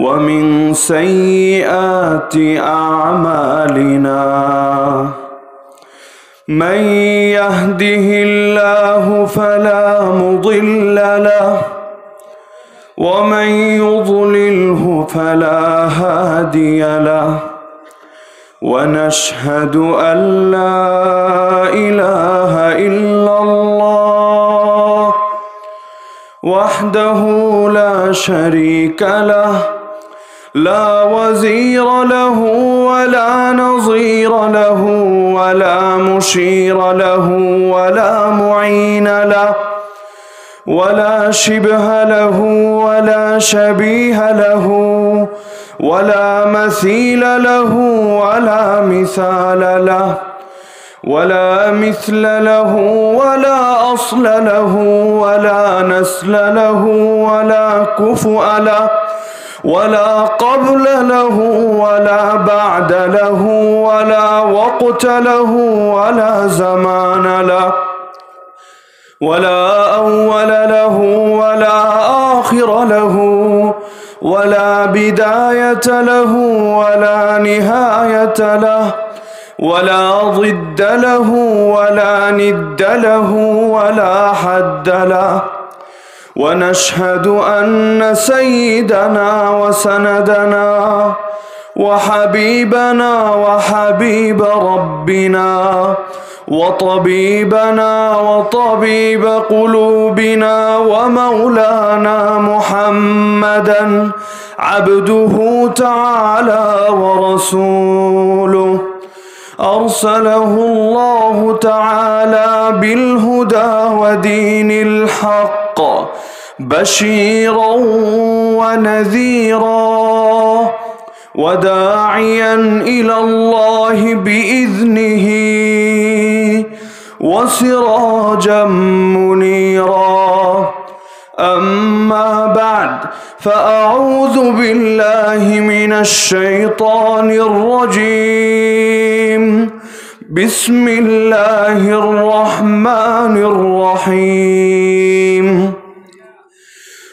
ومن سيئات أعمالنا من يهده الله فلا مضل له ومن يضلله فلا هادي له ونشهد أن لا إله إلا الله وحده لا شريك له لا وزير له ولا نظير له ولا مشير له ولا معين له ولا شبه له ولا شبيه له ولا مثيل له ولا مثال له ولا مثل له ولا اصل له ولا نسل له ولا كفؤ له ولا قبل له ولا بعد له ولا وقت له ولا زمان له ولا اول له ولا اخر له ولا بدايه له ولا نهايه له ولا ضد له ولا ند له ولا حد له ونشهد أن سيدنا وسندنا وحبيبنا وحبيب ربنا وطبيبنا وطبيب قلوبنا ومولانا محمدا عبده تعالى ورسوله. أرسله الله تعالى بالهدى ودين الحق. بشيرا ونذيرا وداعيا إلى الله بإذنه وسراجا منيرا. أما بعد فأعوذ بالله من الشيطان الرجيم. بسم الله الرحمن الرحيم.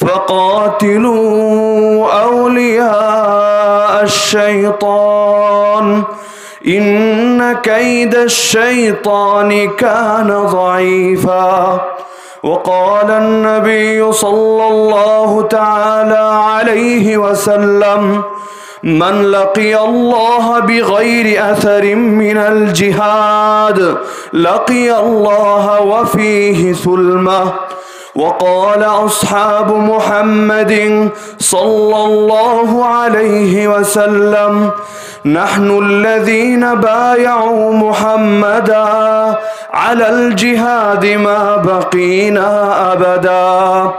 فقاتلوا أولياء الشيطان. إن كيد الشيطان كان ضعيفا. وقال النبي صلى الله تعالى عليه وسلم من لقي الله بغير أثر من الجهاد لقي الله وفيه ثلمة. وقال أصحاب محمد صلى الله عليه وسلم نحن الذين بايعوا محمدا على الجهاد ما بقينا أبدا.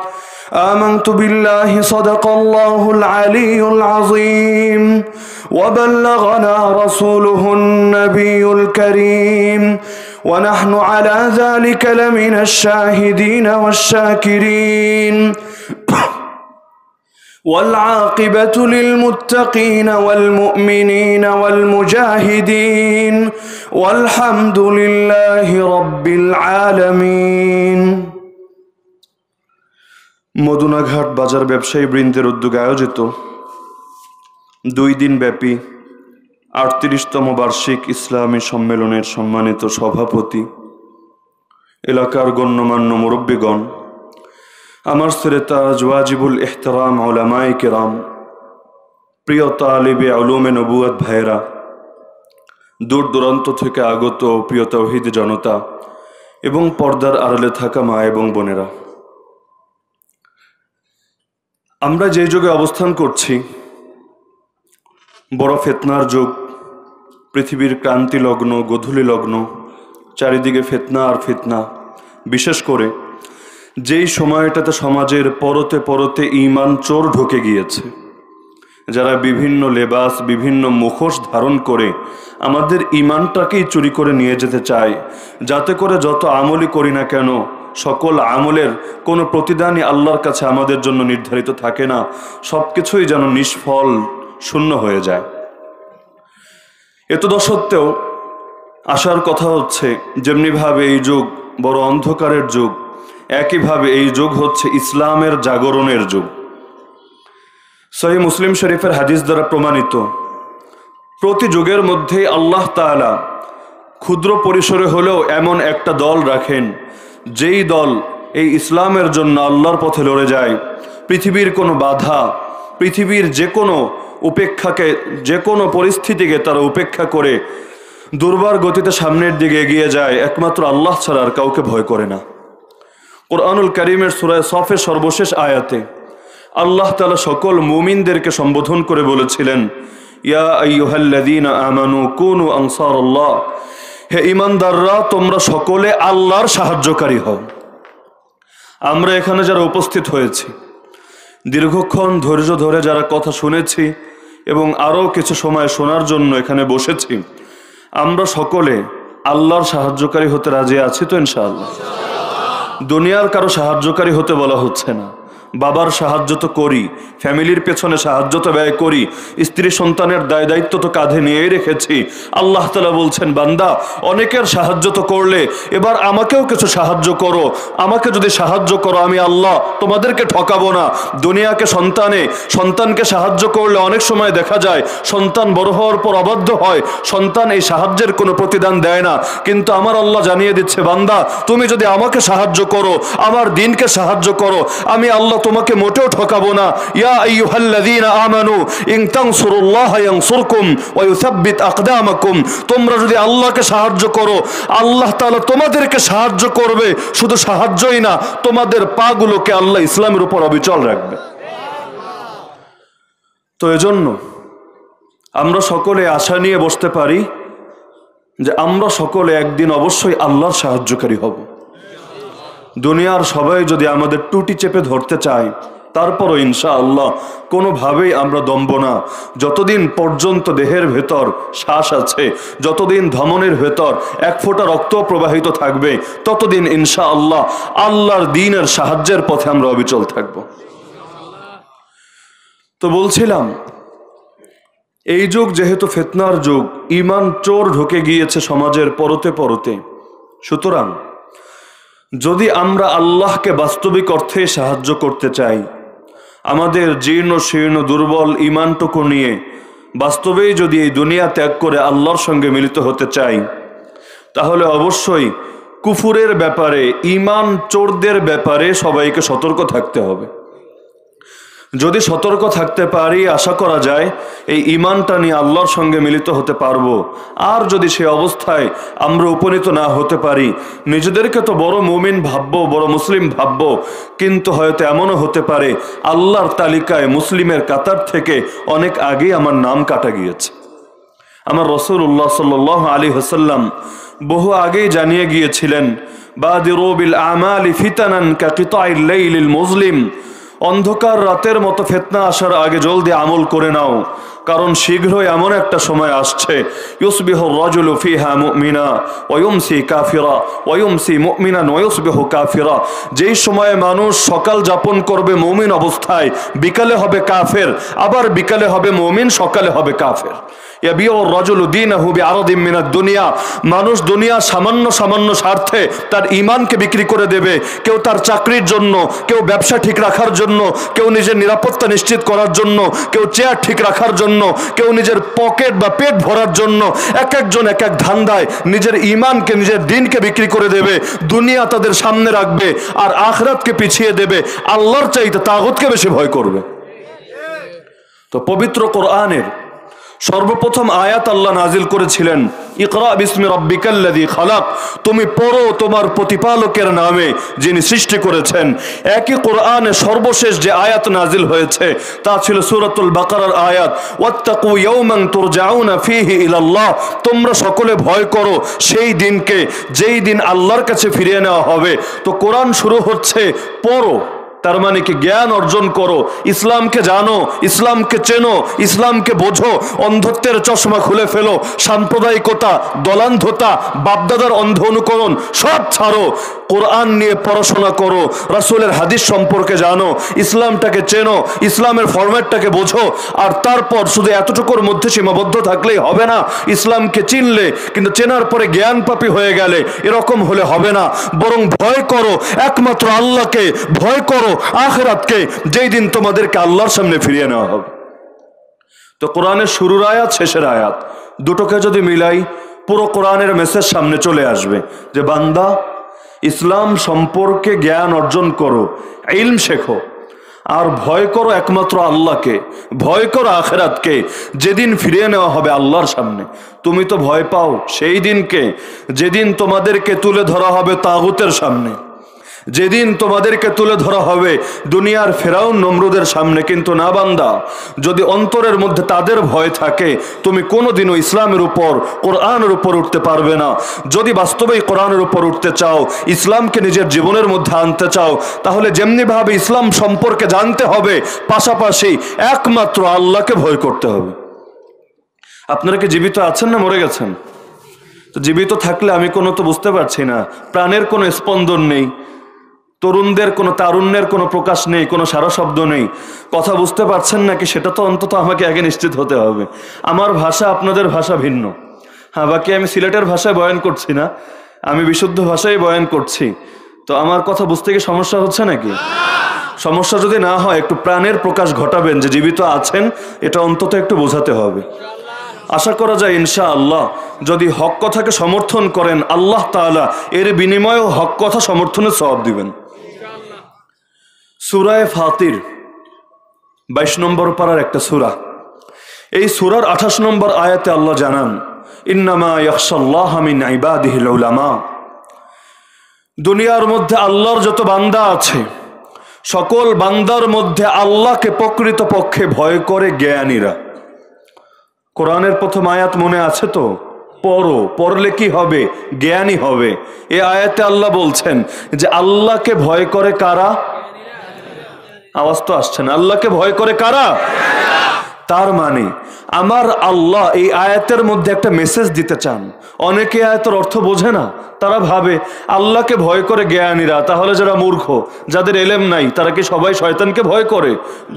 آمنت بالله صدق الله العلي العظيم وبلغنا رسوله النبي الكريم. ونحن على ذلك لمن الشاهدين والشاكرين والعاقبة للمتقين والمؤمنين والمجاهدين والحمد لله رب العالمين মদুনাঘাট বাজার ব্যবসায়ী বৃন্দের উদ্যোগে আয়োজিত দুই দিন ব্যাপী আটত্রিশতম বার্ষিক ইসলামী সম্মেলনের সম্মানিত সভাপতি, এলাকার গণ্যমান্য মুরব্বীগণ, আমার শ্রেতা জওয়াজিবুল এহতারাম ওলামাই কেরাম, প্রিয় তালিবে আলুমে নবুয়াত ভাইরা দূর দূরান্ত থেকে আগত প্রিয় তৌহিদ জনতা এবং পর্দার আড়ালে থাকা মা এবং বোনেরা। আমরা যে যুগে অবস্থান করছি বড় ফেতনার যুগ, পৃথিবীর ক্রান্তি লগ্ন গধূলি লগ্ন চারিদিকে ফেতনা আর ফেতনা। বিশেষ করে, যেই সময়টাতে সমাজের পরতে পরতে ইমান চোর ঢুকে গিয়েছে, যারা বিভিন্ন লেবাস, বিভিন্ন মুখোশ ধারণ করে আমাদের ইমানটাকেই চুরি করে নিয়ে যেতে চায়, যাতে করে যত আমলই করি না কেন, সকল আমলের কোনো প্রতিদানই আল্লাহর কাছে আমাদের জন্য নির্ধারিত থাকে না সব কিছুই যেন নিষ্ফল শূন্য হয়ে যায়। এত সত্ত্বেও আসার কথা হচ্ছে, যেমনিভাবে এই যুগ বড় অন্ধকারের যুগ, একইভাবে এই যুগ হচ্ছে ইসলামের জাগরণের যুগ। সহি মুসলিম শরীফের হাদিস দ্বারা প্রমাণিত, প্রতি যুগের মধ্যেই আল্লাহ তাআলা ক্ষুদ্র পরিসরে হলেও এমন একটা দল রাখেন, যেই দল এই ইসলামের জন্য আল্লাহর পথে লড়ে যায়। পৃথিবীর কোনো বাধা, পৃথিবীর যে কোনো উপেক্ষাকে, যে কোনো পরিস্থিতিকে তারা উপেক্ষা করে দুর্বার গতিতে সামনের দিকে এগিয়ে যায়, একমাত্র আল্লাহ ছাড়া আর কাউকে ভয় করে না। কোরআনুল করিমের সুরায় সফের সর্বশেষ আয়াতে আল্লাহ তালা সকল মুমিনদেরকে সম্বোধন করে বলেছিলেন হে ইমানদাররা তোমরা সকলে আল্লাহর সাহায্যকারী হও। আমরা এখানে যারা উপস্থিত হয়েছি, দীর্ঘক্ষণ ধৈর্য ধরে যারা কথা শুনেছি এবং আরও কিছু সময় শোনার জন্য এখানে বসেছি। আমরা সকলে আল্লাহর সাহায্যকারী হতে রাজি আছি তো ইনশাআল্লাহ। দুনিয়ার কারও সাহায্যকারী হতে বলা হচ্ছে না। বাবার সাহায্য তো করি, ফ্যামিলির পেছনে সাহায্য তো ব্যয় করি, স্ত্রী সন্তানের দায় দায়িত্ব তো কাঁধে নিয়েই রেখেছি। আল্লাহ তালা বলছেন, বান্দা, অনেকের সাহায্য তো করলে, এবার আমাকেও কিছু সাহায্য করো। আমাকে যদি সাহায্য করো, আমি আল্লাহ তোমাদেরকে ঠকাবো না। দুনিয়াকে সন্তানে, সন্তানকে সাহায্য করলে অনেক সময় দেখা যায়, সন্তান বড় হওয়ার পর অবাধ্য হয়, সন্তান এই সাহায্যের কোনো প্রতিদান দেয় না। কিন্তু আমার আল্লাহ জানিয়ে দিচ্ছে, বান্দা, তুমি যদি আমাকে সাহায্য করো, আমার দিনকে সাহায্য করো, আমি আল্লাহ তোমাকে মোটেও ঠকাবো না। ইয়া আইয়ুহাল্লাযীনা আমানু, ইন তানসুরুল্লাহ ইয়ানসুরকুম ওয়া ইউসাব্বিত আকদামাকুম। তোমরা যদি আল্লাহকে সাহায্য করো, আল্লাহ তাআলা তোমাদেরকে সাহায্য করবে, শুধু সাহায্যই না, তোমাদের পাগুলোকে আল্লাহ ইসলামের উপর অবিচল রাখবে। তো এজন্য আমরা সকলে আশা নিয়ে বসতে পারি যে আমরা সকলে একদিন অবশ্যই আল্লাহর সাহায্যকারী হব। দুনিয়ার সবাই যদি আমাদের টুটি চেপে ধরতে চায়, তারপরও ইনশা আল্লাহ কোনোভাবেই আমরা দম্ব না। যতদিন পর্যন্ত দেহের ভেতর শ্বাস আছে, যতদিন ধমনের ভেতর এক ফোঁটা রক্ত প্রবাহিত থাকবে, ততদিন ইনশা আল্লাহ আল্লাহর দিনের সাহায্যের পথে আমরা অবিচল থাকব। তো বলছিলাম, এই যুগ যেহেতু ফেতনার যুগ ইমান চোর ঢুকে গিয়েছে সমাজের পরতে পরতে। সুতরাং যদি আমরা আল্লাহকে বাস্তবিক অর্থে সাহায্য করতে চাই, আমাদের জীর্ণ, শীর্ণ, দুর্বল ইমানটুকু নিয়ে বাস্তবেই যদি এই দুনিয়া ত্যাগ করে আল্লাহর সঙ্গে মিলিত হতে চাই, তাহলে অবশ্যই কুফুরের ব্যাপারে ইমান চোরদের ব্যাপারে সবাইকে সতর্ক থাকতে হবে। যদি সতর্ক থাকতে পারি, আশা করা যায় এই ইমানটা নিয়ে আল্লাহর সঙ্গে মিলিত হতে পারব। আর যদি সে অবস্থায় আমরা উপনীত না হতে পারি, নিজেদেরকে তো বড় মুমিন ভাববো, বড় মুসলিম ভাববো, কিন্তু হয়তো এমনও হতে পারে, আল্লাহর তালিকায় মুসলিমের কাতার থেকে অনেক আগেই আমার নাম কাটা গিয়েছে। আমার রসুল রসুল্লাহ সাল আলী হাসাল্লাম বহু আগেই জানিয়ে গিয়েছিলেন বাদিরোবিল আমালি ফিতানান কাকিতাইল মুসলিম। অন্ধকার রাতের মতো ফেতনা আসার আগে জলদি আমল করে নাও। কারণ শীঘ্রই এমন একটা সময় আসছে। ইউসবিহ রাজুলু ফিহা মুমিনা ওয়ুমসি কাফিরা ওয়ুমসি মুমিনান ওয়ুসবিহু কাফিরা। যেই সময়ে মানুষ সকাল যাপন করবে মুমিন অবস্থায়, বিকালে হবে কাফের, আবার বিকালে হবে মুমিন, সকালে হবে কাফের। দুনিয়া। মানুষ দুনিয়া সামান্য সামান্য স্বার্থে তার ঈমানকে বিক্রি করে দেবে। কেউ তার চাকরির জন্য, কেউ ব্যবসা ঠিক রাখার জন্য, কেউ নিজের নিরাপত্তা নিশ্চিত করার জন্য, কেউ চেয়ার ঠিক রাখার জন্য, কেউ নিজের পকেট বা পেট ভরার জন্য, এক একজন এক এক ধান্দায় নিজের ঈমানকে, নিজের দিনকে বিক্রি করে দেবে। দুনিয়া তাদের সামনে রাখবে আর আখরাতকে পিছিয়ে দেবে। আল্লাহর চাইতে তাগতকে বেশি ভয় করবে। তো পবিত্র কোরআনের সর্বপ্রথম আয়াত আল্লাহ নাজিল করেছিলেন, ইকরা বিসমি রব্বিকাল্লাযী খালাক তুমি পড়ো তোমার প্রতিপালকের নামে যিনি সৃষ্টি করেছেন। একই কোরআনে সর্বশেষ যে আয়াত নাজিল হয়েছে, তা ছিল সূরাতুল বাকারার আয়াত, ওয়াত্তাকু ইয়াওমান তুরজাউনা ফীহি ইলাল্লাহ তোমরা সকলে ভয় করো, সেই দিনকে যেই দিন আল্লাহর কাছে ফিরিয়ে নেওয়া হবে। তো কোরআন শুরু হচ্ছে, পড়ো। তার মানে কি জ্ঞান অর্জন করো, ইসলামকে জানো, ইসলামকে চেনো, ইসলামকে বোঝো, অন্ধত্বের চশমা খুলে ফেলো, সাম্প্রদায়িকতা, দলান্ধতা, বাপদাদার অন্ধ অনুকরণ, সব ছাড়ো, কোরআন নিয়ে পড়াশোনা করো, রাসূলের হাদিস সম্পর্কে জানো, ইসলামটাকে চেনো, ইসলামের ফরম্যাটটাকে বোঝো, আর তারপর শুধু এতটুকুর মধ্যে সীমাবদ্ধ থাকলেই হবে না, ইসলামকে চিনলে, কিন্তু চেনার পরে জ্ঞান পাপী হয়ে গেলে এরকম হলে হবে না, বরং ভয় করো, একমাত্র আল্লাহকে ভয় করো আখেরাতকে, যেই দিন তোমাদেরকে আল্লাহর সামনে ফিরিয়ে নেওয়া হবে। তো কোরআনের শুরুর আয়াত, শেষের আয়াত, দুটোকে যদি মিলাই, পুরো কোরআনের মেসেজ সামনে চলে আসবে যে, বান্দা, ইসলাম সম্পর্কে জ্ঞান অর্জন করো, ইলম শেখো, আর ভয় করো একমাত্র আল্লাহকে, ভয় করো আখেরাতকে, যেদিন ফিরিয়ে নেওয়া হবে আল্লাহর সামনে। তুমি তো ভয় পাও সেই দিনকে, যেদিন তোমাদেরকে তুলে ধরা হবে তাগুতের সামনে। যেদিন তোমাদেরকে তুলে ধরা হবে, দুনিয়ার ফেরাউন নমরুদের সামনে কিন্তু না বান্দা। যদি অন্তরের মধ্যে তাদের ভয় থাকে, তুমি কোনোদিনও ইসলামের উপর, কোরআনের উপর উঠতে পারবে না। যদি বাস্তবেই কোরআনের উপর উঠতে চাও, ইসলামকে নিজের জীবনের মধ্যে আনতে চাও, তাহলে যেমনিভাবে ইসলাম সম্পর্কে জানতে হবে, পাশাপাশি একমাত্র আল্লাহকে ভয় করতে হবে। আপনারা কি জীবিত আছেন না মরে গেছেন? তো জীবিত থাকলে আমি কোনো তো বুঝতে পারছি না। প্রাণের কোনো স্পন্দন নেই। তরুণদের কোনো তারুণ্যের কোনো প্রকাশ নেই, কোনো সারা শব্দ নেই। কথা বুঝতে পারছেন নাকি? সেটা তো অন্তত আমাকে আগে নিশ্চিত হতে হবে। আমার ভাষা আপনাদের ভাষা ভিন্ন। হ্যাঁ বাকি আমি সিলেটের ভাষায় বয়ান করছি না। আমি বিশুদ্ধ ভাষায় বয়ান করছি। তো আমার কথা বুঝতে কি সমস্যা হচ্ছে নাকি? সমস্যা যদি না হয়, একটু প্রাণের প্রকাশ ঘটাবেন যে জীবিত আছেন, এটা অন্তত একটু বোঝাতে হবে। আশা করা যায় ইনশা আল্লাহ যদি হক কথাকে সমর্থন করেন, আল্লাহ তাআলা এর বিনিময়েও হক কথা সমর্থনের সওয়াব দিবেন। সুরায় ফাতির, বাইশ নম্বর পাড়ার একটা সুরা। এই সুরার আঠাশ নম্বর আয়াতে আল্লাহ জানান, ইন্নামা উলামা। দুনিয়ার মধ্যে আল্লাহর যত বান্দা আছে, সকল বান্দার মধ্যে আল্লাহকে প্রকৃত পক্ষে ভয় করে জ্ঞানীরা। কোরআনের প্রথম আয়াত মনে আছে তো? পড়ো, পড়লে কি হবে? জ্ঞানী হবে। এ আয়াতে আল্লাহ বলছেন যে, আল্লাহকে ভয় করে কারা? আওয়াজ তো আসছে না। আল্লাহকে ভয় করে কারা? তার মানে আমার আল্লাহ এই আয়াতের মধ্যে একটা মেসেজ দিতে চান। অনেকে আয়াতের অর্থ বোঝে না। তারা ভাবে, আল্লাহকে ভয় করে জ্ঞানীরা, তাহলে যারা মূর্খ, যাদের এলেম নাই, তারা কি সবাই শয়তানকে ভয় করে?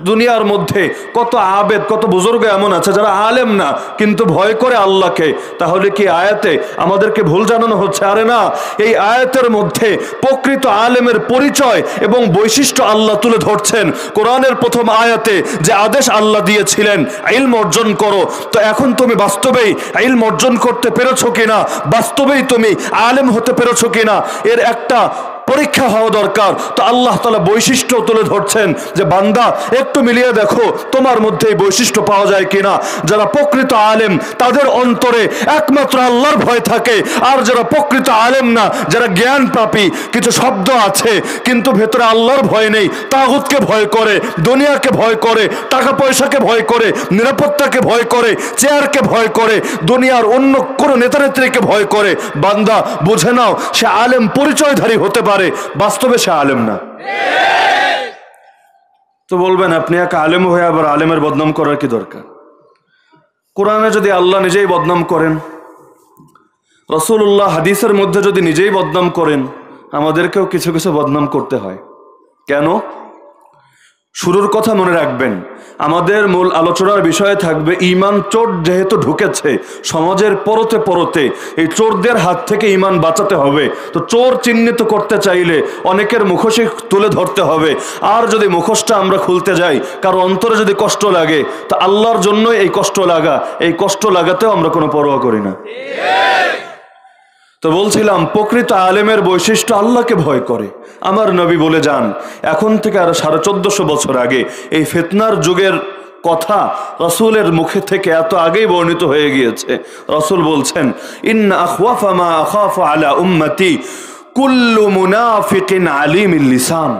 দুনিয়ার মধ্যে কত আবেদ, কত বুজুর্গ এমন আছে যারা আলেম না, কিন্তু ভয় করে আল্লাহকে। তাহলে কি আয়াতে আমাদেরকে ভুল জানানো হচ্ছে? আরে না, এই আয়াতের মধ্যে প্রকৃত আলেমের পরিচয় এবং বৈশিষ্ট্য আল্লাহ তুলে ধরছেন। কোরআনের প্রথম আয়াতে যে আদেশ আল্লাহ দিয়েছিলেন ইলম অর্জন করো। তো এখন তুমি বাস্তবেই ইলম অর্জন করতে পেরেছ কিনা? বাস্তবেই তুমি আলেম হতে পেরেছ কিনা? এর একটা পরীক্ষা হওয়া দরকার। তো আল্লাহ তালা বৈশিষ্ট্য তুলে ধরছেন যে, বান্দা, একটু মিলিয়ে দেখো তোমার মধ্যে এই বৈশিষ্ট্য পাওয়া যায় কিনা। যারা প্রকৃত আলেম, তাদের অন্তরে একমাত্র আল্লাহর ভয় থাকে। আর যারা প্রকৃত আলেম না, যারা জ্ঞান প্রাপী কিছু শব্দ আছে, কিন্তু ভেতরে আল্লাহর ভয় নেই, তাগুতকে ভয় করে, দুনিয়াকে ভয় করে টাকা পয়সাকে ভয় করে, নিরাপত্তাকে ভয় করে, চেয়ারকে ভয় করে, দুনিয়ার অন্য কোনো নেতানেত্রীকে ভয় করে, বান্দা, বুঝে নাও, সে আলেম পরিচয়ধারী হতে পারে। বাস্তবে সে আলেম না। তো বলবেন, আপনি এক আলেম হয়ে আবার আলেমের বদনাম করার কি দরকার? কোরআনে যদি আল্লাহ নিজেই বদনাম করেন রসুল্লাহ হাদিসের মধ্যে যদি নিজেই বদনাম করেন, আমাদেরকেও কিছু কিছু বদনাম করতে হয়। কেন? শুরুর কথা মনে রাখবেন। আমাদের মূল আলোচনার বিষয়ে থাকবে ইমান চোর যেহেতু ঢুকেছে, সমাজের পরতে পরতে এই চোরদের হাত থেকে ইমান বাঁচাতে হবে। তো চোর চিহ্নিত করতে চাইলে অনেকের মুখোশই তুলে ধরতে হবে। আর যদি মুখোশটা আমরা খুলতে যাই, কারও অন্তরে যদি কষ্ট লাগে, তা আল্লাহর জন্যই এই কষ্ট লাগা। এই কষ্ট লাগাতেও আমরা কোনো পরোয়া করি না। তো বলছিলাম, প্রকৃত আলেমের বৈশিষ্ট্য আল্লাহকে ভয় করে। আমার নবী বলে যান, এখন থেকে আর সাড়ে চোদ্দশো বছর আগে এই ফেতনার যুগের কথা রসুলের মুখে থেকে এত আগেই বর্ণিত হয়ে গিয়েছে। রসুল বলছেন, ইন্না আলা উম্মতি কুল্লু মুনাফিকিন আলিম লিসান।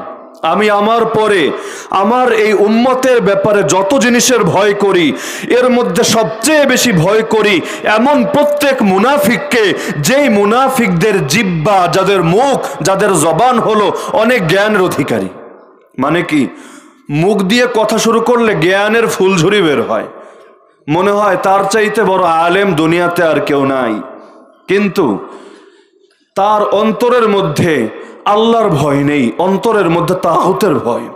আমি আমার পরে আমার এই উম্মতের ব্যাপারে যত জিনিসের ভয় করি, এর মধ্যে সবচেয়ে বেশি ভয় করি এমন প্রত্যেক মুনাফিককে, যেই মুনাফিকদের জিব্বা, যাদের মুখ, যাদের জবান হলো অনেক জ্ঞানের অধিকারী। মানে কি? মুখ দিয়ে কথা শুরু করলে জ্ঞানের ফুলঝুরি বের হয়। মনে হয় তার চাইতে বড় আলেম দুনিয়াতে আর কেউ নাই। কিন্তু তার অন্তরের মধ্যে আল্লাহর ভয় নেই, অন্তরের মধ্যে তাহুতের ভয়।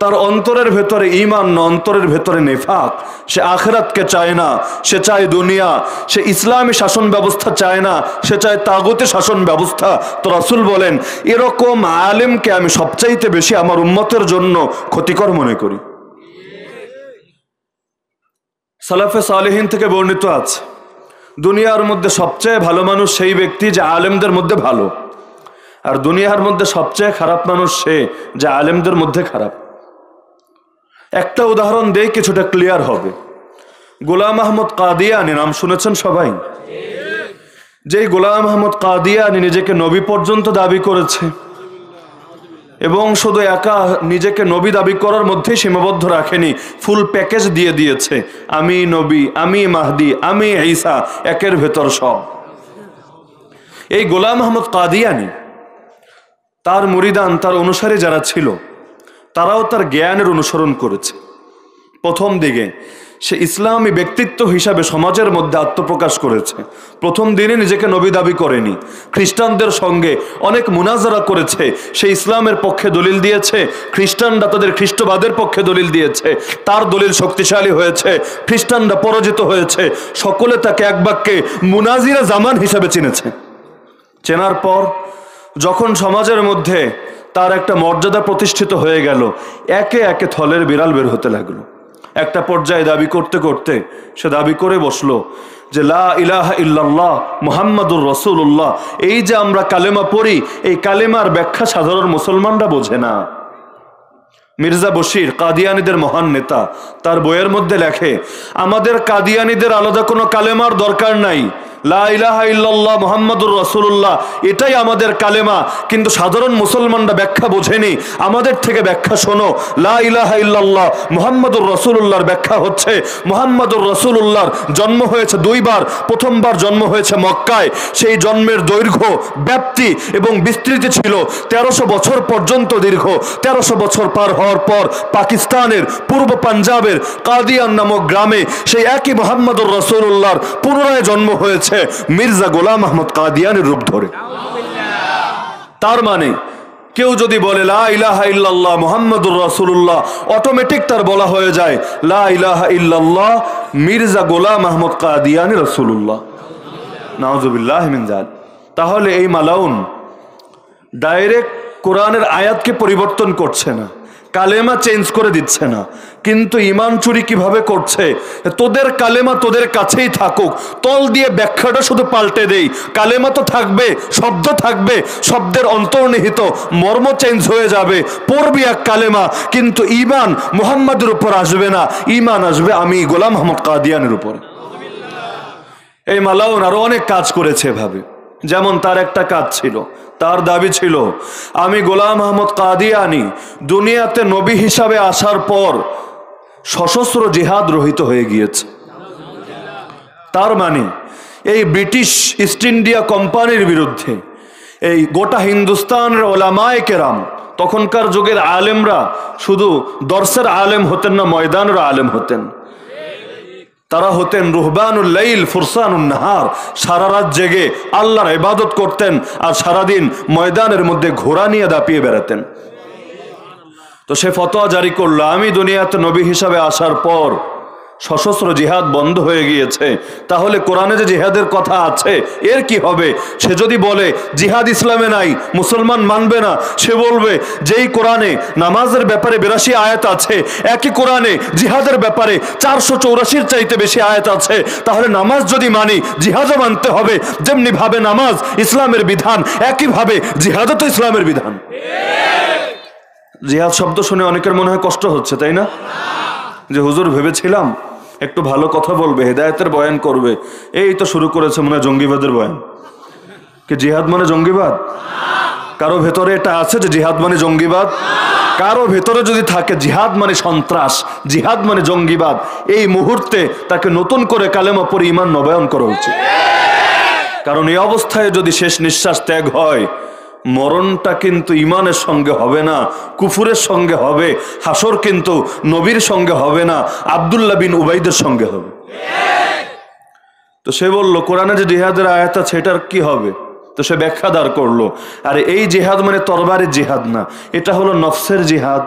তার অন্তরের ভেতরে ইমান না, অন্তরের ভেতরে নেফাক। সে আখরাতকে চায় না, সে চায় দুনিয়া। সে ইসলামী শাসন ব্যবস্থা চায় না, সে চায় তাগতে শাসন ব্যবস্থা। তো রাসুল বলেন, এরকম আলেমকে আমি সবচাইতে বেশি আমার উম্মতের জন্য ক্ষতিকর মনে করি। সালাফে সালেহীন থেকে বর্ণিত আছে, দুনিয়ার মধ্যে সবচেয়ে ভালো মানুষ সেই ব্যক্তি যে আলেমদের মধ্যে ভালো। আর দুনিয়ার মধ্যে সবচেয়ে খারাপ মানুষ সে, যে আলেমদের মধ্যে খারাপ। একটা উদাহরণ দেই, কিছুটা ক্লিয়ার হবে। গোলাম আহমদ কাদিয়ানি, নাম শুনেছেন সবাই? যেই গোলাম আহমদ কাদিয়ানি নিজেকে নবী পর্যন্ত দাবি করেছে এবং শুধু একা নিজেকে নবী দাবি করার মধ্যেই সীমাবদ্ধ রাখেনি ফুল প্যাকেজ দিয়ে দিয়েছে। আমি নবী, আমি মাহদি, আমি ঈসা, একের ভেতর সব। এই গোলাম আহমদ কাদিয়ানি তার মুরিদান তার অনুসারী যারা ছিল, তারাও তার জ্ঞানের অনুসরণ করেছে। প্রথম দিকে সে ইসলামী ব্যক্তিত্ব হিসাবে সমাজের মধ্যে আত্মপ্রকাশ করেছে। প্রথম দিনে নিজেকে নবী দাবি করেনি। খ্রিস্টানদের সঙ্গে অনেক মুনাজারা করেছে। সে ইসলামের পক্ষে দলিল দিয়েছে। খ্রিস্টানরা তাদের খ্রিস্টবাদের পক্ষে দলিল দিয়েছে। তার দলিল শক্তিশালী হয়েছে। খ্রিস্টানরা পরাজিত হয়েছে। সকলে তাকে এক বাক্যে মুনাজিরা জামান হিসাবে চিনেছে। চেনার পর যখন সমাজের মধ্যে তার একটা মর্যাদা প্রতিষ্ঠিত হয়ে গেল, একে একে থলের বিড়াল বের হতে লাগল। একটা পর্যায়ে দাবি করতে করতে সে দাবি করে বসল যে, লা ইলাহা ইল্লাল্লাহ মুহাম্মাদুর রসুল্লাহ এই যে আমরা কালেমা পড়ি, এই কালেমার ব্যাখ্যা সাধারণ মুসলমানরা বোঝে না। মির্জা বশির, কাদিয়ানিদের মহান নেতা, তার বইয়ের মধ্যে লেখে, আমাদের কাদিয়ানিদের আলাদা কোনো কালেমার দরকার নাই। মুহাম্মাদুর এটাই আমাদের কালেমা। কিন্তু সাধারণ মুসলমানরা ব্যাখ্যা বোঝেনি। আমাদের থেকে ব্যাখ্যা শোনো। মুহাম্মাদুর ব্যাখ্যা হচ্ছে, মুহাম্মাদুর জন্ম হয়েছে দুইবার। প্রথমবার জন্ম হয়েছে মক্কায়। সেই জন্মের দৈর্ঘ্য, ব্যাপ্তি এবং বিস্তৃতি ছিল তেরোশো বছর পর্যন্ত দীর্ঘ। তেরোশো বছর পার হওয়ার পর পাকিস্তানের পূর্ব পাঞ্জাবের কাদিয়ান নামক গ্রামে সেই একই মোহাম্মদুর রসুল্লাহর পুনরায় জন্ম হয়েছে। মির্জা গোলাম আহমদ কাদিয়ানের রূপ ধরে। তার মানে কেউ যদি বলে অটোমেটিক তার বলা হয়ে যায় মির্জা গোলাম আহমদ কাদিয়ানি নাউজুবিল্লাহ তাহলে এই মালাউন ডাইরেক্ট কোরআনের আয়াতকে পরিবর্তন করছে না। কালেমা চেঞ্জ করে দিচ্ছে না। কিন্তু ইমান চুরি কীভাবে করছে? তোদের কালেমা তোদের কাছেই থাকুক। তল দিয়ে ব্যাখ্যাটা শুধু পাল্টে দেই। কালেমা তো থাকবে, শব্দ থাকবে, শব্দের অন্তর্নিহিত মর্ম চেঞ্জ হয়ে যাবে। পড়বি এক কালেমা, কিন্তু ইমান মোহাম্মদের উপর আসবে না। ইমান আসবে আমি গোলাম মোহাম্মদ কাদিয়ানের উপরে। এই মালাউন আরও অনেক কাজ করেছে এভাবে। যেমন তার একটা কাজ ছিল, তার দাবি ছিল, আমি গোলাম আহমদ কাদিয়ানি, দুনিয়াতে নবী হিসাবে আসার পর সশস্ত্র জিহাদ রহিত হয়ে গিয়েছে। তার মানে এই ব্রিটিশ ইস্ট ইন্ডিয়া কোম্পানির বিরুদ্ধে এই গোটা হিন্দুস্তানের ওলামায় কেরাম, তখনকার যুগের আলেমরা শুধু দর্শের আলেম হতেন না, ময়দানের আলেম হতেন। তারা হতেন রুহবানুল্লাইল ফুরসানুল নাহার। সারা রাত জেগে আল্লাহর ইবাদত করতেন আর সারাদিন ময়দানের মধ্যে ঘোড়া নিয়ে দাপিয়ে বেড়াতেন। তো সে ফতোয়া জারি করল, আমি দুনিয়াতে নবী হিসাবে আসার পর সশস্ত্র জিহাদ বন্ধ হয়ে গিয়েছে। তাহলে কোরআনে যে জিহাদের কথা আছে, এর কি হবে? সে যদি বলে, জিহাদ ইসলামে নাই, মুসলমান মানবে না, সে বলবে, যেই কোরআনে নামাজের ব্যাপারে বিরাশি আয়াত আছে, একই কোরআনে জিহাদের ব্যাপারে চারশো চৌরাশির চাইতে বেশি আয়াত আছে। তাহলে নামাজ যদি মানি, জিহাদও মানতে হবে। যেমনি ভাবে নামাজ ইসলামের বিধান একইভাবে জিহাদও তো ইসলামের বিধান। জিহাদ শব্দ শুনে অনেকের মনে হয় কষ্ট হচ্ছে, তাই না? যে হুজুর ভেবেছিলাম, একটু ভালো কথা বলবে, হেদায়তের বয়ান করবে। এই তো শুরু করেছে মনে জঙ্গিবাদের বয়ান। কি জিহাদ মানে জঙ্গিবাদ? কারও ভেতরে এটা আছে যে জিহাদ মানে জঙ্গিবাদ? কারও ভেতরে যদি থাকে জিহাদ মানে সন্ত্রাস, জিহাদ মানে জঙ্গিবাদ, এই মুহূর্তে তাকে নতুন করে কালেমা পরে ইমান নবায়ন করা উচিত। কারণ এই অবস্থায় যদি শেষ নিঃশ্বাস ত্যাগ হয় মরণটা কিন্তু ইমানের সঙ্গে হবে না, কুফুরের সঙ্গে হবে, হাসর কিন্তু নবীর সঙ্গে হবে না আবদুল্লা বিন উবাইদের সঙ্গে হবে। তো সে বলল, কোরআনে যে জেহাদের আয়াত আছে, এটার কি হবে? তো সে ব্যাখ্যা দাঁড় করল, আর এই জেহাদ মানে তরবারের জেহাদ না, এটা হলো নফসের জিহাদ।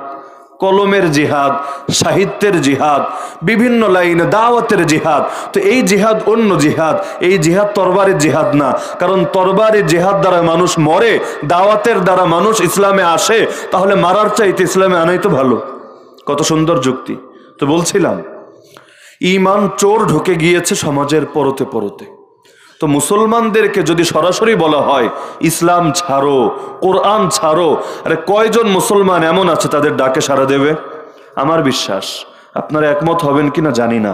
কলমের জিহাদ, সাহিত্যের জিহাদ, বিভিন্ন লাইনে দাওয়াতের জিহাদ। তো এই জিহাদ অন্য জিহাদ, এই জিহাদ তরবারের জিহাদ না। কারণ তরবারের জিহাদ দ্বারা মানুষ মরে, দাওয়াতের দ্বারা মানুষ ইসলামে আসে, তাহলে মারার চাইতে ইসলামে আনাই তো ভালো। কত সুন্দর যুক্তি। তো বলছিলাম, ইমান চোর ঢুকে গিয়েছে সমাজের পরতে পরতে। তো মুসলমানদেরকে যদি সরাসরি বলা হয়, ইসলাম ছাড়ো, কোরআন ছাড়ো, আরে কয়জন মুসলমান এমন আছে তাদের ডাকে সাড়া দেবে? আমার বিশ্বাস, আপনারা একমত হবেন কিনা জানি না।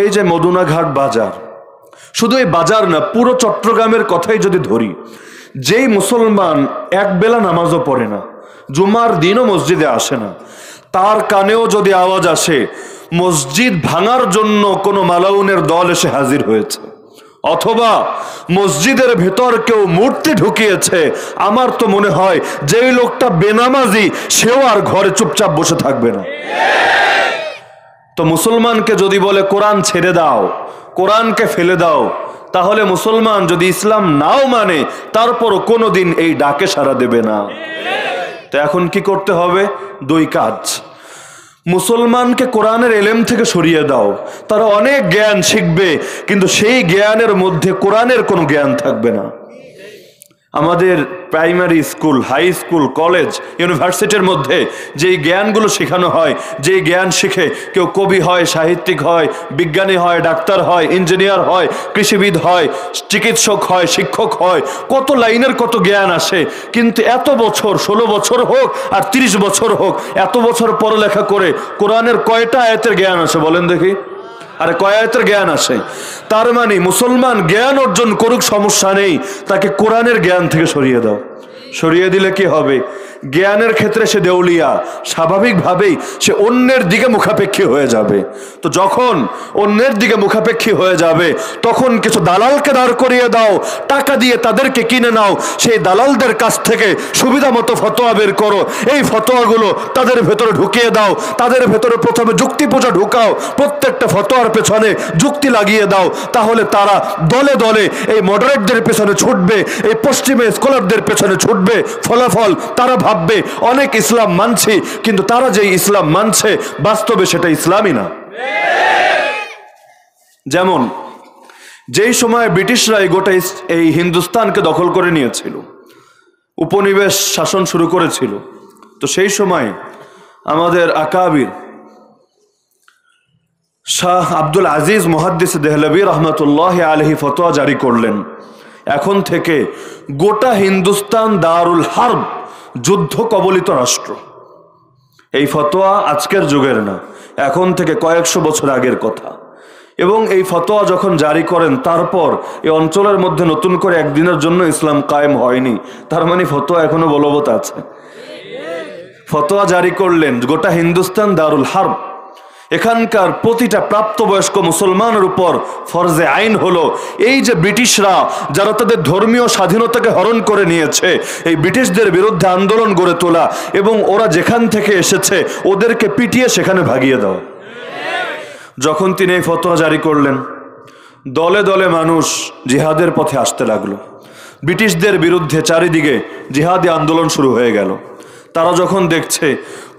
এই যে মদুনাঘাট বাজার, শুধু এই বাজার না, পুরো চট্টগ্রামের কথাই যদি ধরি, যেই মুসলমান এক বেলা নামাজও পড়ে না, জুমার দিনও মসজিদে আসে না, তার কানেও যদি আওয়াজ আসে, মসজিদ ভাঙার জন্য কোনো মালাউনের দল এসে হাজির হয়েছে। অথবা মসজিদের ভেতর কেউ মূর্তি ঢুকিয়েছে, আমার তো মনে হয় যেই লোকটা বেনামাজি, সেও আর ঘরে চুপচাপ বসে থাকবে না। তো মুসলমানকে যদি বলে, কোরআন ছেড়ে দাও, কোরআনকে ফেলে দাও, তাহলে মুসলমান যদি ইসলাম নাও মানে তারপরও কোনোদিন এই ডাকে সাড়া দেবে না। তো এখন কি করতে হবে? দুই কাজ। মুসলমানকে কোরআনের এলেম থেকে সরিয়ে দাও। তারা অনেক জ্ঞান শিখবে, কিন্তু সেই জ্ঞানের মধ্যে কোরআনের কোনো জ্ঞান থাকবে না। আমাদের primary school, high school, college, ইউনিভার্সিটির মধ্যে যেই জ্ঞানগুলো শেখানো হয়, যেই জ্ঞান শিখে কেউ কবি হয়, সাহিত্যিক হয়, বিজ্ঞানী হয়, ডাক্তার হয়, ইঞ্জিনিয়ার হয়, কৃষিবিদ হয়, চিকিৎসক হয়, শিক্ষক হয়, কত লাইনের কত জ্ঞান আসে। কিন্তু এত বছর, ষোলো বছর হোক আর তিরিশ বছর হোক, এত বছর পড়ালেখা করে কোরআনের কয়টা আয়তের জ্ঞান আসে বলেন দেখি। আর কয়াতের জ্ঞান আসে তার মানে মুসলমান জ্ঞান অর্জন করুক সমস্যা নেই, তাকে কোরআনের জ্ঞান থেকে সরিয়ে দাও। সরিয়ে দিলে কি হবে? জ্ঞানের ক্ষেত্রে সে দেউলিয়া, স্বাভাবিকভাবেই সে অন্যের দিকে মুখাপেক্ষী হয়ে যাবে। তো যখন অন্যের দিকে মুখাপেক্ষী হয়ে যাবে, তখন কিছু দালালকে দাঁড় করিয়ে দাও, টাকা দিয়ে তাদেরকে কিনে নাও, সেই দালালদের কাছ থেকে সুবিধা মতো ফতোয়া বের করো। এই ফতোয়াগুলো তাদের ভেতরে ঢুকিয়ে দাও, তাদের ভেতরে প্রথমে যুক্তি পূজা ঢুকাও, প্রত্যেকটা ফতোয়ার পেছনে যুক্তি লাগিয়ে দাও, তাহলে তারা দলে দলে এই মডারেটদের পেছনে ছুটবে, এই পশ্চিমে স্কলারদের পেছনে ছুটবে, ফলাফল তারা ভাববে, অনেক ইসলাম মানছি, কিন্তু তারা যে ইসলাম মানছে, বাস্তবে সেটা ইসলামই না। যেমন, যেই সময় ব্রিটিশরা এই গোটা এই হিন্দুস্তানকে দখল করে নিয়েছিল, উপনিবেশ শাসন শুরু করেছিল, তো সেই সময় আমাদের আকাবির শাহ আব্দুল আজিজ মুহাদ্দিস দেহলবী রহমতুল্লাহ আলহি ফতোয়া জারি করলেন, এখন থেকে গোটা হিন্দুস্তান দারুল হার্ব যুদ্ধ কবলিত রাষ্ট্র। এই ফতোয়া আজকের যুগের না, এখন থেকে কয়েকশো বছর আগের কথা। এবং এই ফতোয়া যখন জারি করেন, তারপর এই অঞ্চলের মধ্যে নতুন করে একদিনের জন্য ইসলাম কায়েম হয়নি। তার মানে ফতোয়া এখনও বলবৎ আছে। ফতোয়া জারি করলেন গোটা হিন্দুস্তান দারুল হার্ব। এখানকার প্রতিটা প্রাপ্তবয়স্ক মুসলমানের উপর ফরজে আইন হলো এই যে ব্রিটিশরা যারা তাদের ধর্মীয় স্বাধীনতাকে হরণ করে নিয়েছে, এই ব্রিটিশদের বিরুদ্ধে আন্দোলন গড়ে তোলা এবং ওরা যেখান থেকে এসেছে ওদেরকে পিটিয়ে সেখানে ভাগিয়ে দেওয়া। যখন তিনি এই ফতোয়া জারি করলেন, দলে দলে মানুষ জিহাদের পথে আসতে লাগল। ব্রিটিশদের বিরুদ্ধে চারিদিকে জিহাদি আন্দোলন শুরু হয়ে গেল। তারা যখন দেখছে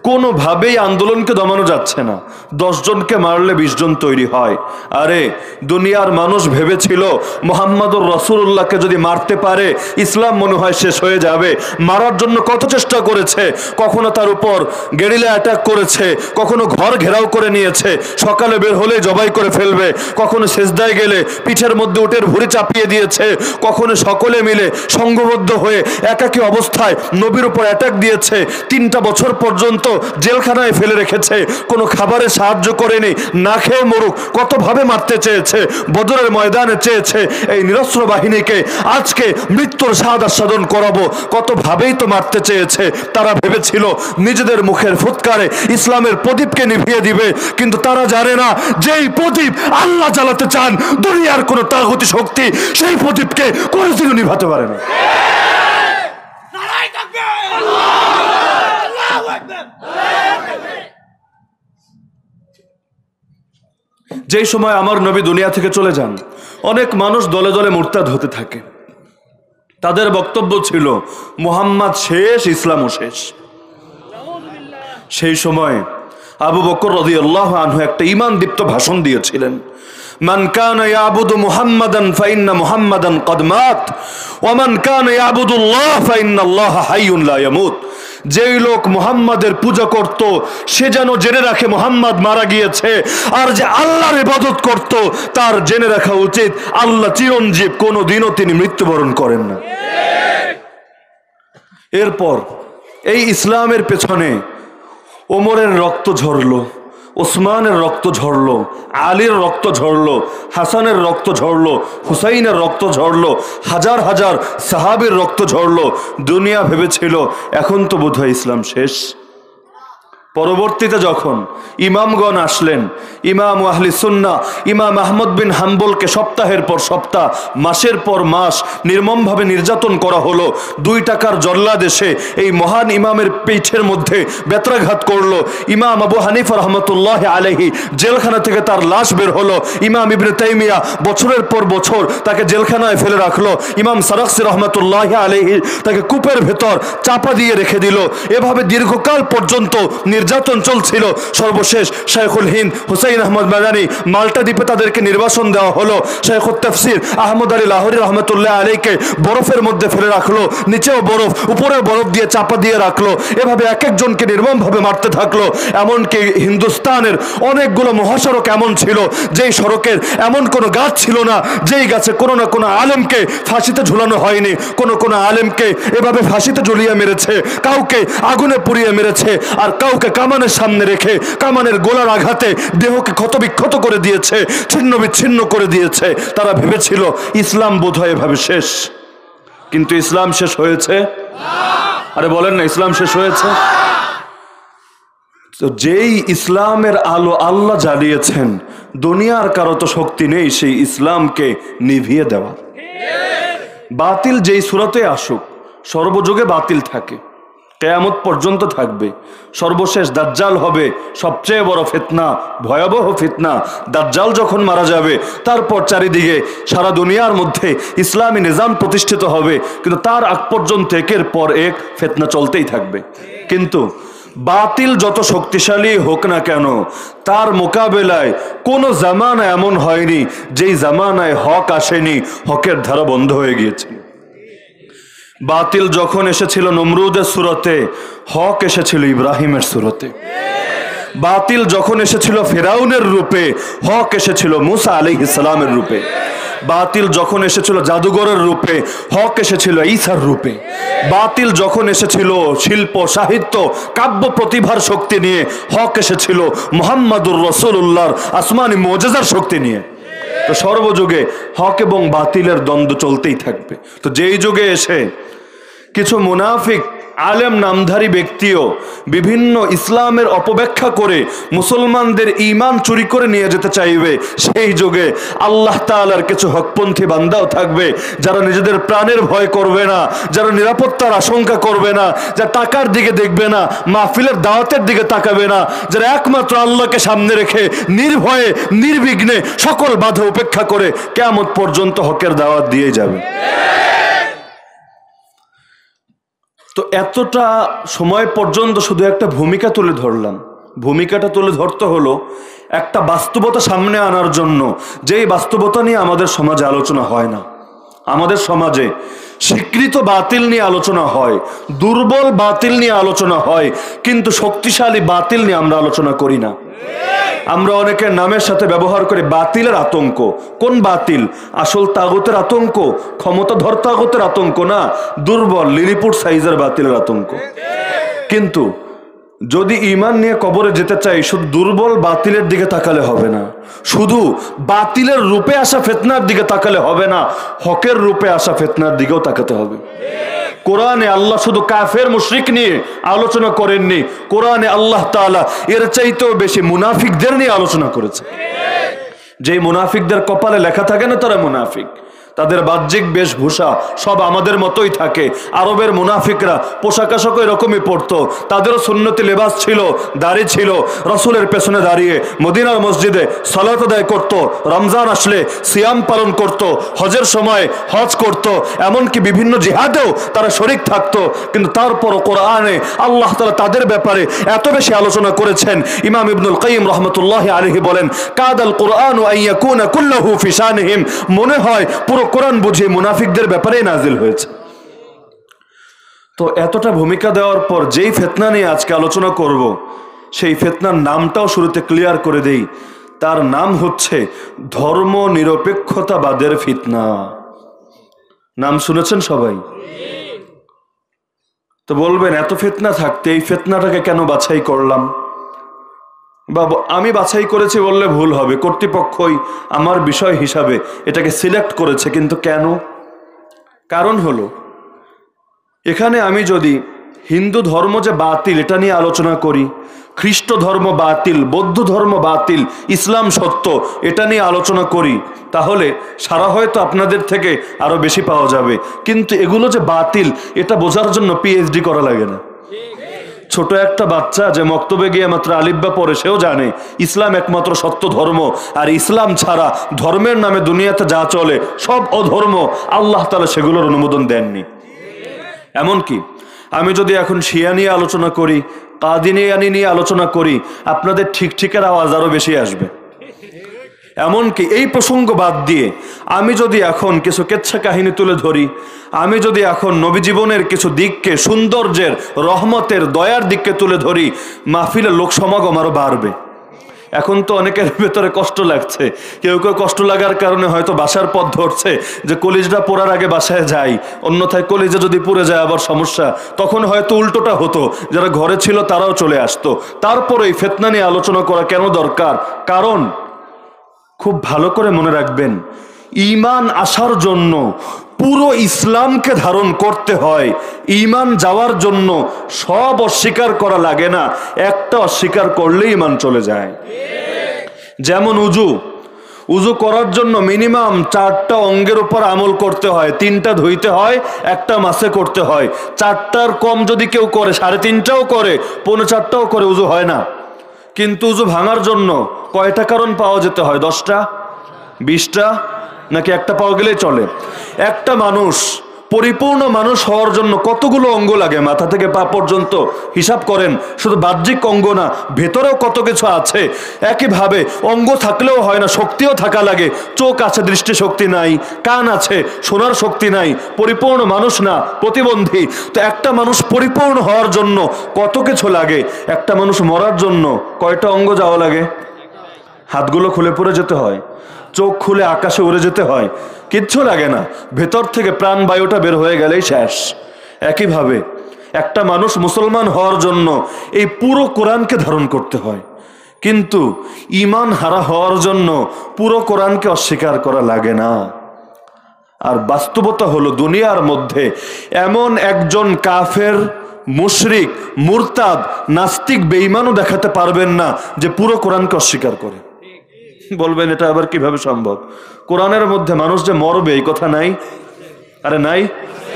কোনোভাবেই আন্দোলনকে দমানো যাচ্ছে না। দশজনকে মারলে জন তৈরি হয়। আরে, দুনিয়ার মানুষ ভেবেছিল মোহাম্মদুর রসুল্লাহকে যদি মারতে পারে, ইসলাম মনে হয় শেষ হয়ে যাবে। মারার জন্য কত চেষ্টা করেছে? কখনো তার উপর গেরিলা অ্যাটাক করেছে, কখনো ঘর ঘেরাও করে নিয়েছে। সকালে বের হলে জবাই করে ফেলবে। কখনো সেজদায় গেলে পিঠের মধ্যে উটের ভুড়ি চাপিয়ে দিয়েছে। কখনো সকলে মিলে সংঘবদ্ধ হয়ে একাকী অবস্থায় নবীর উপর অ্যাটাক দিয়েছে। তিনটা বছর পর্যন্ত জেলখানায় ফেলে রেখেছে। কোনো খাবারে সাহায্য করেনি। না খেয়ে মরুক। কতভাবে মারতে চেয়েছে? বদরের ময়দানে চেয়েছে এই নিরস্ত্র বাহিনীকে। আজকে মৃত্যুর স্বাদ আস্বাদন করাবো। কতভাবেই তো মারতে চেয়েছে। তারা ভেবেছিল নিজেদের মুখের ফুৎকারে ইসলামের প্রদীপকে নিভিয়ে দিবে। কিন্তু তারা জানে না, যেই প্রদীপ আল্লাহ জ্বালাতে চান, দুনিয়ার কোনো তাগতি শক্তি সেই প্রদীপকে কোনোদিনও নিভাতে পারে না যেই সময় আমার নবী দুনিয়া থেকে চলে যান, অনেক মানুষ দলে দলে মুরতাদ হতে থাকে। তাদের বক্তব্য ছিল, মুহাম্মদ শেষ, ইসলামও শেষ। সেই সময় আবু বকর রদি আল্লাহ আনহু একটা ইমান দীপ্ত ভাষণ দিয়েছিলেন, মান কানা ইয়াবুদু মুহাম্মাদান ফাইন্না মুহাম্মাদান কদ মাত, ওয়া মান কানা ইয়াবুদুল্লাহ ফাইন্নাল্লাহ হাইয়ুন লা ইয়ামুত। যেই লোক মোহাম্মদের পূজা করত, সে যেন জেনে রাখে মোহাম্মদ মারা গিয়েছে। আর যে আল্লাহর ইবাদত করত, তার জেনে রাখা উচিত, আল্লাহ চিরঞ্জীব কোনো দিনও তিনি মৃত্যুবরণ করেন না। এরপর, এই ইসলামের পেছনে ওমরের রক্ত ঝরলো। ওসমানের রক্ত ঝরলো, আলীর রক্ত ঝরলো, হাসানের রক্ত ঝরলো, হুসাইনের রক্ত ঝরলো, হাজার হাজার সাহাবের রক্ত ঝরলো। দুনিয়া ভেবেছিল, এখন তো বোধহয় ইসলাম শেষ। পরবর্তীতে যখন ইমামগণ আসলেন, ইমাম আহলি সুন্না ইমাম আহমদ বিন হাম্বলকে সপ্তাহের পর সপ্তাহ, মাসের পর মাস নির্মমভাবে নির্যাতন করা হলো, দুই টাকার জল্লাদেশে এই মহান ইমামের পিঠের মধ্যে বেত্রাঘাত করল। ইমাম আবু হানিফ রহমতুল্লাহ আলহি জেলখানা থেকে তার লাশ বের হলো। ইমাম ইবনে তাইমিয়া বছরের পর বছর তাকে জেলখানায় ফেলে রাখল। ইমাম সারাকসি রহমতুল্লাহ আলহি তাকে কূপের ভেতর চাপা দিয়ে রেখে দিল। এভাবে দীর্ঘকাল পর্যন্ত নির্যাতন চলছিল। সর্বশেষ শেখুল হিন্দ, হুসাইন আহমদ মাদানী মাল্টা দ্বীপে তাদেরকে নির্বাসন দেওয়া হলো। শেখুল তফসির আহমদ আলী লাহরি রহমতুল্লাহ আলীকে বরফের মধ্যে ফেলে রাখল, নিচেও বরফ, উপরেও বরফ দিয়ে চাপা দিয়ে রাখল, এভাবে এক একজনকে নির্মমভাবে মারতে থাকল। এমনকি হিন্দুস্তানের অনেকগুলো মহাসড়ক এমন ছিল, যেই সড়কের এমন কোনো গাছ ছিল না, যেই গাছে কোনো না কোনো আলেমকে ফাঁসিতে ঝুলানো হয়নি। কোনো কোনো আলেমকে এভাবে ফাঁসিতে ঝুলিয়ে মেরেছে, কাউকে আগুনে পুড়িয়ে মেরেছে, আর কাউকে কামানের সামনে রেখে, কামানের গোলার আঘাতে দেহকে ক্ষতবিক্ষত করে দিয়েছে, ছিন্ন বিচ্ছিন্ন করে দিয়েছে। তারা ভেবেছিল, ইসলাম বোধহয় এভাবে শেষ। কিন্তু ইসলাম শেষ হয়েছে? আরে বলেন না, ইসলাম শেষ হয়েছে? তো যেই ইসলামের আলো আল্লাহ জ্বালিয়েছেন, দুনিয়ার কারও তো শক্তি নেই সেই ইসলামকে নিভিয়ে দেওয়া বাতিল যেই সুরতে আসুক, সর্বযুগে বাতিল থাকে। কেয়ামত পর্যন্ত থাকবে। সর্বশেষ দাজ্জাল হবে সবচেয়ে বড় ফিতনা, ভয়াবহ ফিতনা। দাজ্জাল যখন মারা যাবে, তারপর চারিদিকে সারা দুনিয়ার মধ্যে ইসলামী নিজাম প্রতিষ্ঠিত হবে। কিন্তু তার আগ পর্যন্ত একের পর এক ফিতনা চলতেই থাকবে। কিন্তু বাতিল যত শক্তিশালী হোক না কেন, তার মোকাবেলায় কোনো জামানা এমন হয়নি, যেই জামানায় হক আসেনি, হকের ধারা বন্ধ হয়ে গিয়েছিল বাতিল যখন এসেছিল নমরুদের সুরতে, হক এসেছিল ইব্রাহিমের সুরতে। বাতিল যখন এসেছিল ফেরাউনের রূপে, হক এসেছিল মুসা আলি ইসলামের রূপে। বাতিল যখন এসেছিল জাদুঘরের রূপে, হক এসেছিল ঈসার রূপে। বাতিল যখন এসেছিল শিল্প, সাহিত্য, কাব্য প্রতিভার শক্তি নিয়ে, হক এসেছিল মোহাম্মদুর রসুল্লাহর আসমানি মোজেজার শক্তি নিয়ে। তো সর্বযুগে হক এবং বাতিলের দ্বন্দ্ব চলতেই থাকবে। তো যেই যুগে এসে কিছু মুনাফিক আলেম নামধারী ব্যক্তিও বিভিন্ন ইসলামের অপব্যাখ্যা করে মুসলমানদের ইমান চুরি করে নিয়ে যেতে চাইবে। সেই যুগে আল্লাহ তাআলার কিছু হকপন্থী বান্দাও থাকবে যারা নিজেদের প্রাণের ভয় করবে না, যারা নিরাপত্তার আশঙ্কা করবে না যারা টাকার দিকে দেখবে না, মাহফিলের দাওয়াতের দিকে তাকাবে না, যারা একমাত্র আল্লাহকে সামনে রেখে নির্ভয়ে, নির্বিঘ্নে সকল বাধা উপেক্ষা করে কেমন পর্যন্ত হকের দাওয়াত দিয়ে যাবে। তো এতটা সময় পর্যন্ত শুধু একটা ভূমিকা তুলে ধরলাম। ভূমিকাটা তুলে ধরতে হলো একটা বাস্তবতা সামনে আনার জন্য। যেই বাস্তবতা নিয়ে আমাদের সমাজে আলোচনা হয় না। আমাদের সমাজে স্বীকৃত বাতিল নিয়ে আলোচনা হয়, দুর্বল বাতিল নিয়ে আলোচনা হয়, কিন্তু শক্তিশালী বাতিল নিয়ে আমরা আলোচনা করি না। আমরা অনেকের নামের সাথে ব্যবহার করি বাতিলের আতঙ্ক। কোন বাতিল? আসল তাগতের আতঙ্ক, ক্ষমতাধর তাগতের আতঙ্ক না, দুর্বল লিলিপুর সাইজের বাতিলের আতঙ্ক। কিন্তু যদি ইমান নিয়ে কবরে যেতে চাই, শুধু দুর্বল বাতিলের দিকে তাকালে হবে না। শুধু বাতিলের রূপে আসা ফেতনার দিকে তাকালে হবে না, হকের রূপে আসা ফেতনার দিকেও তাকাতে হবে। কোরআনে আল্লাহ শুধু কাফের, মুশরিক নিয়ে আলোচনা করেননি। কোরআনে আল্লাহ তাআলা এর চাইতেও বেশি মুনাফিকদের নিয়ে আলোচনা করেছে। যেই মুনাফিকদের কপালে লেখা থাকে না, তারা মুনাফিক। তাদের বাহ্যিক বেশভূষা সব আমাদের মতোই থাকে। আরবের মুনাফিকরা পোশাক আশাক এরকমই পরতো। তাদেরও সুন্নতি লেবাস ছিল, দাড়ি ছিল। রসুলের পেছনে দাঁড়িয়ে মদিনার মসজিদে সলাত আদায় করত, রমজান আসলে সিয়াম পালন করত, হজের সময় হজ করত, এমনকি বিভিন্ন জিহাদেও তারা শরিক থাকতো। কিন্তু তারপরও কোরআনে আল্লাহ তালা তাদের ব্যাপারে এত বেশি আলোচনা করেছেন। ইমাম ইবনুল কাইম রহমতুল্লাহ আলহি বলেন, কাদাল কোরআন মনে হয় পুরো কোরআন বুঝিয়ে মুনাফিকদের ব্যাপারেই নাজিল হয়েছে। তো এতটা ভূমিকা দেওয়ার পর যেই ফেতনা নিয়ে আজকে আলোচনা করব, সেই ফেতনার নামটাও শুরুতে ক্লিয়ার করে দেই। তার নাম হচ্ছে ধর্ম নিরপেক্ষতাবাদের ফিতনা। নাম শুনেছেন সবাই? তো বলবেন, এত ফেতনা থাকতে এই ফেতনাটাকে কেন বাছাই করলাম? বা আমি বাছাই করেছি বললে ভুল হবে। কর্তৃপক্ষই আমার বিষয় হিসাবে এটাকে সিলেক্ট করেছে, কিন্তু কেন? কারণ হলো, এখানে আমি যদি হিন্দু ধর্ম যে বাতিল, এটা নিয়ে আলোচনা করি, খ্রিস্ট ধর্ম বাতিল, বৌদ্ধ ধর্ম বাতিল, ইসলাম সত্য, এটা নিয়ে আলোচনা করি, তাহলে সারা হয়তো আপনাদের থেকে আরও বেশি পাওয়া যাবে। কিন্তু এগুলো যে বাতিল, এটা বোঝার জন্য পিএইচডি করা লাগে না। ছোট একটা বাচ্চা যে মক্তবে গিয়ে মাত্র আলিব্বা পরে সেও জানে, ইসলাম একমাত্র সত্য ধর্ম। আর ইসলাম ছাড়া ধর্মের নামে দুনিয়াতে যা চলে, সব অধর্ম আল্লাহ তালা সেগুলোর অনুমোদন দেননি। এমনকি আমি যদি এখন শিয়া নিয়ে আলোচনা করি কাদিনিয়ানি নিয়ে আলোচনা করি, আপনাদের ঠিক ঠিকের আওয়াজ আরও বেশি আসবে। এমনকি এই প্রসঙ্গ বাদ দিয়ে, আমি যদি এখন কিছু কেচ্ছা কাহিনী তুলে ধরি, আমি যদি এখন নবী জীবনের কিছু দিককে, সৌন্দর্যের, রহমতের, দয়ার দিককে তুলে ধরি, মাহফিলের লোক সমাগম আরও বাড়বে। এখন তো অনেকের ভেতরে কষ্ট লাগছে। কেউ কেউ কষ্ট লাগার কারণে হয়তো বাসার পথ ধরছে যে কলিজটা পড়ার আগে বাসায় যাই, অন্যথায় কলিজে যদি পড়ে যায় আবার সমস্যা, তখন হয়তো উল্টোটা হতো, যারা ঘরে ছিল তারাও চলে আসতো। তারপরে এই ফেতনা নিয়ে আলোচনা করা কেন দরকার? কারণ খুব ভালো করে মনে রাখবেন, ইমান আসার জন্য পুরো ইসলামকে ধারণ করতে হয়। ইমান যাওয়ার জন্য সব অস্বীকার করা লাগে না, একটা অস্বীকার করলে ইমান চলে যায়। যেমন উজু উজু করার জন্য মিনিমাম চারটা অঙ্গের উপর আমল করতে হয়, তিনটা ধুইতে হয়, একটা মাসে করতে হয়। চারটার কম যদি কেউ করে, সাড়ে তিনটাও করে, পৌনে চারটাও করে উজু হয় না। কিন্তু উজু ভাঙার জন্য কয়টা কারণ পাওয়া যেতে হয়? দশটা? বিশটা? নাকি একটা পাওয়া গেলেই চলে? একটা মানুষ পরিপূর্ণ মানুষ হওয়ার জন্য কতগুলো অঙ্গ লাগে? মাথা থেকে পা পর্যন্ত হিসাব করেন, শুধু বাহ্যিক অঙ্গ না, ভেতরেও কত কিছু আছে? একইভাবে অঙ্গ থাকলেও হয় না, শক্তিও থাকা লাগে। চোখ আছে দৃষ্টি শক্তি নাই, কান আছে, শোনার শক্তি নাই, পরিপূর্ণ মানুষ না, প্রতিবন্ধী। তো একটা মানুষ পরিপূর্ণ হওয়ার জন্য কত কিছু লাগে? একটা মানুষ মরার জন্য কয়টা অঙ্গ যাওয়া লাগে? হাতগুলো খুলে পড়ে যেতে হয়। চোখ খুলে আকাশে উড়ে যেতে হয়। কিচ্ছু লাগে না। ভেতর থেকে প্রাণবায়ুটা বের হয়ে গেলেই শেষ। একইভাবে একটা মানুষ মুসলমান হওয়ার জন্য এই পুরো কোরআনকে ধারণ করতে হয়। কিন্তু ইমান হারা হওয়ার জন্য পুরো কোরআনকে অস্বীকার করা লাগে না। আর বাস্তবতা হলো দুনিয়ার মধ্যে এমন একজন কাফের, মুশরিক, মুরতাদ, নাস্তিক, বেঈমানও দেখাতে পারবেন না যে পুরো কোরআনকে অস্বীকার করে। বলবেন, এটা আবার কীভাবে সম্ভব? কোরআনের মধ্যে মানুষ যে মরবে, এই কথা নাই? আরে নাই?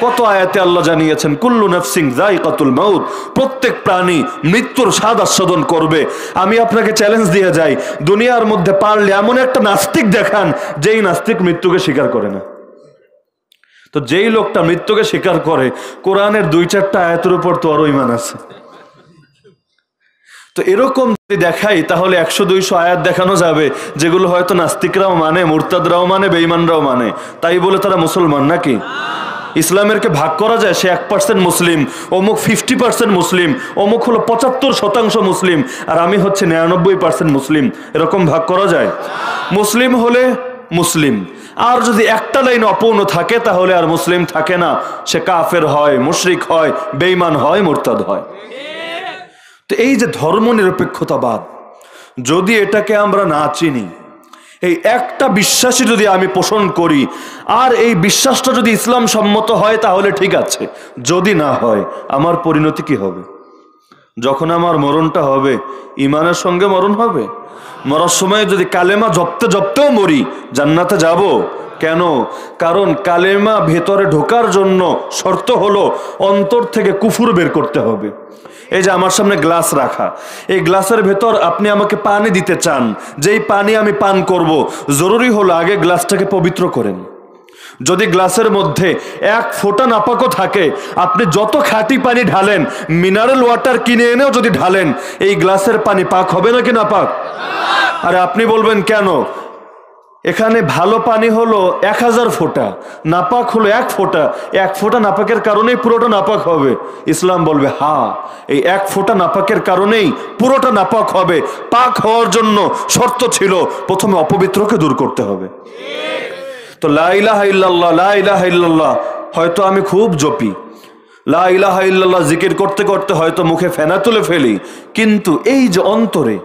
কত আয়াতে আল্লাহ জানিয়েছেন, কুল্লু নফসিং যায়কাতুল মাউত প্রত্যেক প্রাণী মৃত্যুর স্বাদ আস্বাদন করবে। আমি আপনাকে চ্যালেঞ্জ দিয়ে যাই, দুনিয়ার মধ্যে পারলে এমন একটা নাস্তিক দেখান, যেই নাস্তিক মৃত্যুকে স্বীকার করে না। তো যেই লোকটা মৃত্যুকে স্বীকার করে, কোরআনের দুই চারটা আয়াতের উপর তো আরও ইমান আছে। তো এরকম যদি দেখাই, তাহলে একশো দুইশো আয়াত দেখানো যাবে, যেগুলো হয়তো নাস্তিকরাও মানে মুরতাদরাও মানে বেঈমানরাও মানে। তাই বলে তারা মুসলমান নাকি? ইসলামেরকে ভাগ করা যায়, সে এক পার্সেন্ট মুসলিম, অমুক ফিফটি পার্সেন্ট মুসলিম, অমুক হলো পঁচাত্তর শতাংশ মুসলিম, আর আমি হচ্ছে নিরানব্বই পার্সেন্ট মুসলিম। এরকম ভাগ করা যায়? মুসলিম হলে মুসলিম। আর যদি একটা লাইন অপূর্ণ থাকে, তাহলে আর মুসলিম থাকে না। সে কাফের হয়, মুশরিক হয়, বেঈমান হয়, মুরতাদ হয়। তো এই যে ধর্ম নিরপেক্ষতাবাদ যদি এটাকে আমরা না চিনি, এই একটা বিশ্বাসই যদি আমি পোষণ করি, আর এই বিশ্বাসটা যদি ইসলাম সম্মত হয়, তাহলে ঠিক আছে। যদি না হয়, আমার পরিণতি কি হবে? যখন আমার মরণটা হবে, ইমানের সঙ্গে মরণ হবে? মরার সময় যদি কালেমা জপতে জপতেও মরি, জান্নাতে যাব? কেন? কারণ কালেমা ভেতরে ঢোকার জন্য শর্ত হলো, অন্তর থেকে কুফুর বের করতে হবে। এই যে আমার সামনে গ্লাস রাখা, এই গ্লাসের ভেতর আপনি আমাকে পানি দিতে চান, যেই পানি আমি পান করব, জরুরি হলো আগে গ্লাসটাকে পবিত্র করেন। যদি গ্লাসের মধ্যে এক ফোঁটা নাপাকও থাকে, আপনি যত খাঁটি পানি ঢালেন, মিনারেল ওয়াটার কিনে এনেও যদি ঢালেন, এই গ্লাসের পানি পাক হবে নাকি না পাক? আরে আপনি বলবেন কেন? এখানে ভালো পানি হলো এক হাজার ফোঁটা, নাপাক হলো এক ফোঁটা। এক ফোঁটা নাপাকের কারণেই পুরোটা নাপাক হবে। ইসলাম বলবে, হা, এই এক ফোঁটা নাপাকের কারণেই পুরোটা নাপাক হবে। পাক হওয়ার জন্য শর্ত ছিল, প্রথমে অপবিত্রকে দূর করতে হবে। তো লাইলাহ লাইলাহ হয়তো আমি খুব জপি। লা ইলাহা জিকির করতে করতে হয়তো মুখে ফেনা তুলে ফেলি। কিন্তু এই যে অন্তরে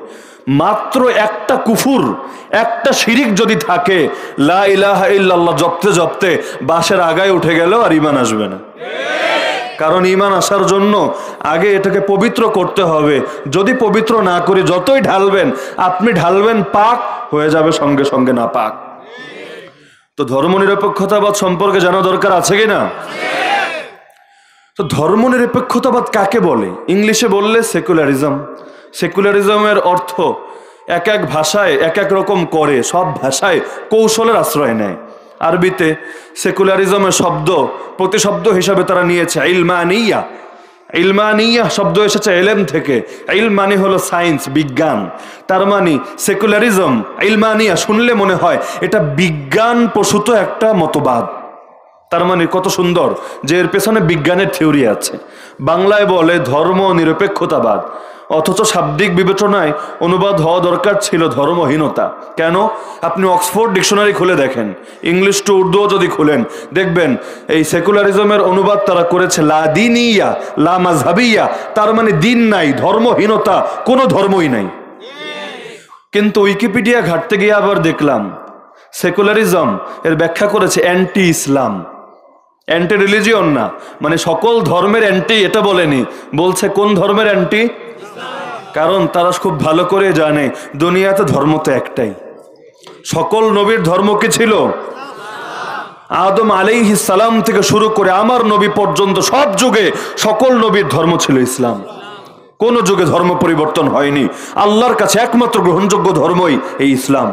মাত্র একটা কুফুর, একটা শিরিক যদি থাকে, লা জপতে জপতে বাসের আগায় উঠে গেলেও আর ইমান আসবে না। কারণ ইমান আসার জন্য আগে এটাকে পবিত্র করতে হবে। যদি পবিত্র না করে, যতই ঢালবেন, আপনি ঢালবেন পাক, হয়ে যাবে সঙ্গে সঙ্গে না পাক। তো ধর্মনিরপেক্ষতাবাদ সম্পর্কে জানা দরকার আছে কি না? তো ধর্মনিরপেক্ষতাবাদ কাকে বলে? ইংলিশে বললে সেকুলারিজম সেকুলারিজমের অর্থ এক এক ভাষায় এক এক রকম করে, সব ভাষায় কৌশলের আশ্রয় নেয়। আরবিতে সেকুলারিজমের শব্দ, প্রতিশব্দ হিসাবে তারা নিয়েছে, ইলমানিয়া। ইলমানিয়া শব্দ এসেছে এলেম থেকে। ইল মানে হলো সায়েন্স, বিজ্ঞান। তার মানে সেকুলারিজম, ইলমানিয়া শুনলে মনে হয় এটা বিজ্ঞান প্রসূত একটা মতবাদ। তার মানে কত সুন্দর যে এর পেছনে বিজ্ঞানের থিওরি আছে। বাংলায় বলে ধর্ম নিরপেক্ষতাবাদ অথচ শাব্দিক বিবেচনায় অনুবাদ হওয়া দরকার ছিল ধর্মহীনতা। কেন? আপনি অক্সফোর্ড ডিকশনারি খুলে দেখেন। ইংলিশ টু উর্দুও যদি খুলেন, দেখবেন এই সেকুলারিজমের অনুবাদ তারা করেছে লা দিনিয়া, লা মাঝহাবিয়া তার মানে দিন নাই, ধর্মহীনতা, কোনো ধর্মই নাই। কিন্তু উইকিপিডিয়া ঘাটতে গিয়ে আবার দেখলাম, সেকুলারিজম এর ব্যাখ্যা করেছে অ্যান্টি ইসলাম অ্যান্টি রিলিজিয়ন না মানে সকল ধর্মের অ্যান্টি এটা বলেনি। বলছে কোন ধর্মের অ্যান্টি? কারণ তারা খুব ভালো করে জানে, দুনিয়াতে ধর্ম তো একটাই। সকল নবীর ধর্ম কি ছিল? আদম আলাইহি সালাম থেকে শুরু করে আমার নবী পর্যন্ত সব যুগে সকল নবীর ধর্ম ছিল ইসলাম। কোন যুগে ধর্ম পরিবর্তন হয়নি। আল্লাহর কাছে একমাত্র গ্রহণযোগ্য ধর্মই এই ইসলাম।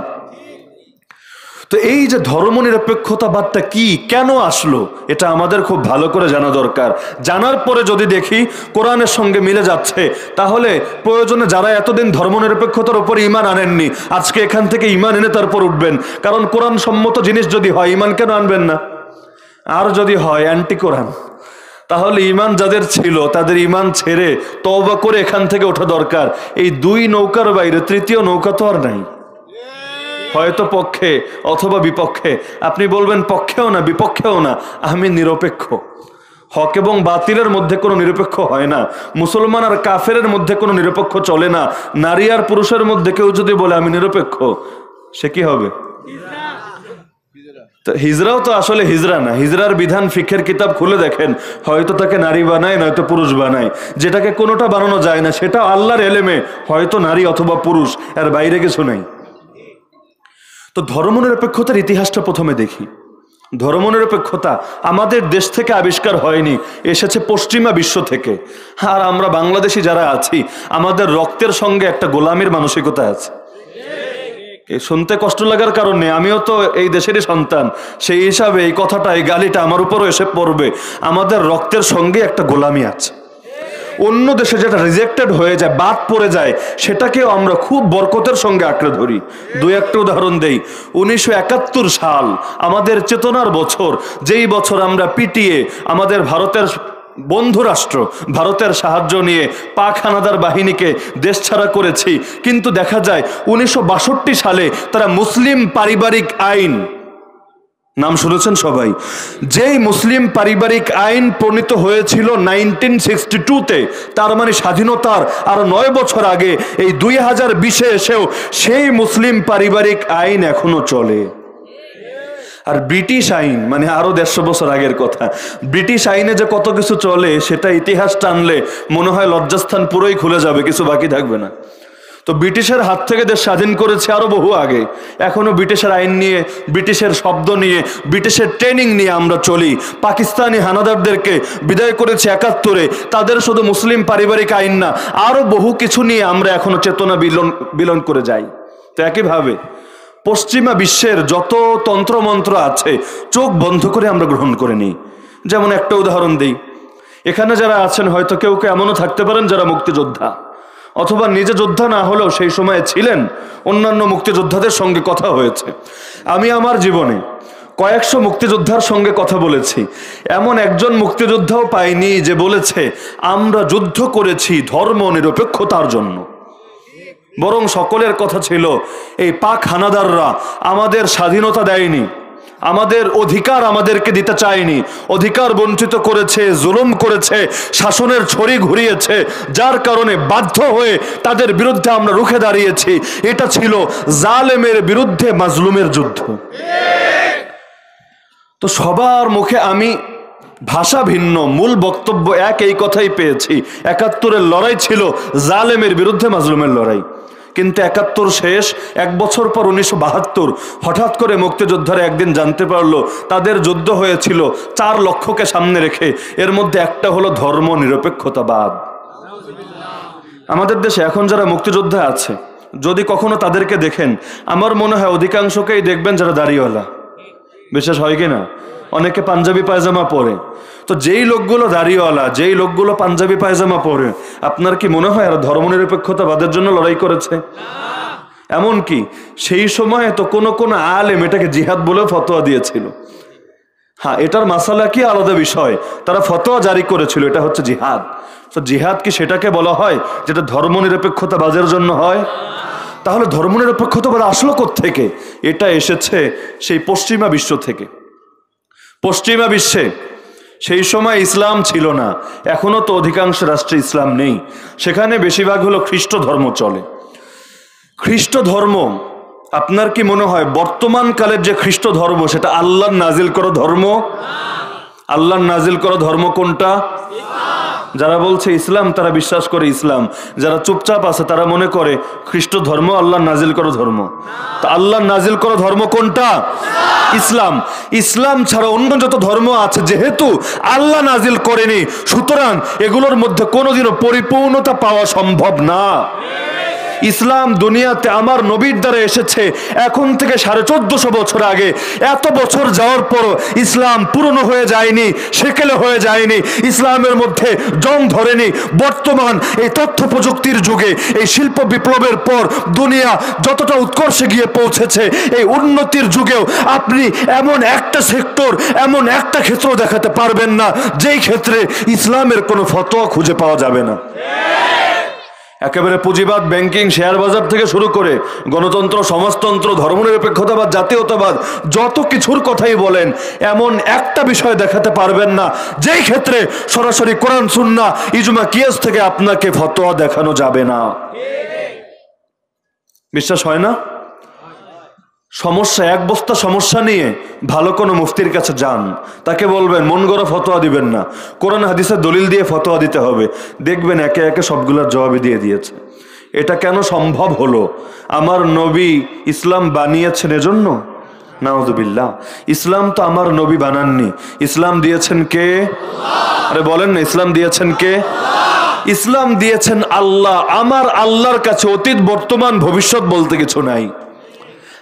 তো এই যে ধর্ম নিরপেক্ষতাবাদটা কি কেন আসলো? এটা আমাদের খুব ভালো করে জানা দরকার। জানার পরে যদি দেখি কোরআনের সঙ্গে মিলে যাচ্ছে, তাহলে প্রয়োজনে যারা এতদিন ধর্ম নিরপেক্ষতার উপর ইমান আনেননি, আজকে এখান থেকে ইমান এনে তারপর উঠবেন। কারণ কোরআন সম্মত জিনিস যদি হয় ইমান কেন আনবেন না? আর যদি হয় অ্যান্টি কোরআন তাহলে ইমান যাদের ছিল, তাদের ইমান ছেড়ে তওবা করে এখান থেকে ওঠা দরকার। এই দুই নৌকার বাইরে তৃতীয় নৌকা তো আর নাই। হয়তো পক্ষে অথবা বিপক্ষে। আপনি বলবেন, পক্ষেও না, বিপক্ষেও না। আমি নিরপেক্ষ। হক এবং বাতিলের মধ্যে কোনো নিরপেক্ষ হয় না। মুসলমান আর কাফেরের মধ্যে কোনো নিরপেক্ষ চলে না। নারী আর পুরুষের মধ্যে কেউ যদি বলে, আমি নিরপেক্ষ, সে কি হবে? হিজরাও তো আসলে হিজরা না। হিজরার বিধান ফিখের কিতাব খুলে দেখেন। হয়তো তাকে নারী বানায়, নয়তো পুরুষ বানায়। যেটাকে কোনোটা বানানো যায় না, সেটা আল্লাহর এলেমে হয়তো নারী অথবা পুরুষ, এর বাইরে কিছু নেই। তো ধর্মনিরপেক্ষতার ইতিহাসটা প্রথমে দেখি। ধর্মনিরপেক্ষতা আমাদের দেশ থেকে আবিষ্কার হয়নি, এসেছে পশ্চিমা বিশ্ব থেকে। আর আমরা বাংলাদেশি যারা আছি, আমাদের রক্তের সঙ্গে একটা গোলামের মানসিকতা আছে। শুনতে কষ্ট লাগার কারণে আমিও তো এই দেশেরই সন্তান, সেই হিসাবে এই কথাটা, এই গালিটা আমার উপরও এসে পড়বে। আমাদের রক্তের সঙ্গে একটা গোলামি আছে। অন্য দেশে যেটা রিজেক্টেড হয়ে যায়, বাদ পড়ে যায়, সেটাকেও আমরা খুব বরকতের সঙ্গে আঁকড়ে ধরি। দু একটা উদাহরণ দেই। উনিশশো একাত্তর সাল, আমাদের চেতনার বছর। যেই বছর আমরা পিটিয়ে আমাদের ভারতের বন্ধু রাষ্ট্র, ভারতের সাহায্য নিয়ে পাক হানাদার বাহিনীকে দেশ ছাড়া করেছি। কিন্তু দেখা যায়, উনিশশো বাষট্টি সালে তারা মুসলিম পারিবারিক আইন নাম শুনেছেন সবাই? যেই মুসলিম পারিবারিক আইন প্রণীত হয়েছিল নাইনটিন সিক্সটি টুতে, তার মানে স্বাধীনতার আর নয় বছর আগে, এই দুই হাজার বিশে এসেও সেই মুসলিম পারিবারিক আইন এখনও চলে। আর ব্রিটিশ আইন মানে আরও দেড়শো বছর আগের কথা, ব্রিটিশ আইনে যে কত কিছু চলে, সেটা ইতিহাস টানলে মনে হয় লজ্জাস্থান পুরোই খুলে যাবে, কিছু বাকি থাকবে না। তো ব্রিটিশের হাত থেকে দেশ স্বাধীন করেছে আরও বহু আগে। এখনও ব্রিটিশের আইন নিয়ে, ব্রিটিশের শব্দ নিয়ে, ব্রিটিশের ট্রেনিং নিয়ে আমরা চলি। পাকিস্তানি হানাদারদেরকে বিদায় করেছে একাত্তরে। তাদের শুধু মুসলিম পারিবারিক আইন না, আরও বহু কিছু নিয়ে আমরা এখনও চেতনা বিলন বিলন করে যাই। তো একইভাবে, পশ্চিমা বিশ্বের যত তন্ত্রমন্ত্র আছে, চোখ বন্ধ করে আমরা গ্রহণ করে নিই। যেমন একটা উদাহরণ দিই। এখানে যারা আছেন হয়তো কেউ কেউ এমনও থাকতে পারেন যারা মুক্তিযোদ্ধা। অথবা নিজে যোদ্ধা না হলেও সেই সময়ে ছিলেন অন্যান্য মুক্তিযোদ্ধাদের সঙ্গে কথা হয়েছে। আমি আমার জীবনে কয়েকশো মুক্তিযোদ্ধার সঙ্গে কথা বলেছি। এমন একজন মুক্তিযোদ্ধাও পাইনি যে বলেছে, আমরা যুদ্ধ করেছি ধর্ম নিরপেক্ষতার জন্য। বরং সকলের কথা ছিল, এই পাক হানাদাররা আমাদের স্বাধীনতা দেয়নি। আমাদের অধিকার আমাদেরকে দিতে চায়নি। অধিকার বঞ্চিত করেছে, জুলুম করেছে, শাসনের ছড়ি ঘুরিয়েছে, যার কারণে বাধ্য হয়ে তাদের বিরুদ্ধে আমরা রুখে দাঁড়িয়েছি। এটা ছিল জালেমের বিরুদ্ধে মাজলুমের যুদ্ধ। তো সবার মুখে আমি ভাষা ভিন্ন, মূল বক্তব্য এক এই কথাই পেয়েছি। একাত্তরের লড়াই ছিল জালেমের বিরুদ্ধে মাজলুমের লড়াই। কিন্তু একাত্তর শেষ, এক বছর পর উনিশশো বাহাত্তর। হঠাৎ করে মুক্তিযোদ্ধারা একদিন জানতে পারল, তাদের যুদ্ধ হয়েছিল চার লক্ষকে সামনে রেখে। এর মধ্যে একটা হলো ধর্ম নিরপেক্ষতাবাদ। আমাদের দেশে এখন যারা মুক্তিযোদ্ধা আছে, যদি কখনো তাদেরকে দেখেন, আমার মনে হয় অধিকাংশকেই দেখবেন যারা দাড়িওয়ালা। বিশ্বাস হয় কি না? অনেকে পাঞ্জাবি পায়জামা পরে। তো যেই লোকগুলো দাড়িওয়ালা, যেই লোকগুলো পাঞ্জাবি পায়জামা পরে, আপনার কি মনে হয় আর ধর্মনিরপেক্ষতাবাদের জন্য লড়াই করেছে? এমন কি সেই সময়ে তো কোনো কোনো আলেম এটাকে জিহাদ বলে ফতোয়া দিয়েছিল। হ্যাঁ এটার মাসালা কি আলাদা বিষয়? তারা ফতোয়া জারি করেছিল, এটা হচ্ছে জিহাদ। তো জিহাদ কি সেটাকে বলা হয় যেটা ধর্মনিরপেক্ষতাবাদের জন্য হয়? তাহলে ধর্ম ধর্মনিরপেক্ষতাবাদ আসলো থেকে এটা এসেছে সেই পশ্চিমা বিশ্ব থেকে। পশ্চিমা বিশ্বে। সেই সময় ইসলাম ছিল না। এখনও তো অধিকাংশ রাষ্ট্রে ইসলাম নেই। সেখানে বেশিরভাগ হলো খ্রিস্ট ধর্ম চলে। খ্রিস্ট ধর্ম, আপনার কি মনে হয় বর্তমান কালের যে খ্রিস্ট ধর্ম, সেটা আল্লাহ নাজিল করা ধর্ম? আল্লাহ নাজিল করা ধর্ম কোনটা? যারা বলছে ইসলাম, তারা বিশ্বাস করে ইসলাম। যারা চুপচাপ আছে, তারা মনে করে খ্রিস্ট ধর্ম, আল্লাহ নাজিল করো ধর্ম। তা আল্লাহ নাজিল করো ধর্ম কোনটা? ইসলাম। ইসলাম ছাড়া অন্য যত ধর্ম আছে, যেহেতু আল্লাহ নাজিল করেনি, সুতরাং এগুলোর মধ্যে কোনোদিনও পরিপূর্ণতা পাওয়া সম্ভব না। ইসলাম দুনিয়াতে আমার নবীর দ্বারা এসেছে। এখন থেকে সাড়ে চোদ্দশো বছর আগে, এত বছর যাওয়ার পরও ইসলাম পুরনো হয়ে যায়নি, সেকেলে হয়ে যায়নি। ইসলামের মধ্যে জং ধরেনি। বর্তমান এই তথ্য প্রযুক্তির যুগে, এই শিল্প বিপ্লবের পর দুনিয়া যতটা উৎকর্ষে গিয়ে পৌঁছেছে, এই উন্নতির যুগেও আপনি এমন একটা সেক্টর, এমন একটা ক্ষেত্র দেখাতে পারবেন না, যেই ক্ষেত্রে ইসলামের কোনো ফতোয়া খুঁজে পাওয়া যাবে না। একেবারে পুঁজিবাদ ব্যাংকিং শেয়ার বাজার থেকে শুরু করে গণতন্ত্র, সমাজতন্ত্র, ধর্মনিরপেক্ষতাবাদ, জাতীয়তাবাদ, যত কিছুর কথাই বলেন, এমন একটা বিষয় দেখাতে পারবেন না। যেই ক্ষেত্রে সরাসরি কোরআন সুন্না ইজুমা, কিয়াস থেকে আপনাকে ফতোয়া দেখানো যাবে না। বিশ্বাস হয় না? সমস্যা, এক বস্তা সমস্যা নিয়ে ভালো কোনো মুফতির কাছে যান। তাকে বলবেন, মন গড়া ফতোয়া দিবেন না। কোরআন হাদিসের দলিল দিয়ে ফতোয়া দিতে হবে। দেখবেন একে একে সবগুলোর জবাবই দিয়ে দিয়েছে। এটা কেন সম্ভব হলো? আমার নবী ইসলাম বানিয়েছেন এজন্য? নাউজুবিল্লাহ। ইসলাম তো আমার নবী বানাননি। ইসলাম দিয়েছেন কে? আরে বলেন না, ইসলাম দিয়েছেন কে? ইসলাম দিয়েছেন আল্লাহ। আমার আল্লাহর কাছে অতীত, বর্তমান, ভবিষ্যৎ বলতে কিছু নাই।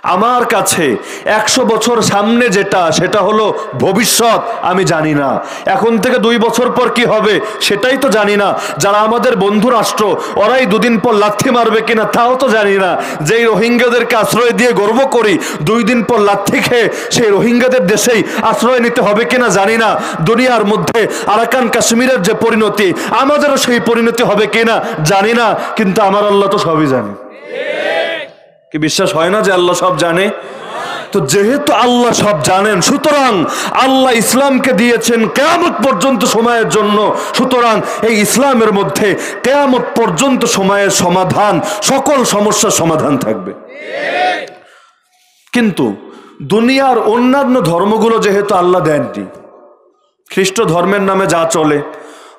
আমার কাছে একশো বছর সামনে যেটা, সেটা হলো ভবিষ্যৎ, আমি জানি না। এখন থেকে দুই বছর পর কি হবে, সেটাই তো জানি না। যারা আমাদের বন্ধু রাষ্ট্র, ওরাই দুদিন পর লাথি মারবে কিনা তাও তো জানি না। যেই রোহিঙ্গাদেরকে আশ্রয় দিয়ে গর্ব করি, দুই দিন পর লাথি খেয়ে সেই রোহিঙ্গাদের দেশেই আশ্রয় নিতে হবে কিনা জানি না। দুনিয়ার মধ্যে আরাকান কাশ্মীরের যে পরিণতি, আমাদেরও সেই পরিণতি হবে কিনা জানি না, কিন্তু আমার আল্লাহ তো সবই জানে। কি বিশ্বাস হয় না যে আল্লাহ সব জানে? তো যেহেতু আল্লাহ সব জানেন, সুতরাং আল্লাহ ইসলামকে দিয়েছেন কেয়ামত পর্যন্ত সময়ের জন্য। সুতরাং এই ইসলামের মধ্যে কেয়ামত পর্যন্ত সময়ের সমাধান, সকল সমস্যার সমাধান থাকবে। কিন্তু দুনিয়ার অন্যান্য ধর্মগুলো যেহেতু আল্লাহ দেননি, খ্রিস্ট ধর্মের নামে যা চলে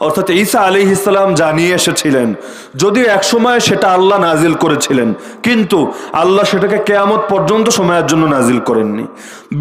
অর্থাৎ ঈসা আলী ইসলাম জানিয়ে এসেছিলেন, যদিও একসময় সেটা আল্লাহ নাজিল করেছিলেন, কিন্তু আল্লাহ সেটাকে কেয়ামত পর্যন্ত সময়ের জন্য নাজিল করেননি।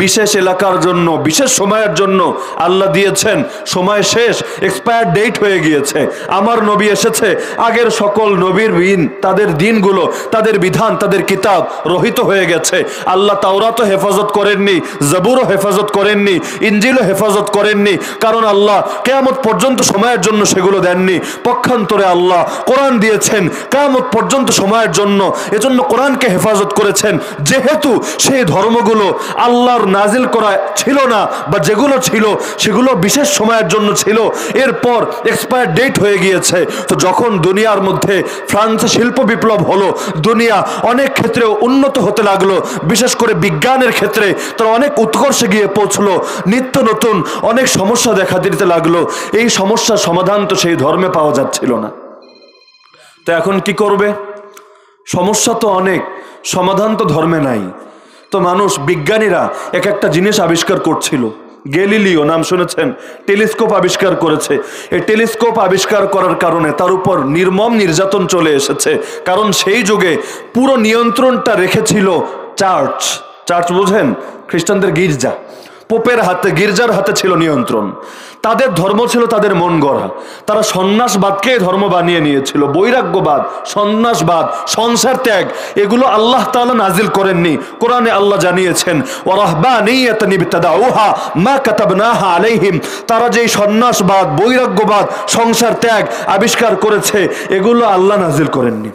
বিশেষ এলাকার জন্য, বিশেষ সময়ের জন্য আল্লাহ দিয়েছেন, সময় শেষ এক্সপায়ার ডেট হয়ে গিয়েছে। আমার নবী এসেছে, আগের সকল নবীর বিন তাদের দিনগুলো, তাদের বিধান, তাদের কিতাব রহিত হয়ে গেছে। আল্লাহ তাওরাতও হেফাজত করেননি, জবুরও হেফাজত করেননি ইঞ্জিলও হেফাজত করেননি, কারণ আল্লাহ কেয়ামত পর্যন্ত সময়ের জন্য সেগুলো দেননি। পক্ষান্তরে আল্লাহ কোরআন দিয়েছেন, কেয়ামত পর্যন্ত সময়ের জন্য। এজন্য কোরআনকে হেফাজত করেছেন। যেহেতু সেই ধর্মগুলো আল্লাহর নাজিল করা ছিল না বা যেগুলো ছিল, সেগুলো বিশেষ সময়ের জন্য ছিল। এরপর এক্সপায়ার ডেট হয়ে গিয়েছে। তো যখন দুনিয়ার মধ্যে ফ্রান্সে শিল্প বিপ্লব হলো, দুনিয়া অনেক ক্ষেত্রে উন্নত হতে লাগল। বিশেষ করে বিজ্ঞানের ক্ষেত্রে তারা অনেক উৎকর্ষে গিয়ে পৌঁছলো। নিত্য নতুন অনেক সমস্যা দেখা দিতে লাগল। এই সমস্যার সমাধান তো সেই ধর্মে পাওয়া যাচ্ছিল না। তো এখন কি করবে? সমস্যা তো অনেক, সমাধান তো ধর্মে নাই। তো মানুষ, বিজ্ঞানীরা এক একটা জিনিস আবিষ্কার করছিল। গেলিলিও নাম শুনেছেন? টেলিস্কোপ আবিষ্কার করেছে। এই টেলিস্কোপ আবিষ্কার করার কারণে তার উপর নির্মম নির্যাতন চলে এসেছে। কারণ সেই যুগে পুরো নিয়ন্ত্রণটা রেখেছিল চার্চ। চার্চ বুঝেন? খ্রিস্টানদের গির্জা। পোপের হাতে, গির্জার হাতে ছিল নিয়ন্ত্রণ। তাদের ধর্ম ছিল তাদের মন গড়া। তারা সন্ন্যাসবাদকে ধর্ম বানিয়ে নিয়েছিল। বৈরাগ্যবাদ, সন্ন্যাসবাদ, সংসার ত্যাগ, এগুলো আল্লাহ তাআলা নাজিল করেননি। কোরআনে আল্লাহ জানিয়েছেন আলাইহিম। তারা যেই সন্ন্যাসবাদ, বৈরাগ্যবাদ, সংসার ত্যাগ আবিষ্কার করেছে, এগুলো আল্লাহ নাজিল করেননি।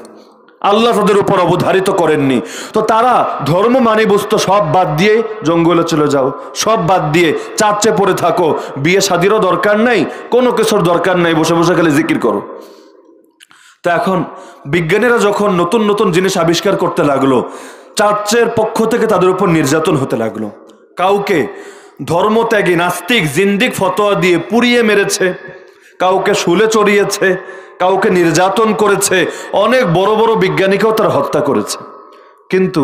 আল্লাহ তাদের উপর অবধারিত করেননি। তো তারা ধর্ম মানে বস্তু সব বাদ দিয়ে জঙ্গলে চলে যাও, সব বাদ দিয়ে চার্চে পড়ে থাকো, বিয়ে শাদিরও দরকার নাই, কোনো কিছুর দরকার নাই, বসে বসে খালি জিকির করো। তো এখন বিজ্ঞানীরা যখন নতুন নতুন জিনিস আবিষ্কার করতে লাগল, চার্চের পক্ষ থেকে তাদের উপর নির্যাতন হতে লাগল। কাউকে ধর্মত্যাগী, নাস্তিক, জিন্দিক ফতোয়া দিয়ে পুড়িয়ে মেরেছে, কাউকে শুলে চড়িয়েছে কাউকে নির্যাতন করেছে, অনেক বড় বড় বিজ্ঞানীকেও তারা হত্যা করেছে। কিন্তু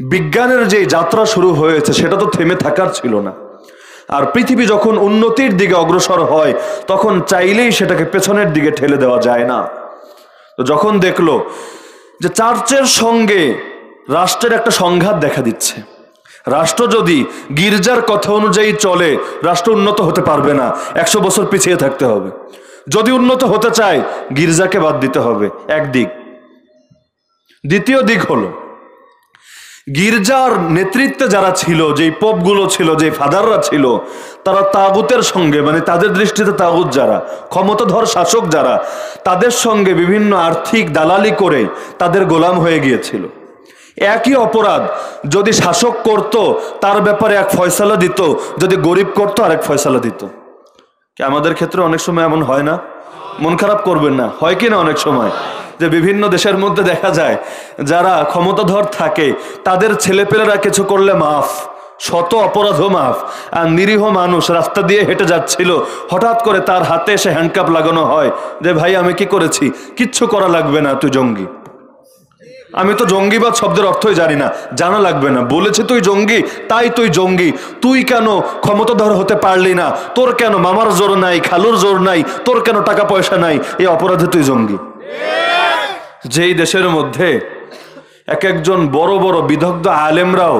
বিজ্ঞানের যে যাত্রা শুরু হয়েছে, সেটা তো থেমে থাকার ছিল না। আর পৃথিবী যখন উন্নতির দিকে অগ্রসর হয়, তখন চাইলেই সেটাকে পেছনের দিকে ঠেলে দেওয়া যায় না। তো যখন দেখল যে চার্চের সঙ্গে রাষ্ট্রের একটা সংঘাত দেখা দিচ্ছে, রাষ্ট্র যদি গির্জার কথা অনুযায়ী চলে, রাষ্ট্র উন্নত হতে পারবে না। একশো বছর পিছিয়ে থাকতে হবে। যদি উন্নত হতে চায়, গির্জাকে বাদ দিতে হবে। একদিক দ্বিতীয় দিক হলো, গির্জার নেতৃত্বে যারা ছিল, যেই পোপগুলো ছিল যে ফাদাররা ছিল, তারা তাগুতের সঙ্গে মানে তাদের দৃষ্টিতে তাগুত যারা, ক্ষমতাধর শাসক যারা, তাদের সঙ্গে বিভিন্ন আর্থিক দালালি করে তাদের গোলাম হয়ে গিয়েছিল। একই অপরাধ, যদি শাসক করত, তার ব্যাপারে এক ফয়সালা দিত, যদি গরিব করতো, আরেক ফয়সালা দিত। কি আমাদের ক্ষেত্রে অনেক সময় এমন হয় না? মন খারাপ করবেন না। হয় কি না অনেক সময়? যে বিভিন্ন দেশের মধ্যে দেখা যায়, যারা ক্ষমতাধর থাকে, তাদের ছেলেপেলেরা কিছু করলে মাফ, শত অপরাধও মাফ। আর নিরীহ মানুষ রাস্তা দিয়ে হেঁটে যাচ্ছিল, হঠাৎ করে তার হাতে এসে হ্যান্ডকাপ লাগানো হয়। যে, ভাই, আমি কি করেছি? কিচ্ছু করা লাগবে না, তুই জঙ্গি। আমি তো জঙ্গিবাদ শব্দের অর্থই জানি না, জানা লাগবে না। বলেছে তুই জঙ্গি, তাই তুই জঙ্গি। তুই কেন ক্ষমতাধর হতে পারলি না? তোর কেন মামার জোর নাই, খালুর জোর নাই, তোর কেন টাকা পয়সা নাই? এই অপরাধে তুই জঙ্গি। যেই দেশের মধ্যে এক একজন বড় বড় বিদগ্ধ আলেমরাও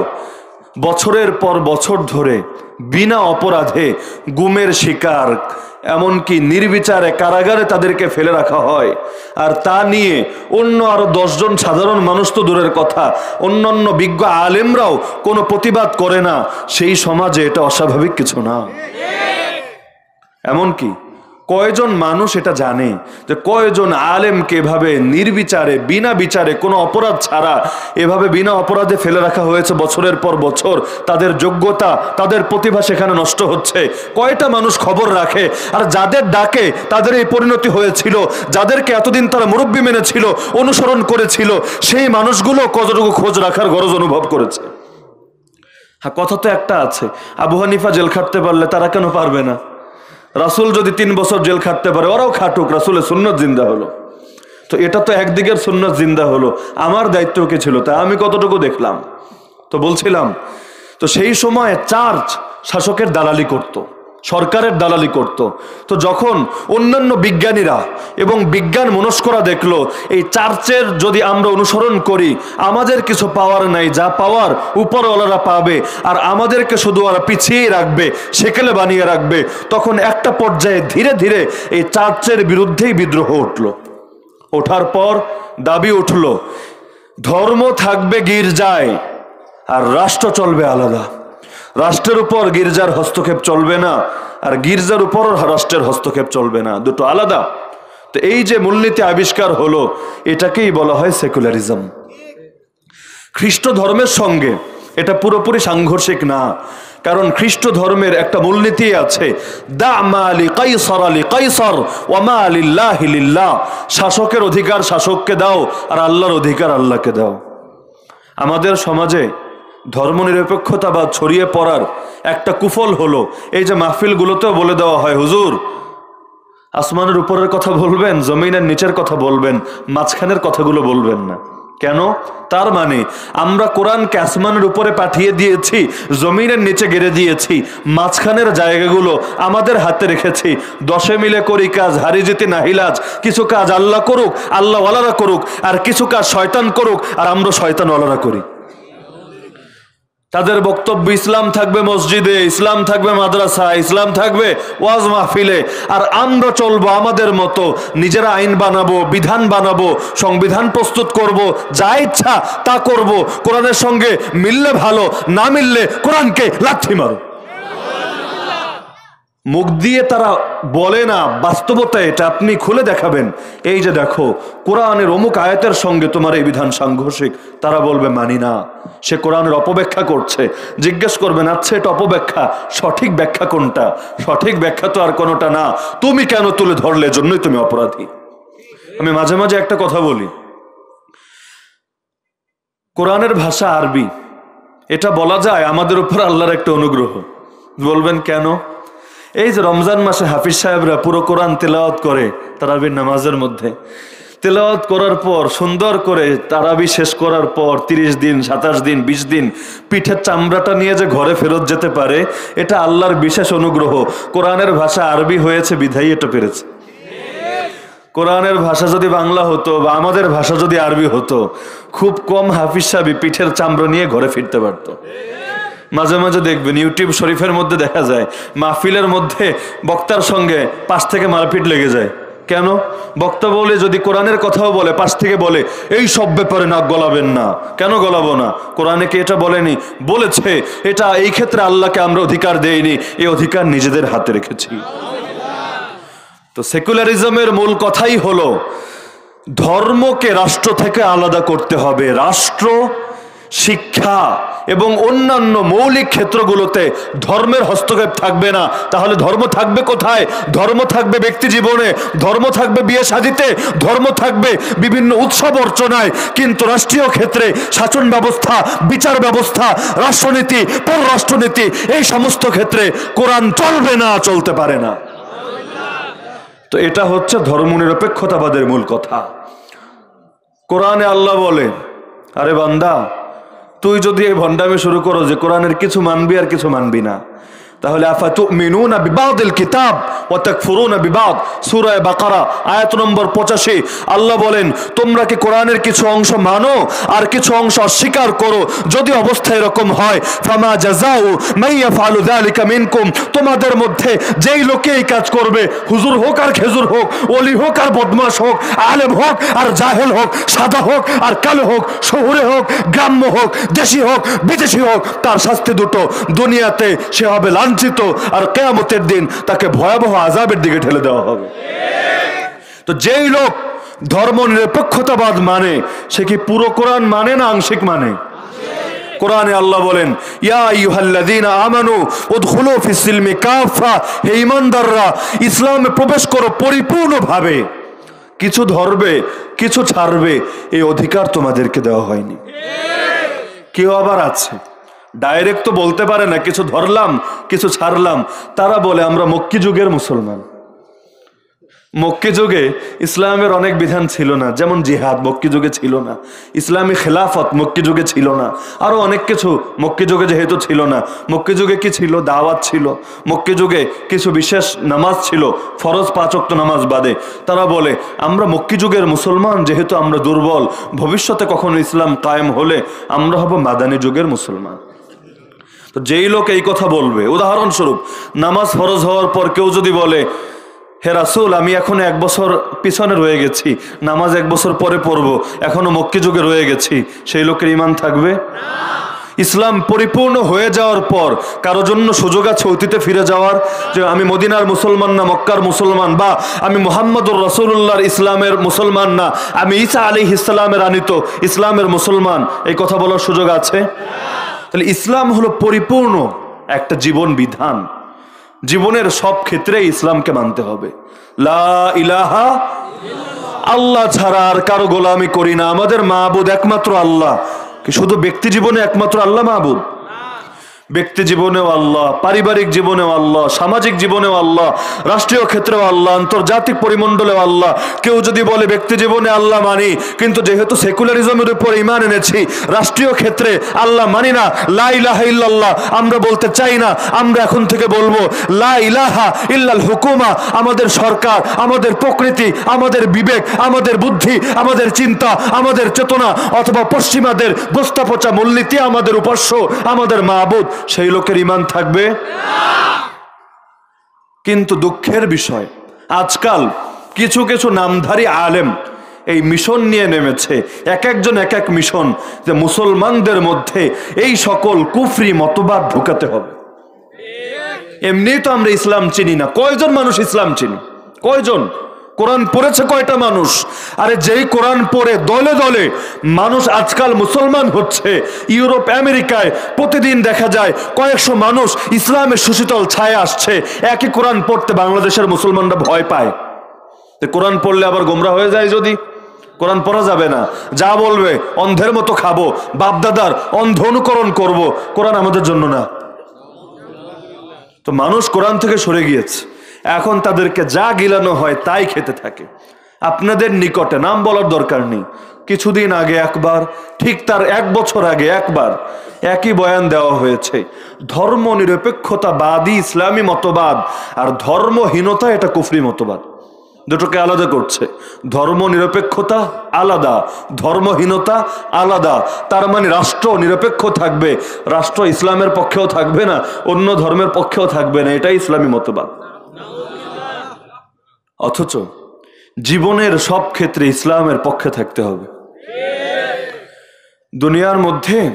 বছরের পর বছর ধরে বিনা অপরাধে গুমের শিকার এমনকি নির্বিচারে কারাগারে তাদেরকে ফেলে রাখা হয়। আর তা নিয়ে অন্য আরও দশজন সাধারণ মানুষ তো দূরের কথা। অন্যান্য বিজ্ঞ আলেমরাও কোনো প্রতিবাদ করে না। সেই সমাজে এটা অস্বাভাবিক কিছু না। এমনকি কয়জন মানুষ এটা জানে যে কয়জন আলেমকে এভাবে নির্বিচারে, বিনা বিচারে কোনো অপরাধ ছাড়া এভাবে বিনা অপরাধে ফেলে রাখা হয়েছে বছরের পর বছর? তাদের যোগ্যতা, তাদের প্রতিভা সেখানে নষ্ট হচ্ছে। কয়টা মানুষ খবর রাখে? আর যাদের ডাকে তাদের এই পরিণতি হয়েছিল। যাদেরকে এতদিন তারা মুরব্বী মেনেছিল, অনুসরণ করেছিল, সেই মানুষগুলো কতটুকু খোঁজ রাখার গরজ অনুভব করেছে? হ্যাঁ কথা তো একটা আছে। আবু হানিফা জেল খাটতে পারলে তারা কেন পারবে না? রাসুল যদি তিন বছর জেল খাটতে পারে, ওরাও খাটুক, রাসুলের সুন্নত জিন্দা হলো। তো এটা তো একদিকের সুন্নত জিন্দা হলো, আমার দায়িত্ব কি ছিল? তা আমি কতটুকু দেখলাম? তো বলছিলাম, তো সেই সময় চার্চ শাসকের দালালি করত। সরকারের দালালি করত। তো যখন অন্যান্য বিজ্ঞানীরা এবং বিজ্ঞান মনস্করা দেখল, এই চার্চের যদি আমরা অনুসরণ করি, আমাদের কিছু পাওয়ার নাই, যা পাওয়ার উপরওয়ালারা পাবে, আর আমাদেরকে শুধু ওরা পিছিয়ে রাখবে, সেকেলে বানিয়ে রাখবে, তখন একটা পর্যায়ে ধীরে ধীরে এই চার্চের বিরুদ্ধেই বিদ্রোহ উঠল ওঠার পর দাবি উঠল, ধর্ম থাকবে গির্জায়, আর রাষ্ট্র চলবে আলাদা রাষ্ট্রের উপর গির্জার হস্তক্ষেপ চলবে না, আর গির্জার উপর রাষ্ট্রের হস্তক্ষেপ চলবে না। দুটো আলাদা। তো এই যে মূলনীতি আবিষ্কার হলো, এটাকেই বলা হয় সেকুলারিজম। খ্রিস্ট ধর্মের সঙ্গে এটা পুরোপুরি সাংঘর্ষিক না, কারণ খ্রিস্ট ধর্মের একটা মূলনীতি আছে শাসকের অধিকার শাসককে দাও, আর আল্লাহর অধিকার আল্লাহকে দাও। আমাদের সমাজে ধর্মনিরপেক্ষতা বা ছড়িয়ে পড়ার একটা কুফল হলো। এই যে মাহফিলগুলোতেও বলে দেওয়া হয়, হুজুর, আসমানের উপরের কথা বলবেন, জমিনের নিচের কথা বলবেন, মাঝখানের কথাগুলো বলবেন না। কেন? তার মানে আমরা কোরআনকে আসমানের উপরে পাঠিয়ে দিয়েছি, জমিনের নিচে গেড়ে দিয়েছি, মাঝখানের জায়গাগুলো আমাদের হাতে রেখেছি। দশে মিলে করি কাজ, হারি যেতে নাহিলাজ কিছু কাজ আল্লাহ করুক আল্লাহ ওয়ালারা করুক, আর কিছু কাজ শয়তান করুক, আর আমরা শয়তান ওয়ালারা করি। তাদের বক্তব্য ইসলাম থাকবে মসজিদে, ইসলাম থাকবে মাদ্রাসা ইসলাম থাকবে ওয়াজ মাহফিলে। আর আমরা চলবো আমাদের মতো, নিজেরা আইন বানাবো, বিধান বানাবো, সংবিধান প্রস্তুত করব, যা ইচ্ছা তা করব, কোরআনের সঙ্গে মিললে ভালো, না মিললে কোরআনকে লাথি মারো। মুখ দিয়ে তারা বলে না বাস্তবতা এটা আপনি খুলে দেখাবেন। এই যে দেখো, কোরআনের অমুক আয়াতের সঙ্গে তোমার এই বিধান সাংঘর্ষিক, তারা বলবে, মানি না। সে কোরআনের অপব্যাখ্যা করছে। জিজ্ঞেস করবেন আচ্ছা এটা অপব্যাখ্যা? সঠিক ব্যাখ্যা কোনটা? সঠিক ব্যাখ্যা তো আর কোনোটা না। তুমি কেন তুলে ধরলে? জন্যই তুমি অপরাধী। আমি মাঝে মাঝে একটা কথা বলি। কোরআনের ভাষা আরবি। এটা বলা যায় আমাদের উপর আল্লাহর একটা অনুগ্রহ। বলবেন, কেন? এই যে রমজান মাসে হাফিজ সাহেবরা পুরো কোরআন তেলাওয়াত করে তারাবির নামাজের মধ্যে। তেলাওয়াত করার পর, সুন্দর করে তারাবি শেষ করার পর, তিরিশ দিন, সাতাশ দিন, বিশ দিন পিঠের চামড়াটা নিয়ে যে ঘরে ফেরত যেতে পারে, এটা আল্লাহর বিশেষ অনুগ্রহ। কোরআনের ভাষা আরবি হয়েছে বিধাই এটা পেরেছে। কোরআনের ভাষা যদি বাংলা হতো বা আমাদের ভাষা যদি আরবি হতো, খুব কম হাফিজ সাহেবই পিঠের চামড়া নিয়ে ঘরে ফিরতে পারতো। মাঝে মাঝে দেখবেন ইউটিউব শরীফের মধ্যে দেখা যায়, মাহফিলের মধ্যে বক্তার সঙ্গে পাশ থেকে মারপিট লেগে যায়। কেন? বক্তা বলে, যদি কোরআনের কথাও বলে, পাশ থেকে বলে, এই সব ব্যাপারে নাক গলাবেন না। কেন গলাবো না? কোরআনে কি এটা বলেনি? বলেছে, এটা এই ক্ষেত্রে আল্লাহকে আমরা অধিকার দেইনি এই অধিকার নিজেদের হাতে রেখেছি। তো সেকুলারিজমের মূল কথাই হলো, ধর্মকে রাষ্ট্র থেকে আলাদা করতে হবে। রাষ্ট্র শিক্ষা এবং অন্যান্য মৌলিক ক্ষেত্রগুলোতে ধর্মের হস্তক্ষেপ থাকবে না। তাহলে ধর্ম থাকবে কোথায়? ধর্ম থাকবে ব্যক্তি জীবনে, ধর্ম থাকবে বিয়ে সাজিতে, ধর্ম থাকবে বিভিন্ন উৎসব অর্চনায়। কিন্তু রাষ্ট্রীয় ক্ষেত্রে শাসন ব্যবস্থা, বিচার ব্যবস্থা, রাষ্ট্রনীতি, পররাষ্ট্রনীতি, এই সমস্ত ক্ষেত্রে কোরআন চলবে না, চলতে পারে না। তো এটা হচ্ছে ধর্মনিরপেক্ষতাবাদের মূল কথা। কোরআনে আল্লাহ বলে আরে বান্দা তুই যদি এই ভণ্ডামি শুরু করো যে কোরআনের কিছু মানবি আর কিছু মানবি না। তাহলে আফা তুমিনুনা বিবাদিল কিতাব ওয়া তাকফুরুনা বিবাদ। সূরা বাকারা, আয়াত নম্বর 85 আল্লাহ বলেন, তোমরা কি কোরআনের কিছু অংশ মানো আর কিছু অংশ অস্বীকার করো? যদি অবস্থা এরকম হয়, ফামা জাযাউ তোমাদের মধ্যে যেই লোকে এই কাজ করবে, হুজুর হোক আর খেজুর হোক, ওলি হোক আর বদমাশ হোক, আলেম হোক আর জাহেল হোক, সাদা হোক আর কালো হোক, শহুরে হোক, গ্রাম্য হোক, দেশি হোক, বিদেশি হোক, তার শাস্তি দুটো। দুনিয়াতে সে হবে লাঞ্ছিত আর কেয়ামতের দিন তাকে ভয়াবহ আজাবের দিকে ঠেলে দেওয়া হবে। তো যেই লোক ধর্ম নিরপেক্ষতাবাদ মানে সে কি পুরো কোরআন মানে না আংশিক মানে? কোরআনে আল্লাহ বলেন হে ইসলামে প্রবেশ করো পরিপূর্ণভাবে। কিছু ধরবে, কিছু ছাড়বে, এই অধিকার তোমাদেরকে দেওয়া হয়নি। কেউ আবার আছে। ডাইরেক্ট তো বলতে পারে না, কিছু ধরলাম, কিছু ছাড়লাম। তারা বলে, আমরা মক্কি যুগের মুসলমান। মক্কি যুগে ইসলামের অনেক বিধান ছিল না, যেমন জিহাদ মক্কি যুগে ছিল না, ইসলামী খেলাফত মক্কি যুগে ছিল না আরও অনেক কিছু মক্কি যুগে যেহেতু ছিল না। মক্কি যুগে কি ছিল? দাওয়াত ছিল। মক্কি যুগে কিছু বিশেষ নামাজ ছিল, ফরজ পাঁচক্ত নামাজ বাদে। তারা বলে, আমরা মক্কি যুগের মুসলমান, যেহেতু আমরা দুর্বল, ভবিষ্যতে কখনো ইসলাম কায়েম হলে আমরা হব মাদানী যুগের মুসলমান। তো যেই লোক এই কথা বলবে, উদাহরণস্বরূপ, নামাজ ফরজ হওয়ার পর কেউ যদি বলে, হে রাসুল, আমি এখন এক বছর পিছনে রয়ে গেছি, নামাজ এক বছর পরে পড়ব, এখনও মক্কি যুগে রয়ে গেছি সেই লোকের ইমান থাকবে? ইসলাম পরিপূর্ণ হয়ে যাওয়ার পর কারও জন্য সুযোগ আছে অতীতে ফিরে যাওয়ার? যে আমি মদিনার মুসলমান না, মক্কার মুসলমান, বা আমি মোহাম্মদুর রসুল্লাহর ইসলামের মুসলমান না, আমি ঈসা আলী ইসলামের আনিত ইসলামের মুসলমান, এই কথা বলার সুযোগ আছে? তাহলে ইসলাম হলো পরিপূর্ণ একটা জীবন বিধান। জীবনের সব ক্ষেত্রে ইসলামকে মানতে হবে। লা ইলাহা আল্লাহ ছাড়া আর কারও গোলামি করি না। আমাদের মাহবুদ একমাত্র আল্লাহ। শুধু ব্যক্তি জীবনে একমাত্র আল্লাহ মাহবুদ? ব্যক্তি জীবনেও আল্লাহ, পারিবারিক জীবনেও আল্লাহ, সামাজিক জীবনেও আল্লাহ, রাষ্ট্রীয় ক্ষেত্রেও আল্লাহ, আন্তর্জাতিক পরিমণ্ডলেও আল্লাহ। কেউ যদি বলে ব্যক্তি জীবনে আল্লাহ মানি, কিন্তু যেহেতু সেকুলারিজমের উপর ইমান এনেছি, রাষ্ট্রীয় ক্ষেত্রে আল্লাহ মানি না, লা ইলাহা ইল্লাল্লাহ, আমরা বলতে চাই না, আমরা এখন থেকে বলব, লা ইলাহা ইল্লাল হুকুমা, আমাদের সরকার, আমাদের প্রকৃতি, আমাদের বিবেক, আমাদের বুদ্ধি, আমাদের চিন্তা, আমাদের চেতনা, অথবা পশ্চিমাদের গোস্তা পচা মূলনীতি আমাদের উপাস্য, আমাদের মাহবুদ সেই লোকের ইমান থাকবে? কিন্তু দুঃখের বিষয়, আজকাল কিছু কিছু নামধারী আলেম এই মিশন নিয়ে নেমেছে। এক একজন এক এক মিশন যে মুসলমানদের মধ্যে এই সকল কুফরি মতবাদ ঢুকাতে হবে। এমনি তো আমরা ইসলাম চিনি না। কয়জন মানুষ ইসলাম চিনি? কয়জন? কোরআন পড়েছে কয়টা মানুষ? আরে যেই কোরআন পড়ে দলে দলে মানুষ আজকাল মুসলমান হচ্ছে। ইউরোপ, আমেরিকায় প্রতিদিন দেখা যায় কয়েকশো মানুষ ইসলামের সুশীতল ছায়া আসছে। একই কোরআন পড়তে বাংলাদেশের মুসলমানরা ভয় পায়। কোরআন পড়লে আবার গোমরা হয়ে যায় যদি? কোরআন পড়া যাবে না। যা বলবে, অন্ধের মতো খাব, বাপদাদার অন্ধ অনুকরণ করব, কোরআন আমাদের জন্য না। তো মানুষ কোরআন থেকে সরে গিয়েছে। এখন তাদেরকে যা গিলানো হয় তাই খেতে থাকে। আপনাদের নিকটে নাম বলার দরকার নেই। কিছুদিন আগে একবার, ঠিক তার এক বছর আগে একবার একই বয়ান দেওয়া হয়েছে। ধর্ম নিরপেক্ষতাবাদী ইসলামী মতবাদ আর ধর্মহীনতা এটা কুফরি মতবাদ। দুটোকে আলাদা করছে। ধর্ম নিরপেক্ষতা আলাদা, ধর্মহীনতা আলাদা। তার মানে রাষ্ট্র নিরপেক্ষ থাকবে, রাষ্ট্র ইসলামের পক্ষেও থাকবে না, অন্য ধর্মের পক্ষেও থাকবে না। এটাই ইসলামী মতবাদ। অথচ জীবনের সব ক্ষেত্রে ইসলামের পক্ষে থাকতে হবে। দুনিয়ার মধ্যে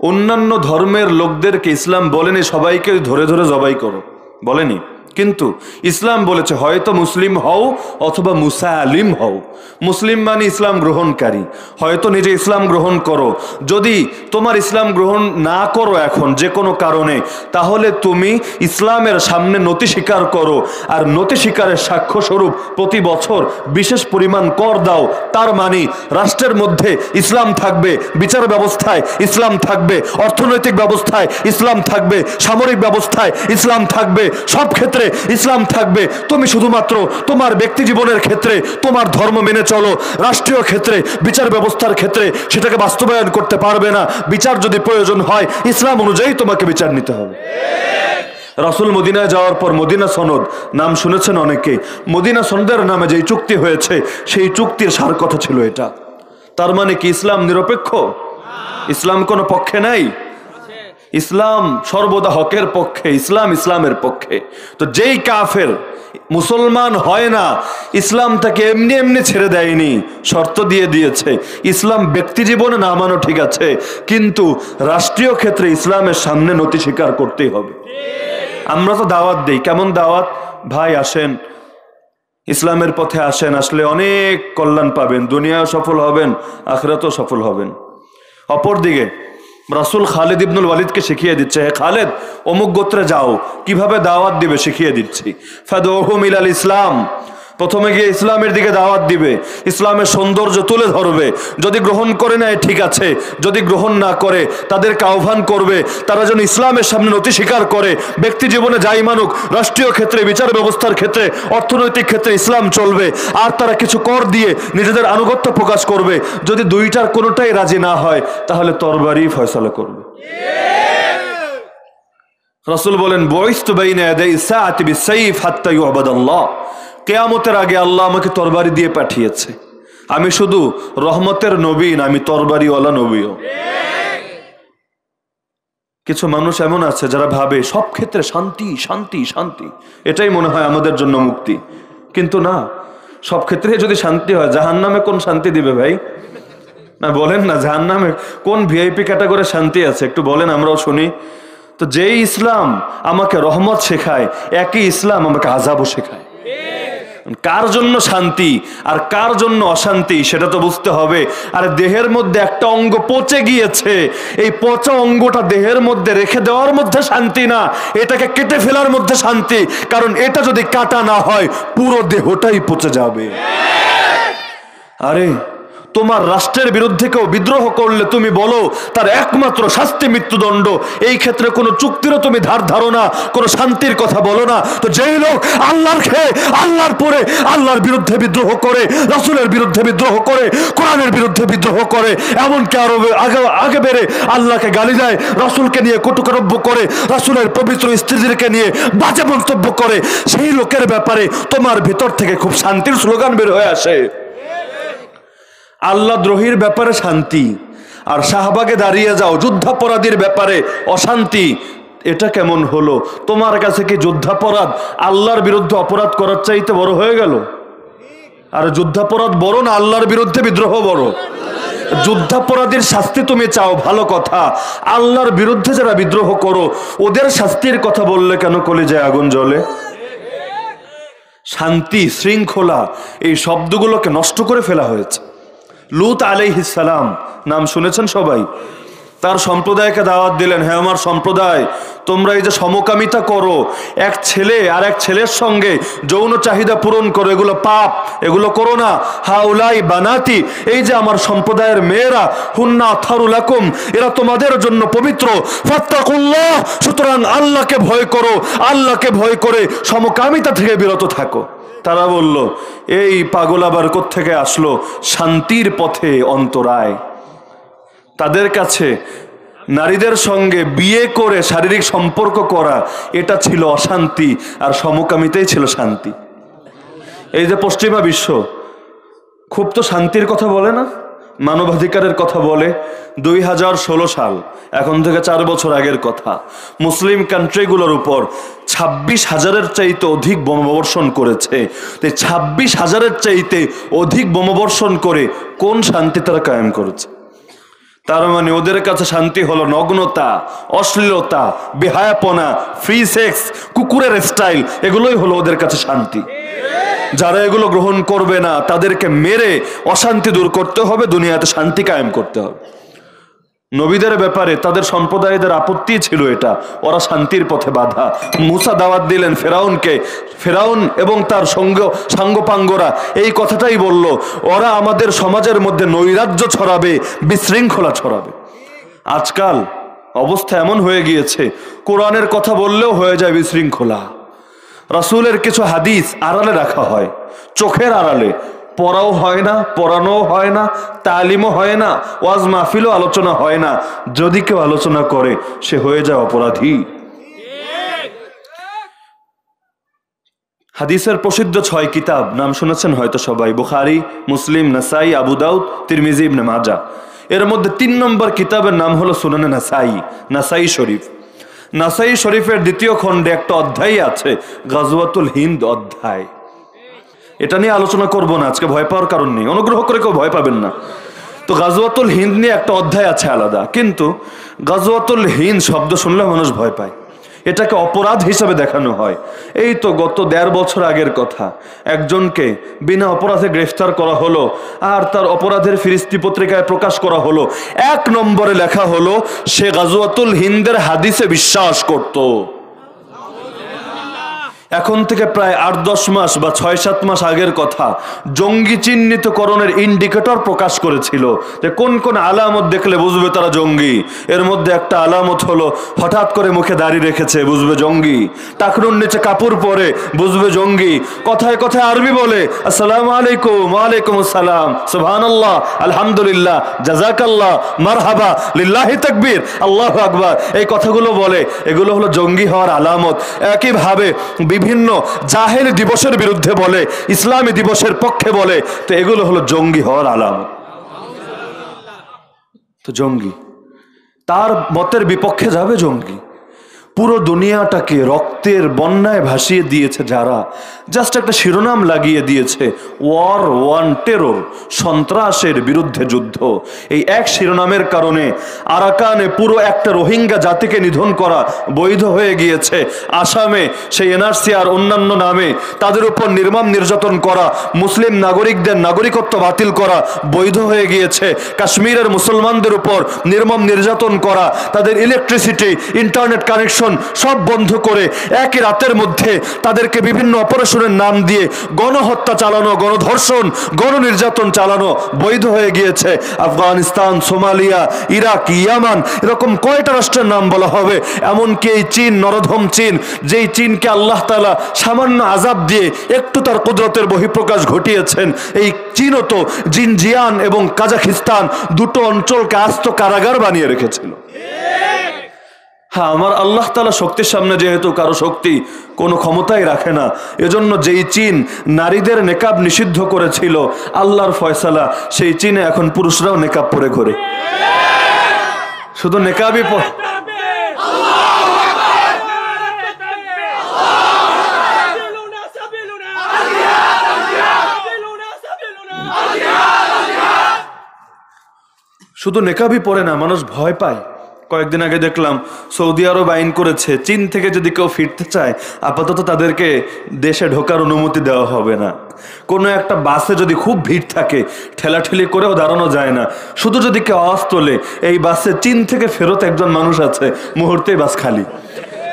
অন্যান্য ধর্মের লোকদেরকে ইসলাম বলেনি, সবাইকে ধরে ধরে জবাই করো। বলেনি? কিন্তু ইসলাম বলেছে, হয়তো মুসলিম হও অথবা মুসালিম হও। মুসলিম মানে ইসলাম গ্রহণকারী। হয়তো নিজে ইসলাম গ্রহণ করো। যদি তোমার ইসলাম গ্রহণ না করো এখন যে কোনো কারণে, তাহলে তুমি ইসলামের সামনে নতি স্বীকার করো আর নতি স্বীকারের সাক্ষ্য স্বরূপ প্রতি বছর বিশেষ পরিমাণ কর দাও। তার মানে রাষ্ট্রের মধ্যে ইসলাম থাকবে, বিচার ব্যবস্থায় ইসলাম থাকবে, অর্থনৈতিক ব্যবস্থায় ইসলাম থাকবে, সামরিক ব্যবস্থায় ইসলাম থাকবে। সব ক্ষেত্রে ইসলাম থাকবে। তুমি শুধুমাত্র তোমার ব্যক্তি জীবনের ক্ষেত্রে, তোমার ধর্ম মেনে চলো। রাষ্ট্রীয় ক্ষেত্রে, বিচার ব্যবস্থার ক্ষেত্রে সেটাকে বাস্তবায়ন করতে পারবে না। বিচার যদি প্রয়োজন হয়, ইসলাম অনুযায়ী তোমাকে বিচার নিতে হবে। রাসুল মদিনায় যাওয়ার পর মদিনা সনদ, নাম শুনেছেন অনেকে। মদিনা সনদের নামে যেই চুক্তি হয়েছে, সেই চুক্তির সার কথা ছিল এটা। তার মানে কি ইসলাম নিরপেক্ষ? ইসলাম কোনো পক্ষে নাই? ইসলাম সর্বদা হকের পক্ষে, ইসলাম ইসলামের পক্ষে। তো যেই কাফের মুসলমান হয় না, ইসলাম তাকে এমনি এমনি ছেড়ে দেয়নি, শর্ত দিয়ে দিয়েছে, ইসলাম ব্যক্তি জীবনে না মানো ঠিক আছে, কিন্তু রাষ্ট্রীয় ক্ষেত্রে ইসলামের সামনে নতি স্বীকার করতেই হবে। আমরা তো দাওয়াত দিই, কেমন দাওয়াত? ভাই আসেন, ইসলামের পথে আসেন, আসলে অনেক কল্যাণ পাবেন, দুনিয়াও সফল হবেন, আখরাতেও সফল হবেন। অপরদিকে রাসুল খালেদ ইবনুল ওয়ালিদকে শিখিয়ে দিচ্ছে, হে খালেদ, অমুক গোত্রে যাও, কীভাবে দাওয়াত দিবে শিখিয়ে দিচ্ছি। ফাদুহুম মিলাল ইসলাম প্রথমে গিয়ে ইসলামের দিকে দাওয়াত দিবে, ইসলামের সৌন্দর্য তুলে ধরবে, যদি গ্রহণ করে নেয়, ঠিক আছে, যদি গ্রহণ না করে, তাদেরকে আহ্বান করবে, তারা যেন ইসলামের সামনে নতি স্বীকার করে, ব্যক্তি জীবনে যাই মানুক, রাষ্ট্রীয় ক্ষেত্রে, বিচার ব্যবস্থার ক্ষেত্রে, অর্থনৈতিক ক্ষেত্রে ইসলাম চলবে, আর তারা কিছু কর দিয়ে নিজেদের আনুগত্য প্রকাশ করবে, যদি দুইটার কোনোটাই রাজি না হয়, তাহলে তরবারি ফয়সলা করবে। রাসূল বলেন, বয়স্তু বাইনা ইয়াদাই সাআতি বিসাইফ হাত্তা ইউবাদাল্লাহ। কিয়ামতের আগে আল্লাহ আমাকে তরবারি দিয়ে পাঠিয়েছে। আমি শুধু রহমতের নবী না, আমি তরবারিওয়ালা নবীও। কিছু মানুষ এমন আছে যারা ভাবে সব ক্ষেত্রে শান্তি শান্তি শান্তি, এটাই মনে হয় আমাদের জন্য মুক্তি। কিন্তু না, সব ক্ষেত্রে যদি শান্তি হয়, জাহান্নামে কোন শান্তি দিবে ভাই? না, বলেন না, জাহান্নামে কোন ভিআইপি ক্যাটাগরি শান্তি আছে? একটু বলেন, আমরাও শুনি। তো যেই ইসলাম আমাকে রহমত শেখায়, একই ইসলাম আমাকে আজাবও শেখায়। কার জন্য শান্তি আর কার জন্য অশান্তি সেটা তো বুঝতে হবে। আর দেহের মধ্যে একটা অঙ্গ পচে গিয়েছে। এই পচা অঙ্গটা দেহের মধ্যে রেখে দেওয়ার মধ্যে শান্তি না। এটাকে কেটে ফেলার মধ্যে শান্তি। কারণ এটা যদি কাটা না হয়, পুরো দেহটাই পচে যাবে। আরে তোমার রাষ্ট্রের বিরুদ্ধে কেউ বিদ্রোহ করলে তুমি বলো, তার একমাত্র শাস্তি মৃত্যুদণ্ড। এই ক্ষেত্রে কোনো চুক্তিরও তুমি ধার ধারো না, কোনো শান্তির কথা বলো না। তো যেই লোক আল্লাহর খেয়ে, আল্লাহর পরে, আল্লাহর বিরুদ্ধে বিদ্রোহ করে, রাসুলের বিরুদ্ধে বিদ্রোহ করে, কোরআনের বিরুদ্ধে বিদ্রোহ করে, এমনকি আরও আগে আগে বেড়ে আল্লাহকে গালি দেয়, রাসুলকে নিয়ে কটুকারব্য করে, রাসুলের পবিত্র স্ত্রীদেরকে নিয়ে বাজে মন্তব্য করে, সেই লোকের ব্যাপারে তোমার ভিতর থেকে খুব শান্তির স্লোগান বের হয়ে আসে। আল্লাহ দ্রোহীর ব্যাপারে শান্তি। আর শাহবাগে দাঁড়িয়ে যাও, যুদ্ধাপরাধীর ব্যাপারে অশান্তি। এটা কেমন হলো? তোমার কাছে কি যুদ্ধাপরাধ আল্লাহর বিরুদ্ধে অপরাধ করার চাইতে বড় হয়ে গেল? আর যুদ্ধাপরাধ বড় না, আল্লাহর বিরুদ্ধে বিদ্রোহ বড়? যুদ্ধাপরাধীর শাস্তি তুমি চাও, ভালো কথা। আল্লাহর বিরুদ্ধে যারা বিদ্রোহ করো, ওদের শাস্তির কথা বললে কেন কলে যায় আগুন জ্বলে? শান্তি, শৃঙ্খলা, এই শব্দগুলোকে নষ্ট করে ফেলা হয়েছে। লুত আলাইহিসালাম নাম শুনেছেন সবাই? তার সম্প্রদায়কে দাওয়াত দিলেন হ্যাঁ আমার সম্প্রদায়, তোমরা এই যে সমকামিতা করো, এক ছেলে আর এক ছেলের সঙ্গে যৌন চাহিদা পূরণ করো, এগুলো পাপ, এগুলো করো না। হাউলাই বানাতি, এই যে আমার সম্প্রদায়ের মেয়েরা, হুন্না থারুলাকুম এরা তোমাদের জন্য পবিত্র। সুতরাং আল্লাহকে ভয় করো, আল্লাহকে ভয় করে সমকামিতা থেকে বিরত থাকো। তারা বলল, এই পাগল আবার থেকে আসলো? শান্তির পথে অন্তরায়। তাদের কাছে নারীদের সঙ্গে বিয়ে করে শারীরিক সম্পর্ক করা, এটা ছিল অশান্তি, আর সমকামিতেই ছিল শান্তি। এই যে পশ্চিমা বিশ্ব, খুব তো শান্তির কথা বলে না? মানবাধিকারের কথা বলে দুই হাজার ষোলো সাল, এখন থেকে চার বছর আগের কথা। মুসলিম কান্ট্রিগুলোর উপর ছাব্বিশ হাজারের চাইতে অধিক বোমাবর্ষণ করেছে। তো ছাব্বিশ হাজারের চাইতে অধিক বোমাবর্ষণ করে কোন শান্তি তারা কায়েম করেছে? তার মানে ওদের কাছে শান্তি হলো নগ্নতা, অশ্লীলতা, বেহায়াপনা ফ্রি সেক্স কুকুরের স্টাইল এগুলোই হলো ওদের কাছে শান্তি। যারা এগুলো গ্রহণ করবে না, তাদেরকে মেরে অশান্তি দূর করতে হবে, দুনিয়াতে শান্তি কায়েম করতে হবে। নবীদের ব্যাপারে, তাদের সম্প্রদায়দের আপত্তি ছিল এটা। ওরা শান্তির পথে বাধা। মুসা দাওয়াত দিলেন ফেরাউনকে। ফেরাউন এবং তার সঙ্গ, সাঙ্গপাঙ্গরা এই কথাটাই বলল, ওরা আমাদের সমাজের মধ্যে নৈরাজ্য ছড়াবে, বিশৃঙ্খলা ছড়াবে। আজকাল অবস্থা এমন হয়ে গিয়েছে, কোরআনের কথা বললেও হয়ে যায় বিশৃঙ্খলা। রাসূলের কিছু হাদিস আড়ালে রাখা হয়। চোখের আড়ালে। পড়াও হয় না, পড়ানোও হয় না, তালিমও হয় না, ওয়াজ মাহফিলও আলোচনা হয় না। যদি কেউ আলোচনা করে, সে হয়ে যায় অপরাধী। হাদিসের প্রসিদ্ধ ছয় কিতাব, নাম শুনেছেন হয়তো সবাই। বুখারি, মুসলিম, নাসাই, আবু দাউদ, তিরমিজি মাজা এর মধ্যে তিন নম্বর কিতাবের নাম হলো সুনানে নাসাই নাসাই শরীফ। নাসাই শরীফের দ্বিতীয় খণ্ডে একটা অধ্যায় আছে, গাজওয়াতুল হিন্দ অধ্যায়। এটা নিয়ে আলোচনা করব না, আজকে ভয় পাওয়ার কারণ নেই। অনুগ্রহ করে কেউ ভয় পাবেন না। তো গাজওয়াতুল হিন্দ নিয়ে একটা অধ্যায় আছে আলাদা, কিন্তু গাজওয়াতুল হিন্দ শব্দ শুনলে মানুষ ভয় পায়। এটাকে অপরাধ হিসেবে দেখানো হয়। এই তো গত দেড় বছর আগের কথা। একজনকে বিনা অপরাধে গ্রেফতার করা হলো আর তার অপরাধের ফিরিস্তি পত্রিকায় প্রকাশ করা হলো। এক নম্বরে লেখা হলো, সে গাজুয়াতুল হিন্দের হাদিসে বিশ্বাস করতো। এখন থেকে প্রায় আট দশ মাস বা ছয় সাত মাস আগের কথা, জঙ্গি চিহ্নিতকরণের ইন্ডিকেটর প্রকাশ করেছিল যে কোন কোন আলামত দেখলে বুঝবে তারা জঙ্গি। এর মধ্যে একটা আলামত হলো, হঠাৎ করে মুখে দাড়ি রেখেছে, বুঝবে জঙ্গি। টাকনুর নিচে কাপড় পরে, বুঝবে জঙ্গি। কথায় কথায় আরবি বলে, আসসালামু আলাইকুম, ওয়ালাইকুম আসসালাম, সুবহানাল্লাহ, আলহামদুলিল্লাহ জাজাকাল্লাহ মারহাবা, লিল্লাহি তাকবীর, আল্লাহু আকবার। এই কথাগুলো বলে, এগুলো হলো জঙ্গি হওয়ার আলামত। একইভাবে বিভিন্ন জাহেল দিবসের বিরুদ্ধে বলে, ইসলামী দিবসের পক্ষে বলে, তো এগুলো হলো জঙ্গি হওয়ার আলাম। তো জঙ্গি। তার মতের বিপক্ষে যাবে জঙ্গি। পুরো দুনিয়াটাকে রক্তের বন্যায় ভাসিয়ে দিয়েছে যারা। জাস্ট একটা শিরোনাম লাগিয়ে দিয়েছে ওয়ার ওয়ান টেরর সন্ত্রাসের বিরুদ্ধে যুদ্ধ। এই এক শিরোনামের কারণে আরাকানে পুরো একটা রোহিঙ্গা জাতিকে নিধন করা বৈধ হয়ে গিয়েছে। আসামে সেই এনআরসি আর অন্যান্য নামে তাদের উপর নির্মম নির্যাতন করা, মুসলিম নাগরিকদের নাগরিকত্ব বাতিল করা বৈধ হয়ে গিয়েছে। কাশ্মীরের মুসলমানদের উপর নির্মম নির্যাতন করা, তাদের ইলেকট্রিসিটি ইন্টারনেট কানেকশন সব বন্ধ করে একই রাতের মধ্যে তাদেরকে বিভিন্ন অপারেশনের নাম দিয়ে গণহত্যা চালানো, গণধর্ষণ গণ নির্যাতন চালানো বৈধ হয়ে গিয়েছে। আফগানিস্তান, সোমালিয়া, ইরাক, ইয়ামান এরকম কয়টা রাষ্ট্রের নাম বলা হবে? এমনকি এই চীন, নরধম চীন, যেই চীনকে আল্লাহ তালা সামান্য আজাব দিয়ে একটু তার কুদরতের বহিঃপ্রকাশ ঘটিয়েছেন, এই চীনও তো জিনজিয়ান এবং কাজাখিস্তান দুটো অঞ্চলকে আস্ত কারাগার বানিয়ে রেখেছিল। হ্যাঁ আমার আল্লাহ তালা শক্তির সামনে যেহেতু কারও শক্তি কোনো ক্ষমতাই রাখে না, এজন্য যেই চীন নারীদের নেকাব নিষিদ্ধ করেছিল, আল্লাহর ফয়সালা, সেই চীনে এখন পুরুষরাও নেকাব পরে ঘরে। শুধু নেকাবই পরে শুধু নেকাবই পড়ে না, মানুষ ভয় পায়। কয়েকদিন আগে দেখলাম সৌদি আরব আইন করেছে, চীন থেকে যদি কেউ ফিরতে চায়, আপাতত তাদেরকে দেশে ঢোকার অনুমতি দেওয়া হবে না। কোনো একটা বাসে যদি খুব ভিড় থাকে, ঠেলাঠেলি করেও দাঁড়ানো যায় না। শুধু যদি কেউ আওয়াজ তোলে, এই বাসে চীন থেকে ফেরত একজন মানুষ আছে, মুহূর্তেই বাস খালি।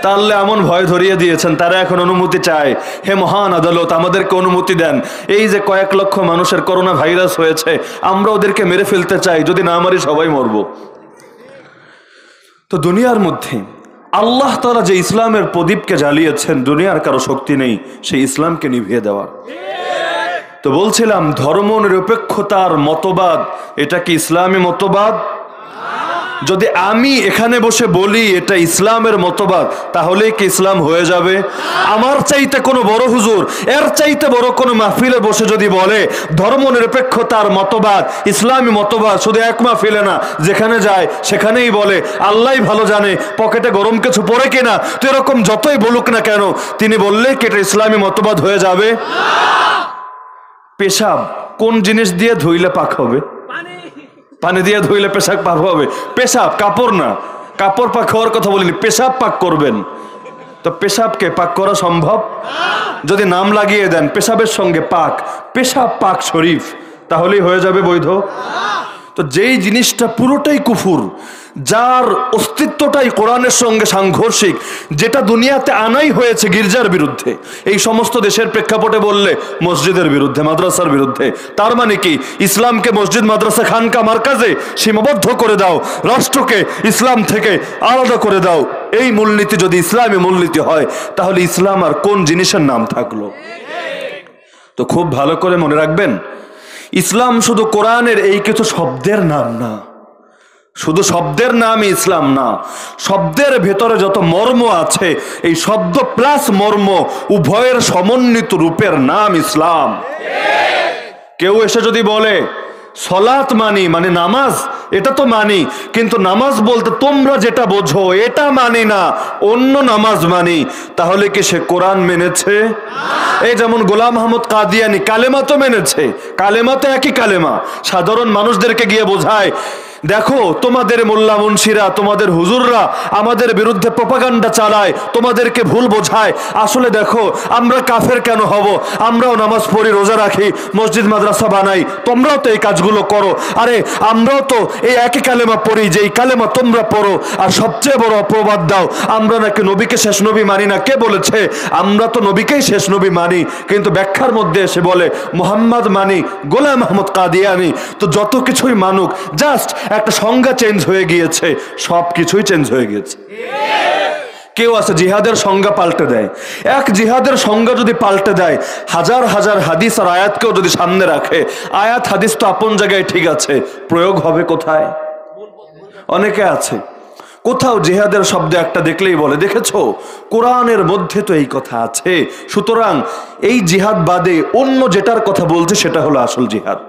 তাহলে এমন ভয় ধরিয়ে দিয়েছেন, তারা এখন অনুমতি চায়। হে মহান আদালত, আমাদেরকে অনুমতি দেন। এই যে কয়েক লক্ষ মানুষের করোনা ভাইরাস হয়েছে, আমরা ওদেরকে মেরে ফেলতে চাই, যদি না মারি সবাই মরবো। তো দুনিয়ার মধ্যে আল্লাহ তারা যে ইসলামের প্রদীপকে জ্বালিয়েছেন, দুনিয়ার কারও শক্তি নেই সেই ইসলামকে নিভিয়ে দেওয়ার। তো বলছিলাম, ধর্ম নিরপেক্ষতার মতবাদ, এটা কি ইসলামী মতবাদ? যদি আমি এখানে বসে বলি এটা ইসলামের মতবাদ, তাহলেই কি ইসলাম হয়ে যাবে? আমার চাইতে কোনো বড় হুজুর, এর চাইতে বড় কোনো মাহফিলে বসে যদি বলে ধর্ম নিরপেক্ষতার মতবাদ, ইসলামী মতবাদ শুধু এক মাহফিলে না, যেখানে যায় সেখানেই বলে আল্লাহ ভালো জানে পকেটে গরম কিছু পড়ে কিনা, তো এরকম যতই বলুক না কেন, তিনি বললে কি এটা ইসলামী মতবাদ হয়ে যাবে? পেশাব, কোন জিনিস দিয়ে ধুইলে পাক হবে? পানি দিয়ে ধুইলে পেশাব পাক হবে। পেশাব, কাপড় না। কাপড় পাক হওয়ার কথা বলিনি, পেশাব পাক করবেন। তো পেশাবকে পাক করা সম্ভব? যদি নাম লাগিয়ে দেন, পেশাবের সঙ্গে পাক। পেশাব পাক শরীফ, তাহলেই হয়ে যাবে বৈধ। তো যেই জিনিসটা পুরোটাই কুফুর যার অস্তিত্বটাই কোরআনের সঙ্গে সাংঘর্ষিক, যেটা দুনিয়াতে আনাই হয়েছে গির্জার বিরুদ্ধে। এই সমস্ত দেশের প্রেক্ষাপটে বললে মসজিদের বিরুদ্ধে, মাদ্রাসার বিরুদ্ধে। তার মানে কি? ইসলামকে মসজিদ, মাদ্রাসা, খানকা, মার্কাজে সীমাবদ্ধ করে দাও, রাষ্ট্রকে ইসলাম থেকে আলাদা করে দাও। এই মূলনীতি যদি ইসলামী মূলনীতি হয়, তাহলে ইসলাম আর কোন জিনিসের নাম থাকল? তো খুব ভালো করে মনে রাখবেন, ইসলাম শুধু কোরআনের এই কিছু শব্দের নাম না। শুধু শব্দের নাম ইসলাম না, শব্দের ভেতরে যত মর্ম আছে, এই শব্দ প্লাস মর্ম উভয়ের সমন্বিত রূপের নাম ইসলাম। কেউ এসে যদি বলে সলাত মানি মানে নামাজ, এটা তো মানি, কিন্তু নামাজ বলতে তোমরা যেটা বোঝো, এটা মানি না, অন্য নামাজ মানি, তাহলে কি সে কোরআন মেনেছে? এই যেমন গোলাম আহমদ কাদিয়ানি, কালেমা তো মেনেছে, কালেমা তো একই কালেমা। সাধারণ মানুষদেরকে গিয়ে বোঝায় দেখো, তোমাদের মোল্লা মুন্সিরা, তোমাদের হুজুররা আমাদের বিরুদ্ধে প্রপাগান্ডা চালায়, তোমাদেরকে ভুল বোঝায়। আসলে দেখো, আমরা কাফের কেন হব? আমরাও নামাজ পড়ি, রোজা রাখি, মসজিদ, মাদ্রাসা বানাই। তোমরাও তো এই কাজগুলো করো। আরে, আমরাও তো এই একই কালেমা পড়ি, যেই কালেমা তোমরা পড়ো। আর সবচেয়ে বড় অপবাদ দাও, আমরা নাকি নবীকে শেষ নবী মানি না? কে বলেছে? আমরা তো নবীকেই শেষ নবী মানি। কিন্তু ব্যাখ্যার মধ্যে এসে বলে, মোহাম্মদ মানি, গোলাম আহমদ কাদিয়ানি। তো যত কিছুই মানুক জাস্ট একটা সংজ্ঞা চেঞ্জ হয়ে গিয়েছে সব কিছুই চেঞ্জ হয়ে গিয়েছে। কেউ আছে, জিহাদের সংজ্ঞা পাল্টে দেয়। এক জিহাদের সংজ্ঞা যদি পাল্টে দেয়, হাজার হাজার হাদিস আর আয়াতকেও যদি সামনে রাখে, আয়াত, হাদিস তো আপন জায়গায় ঠিক আছে, প্রয়োগ হবে কোথায়? অনেকে আছে, কোথাও জিহাদের শব্দ একটা দেখলেই বলে, দেখেছ? কোরআনের মধ্যে তো এই কথা আছে। সুতরাং এই জিহাদ বাদে অন্য যেটার কথা বলছে, সেটা হলো আসল জিহাদ।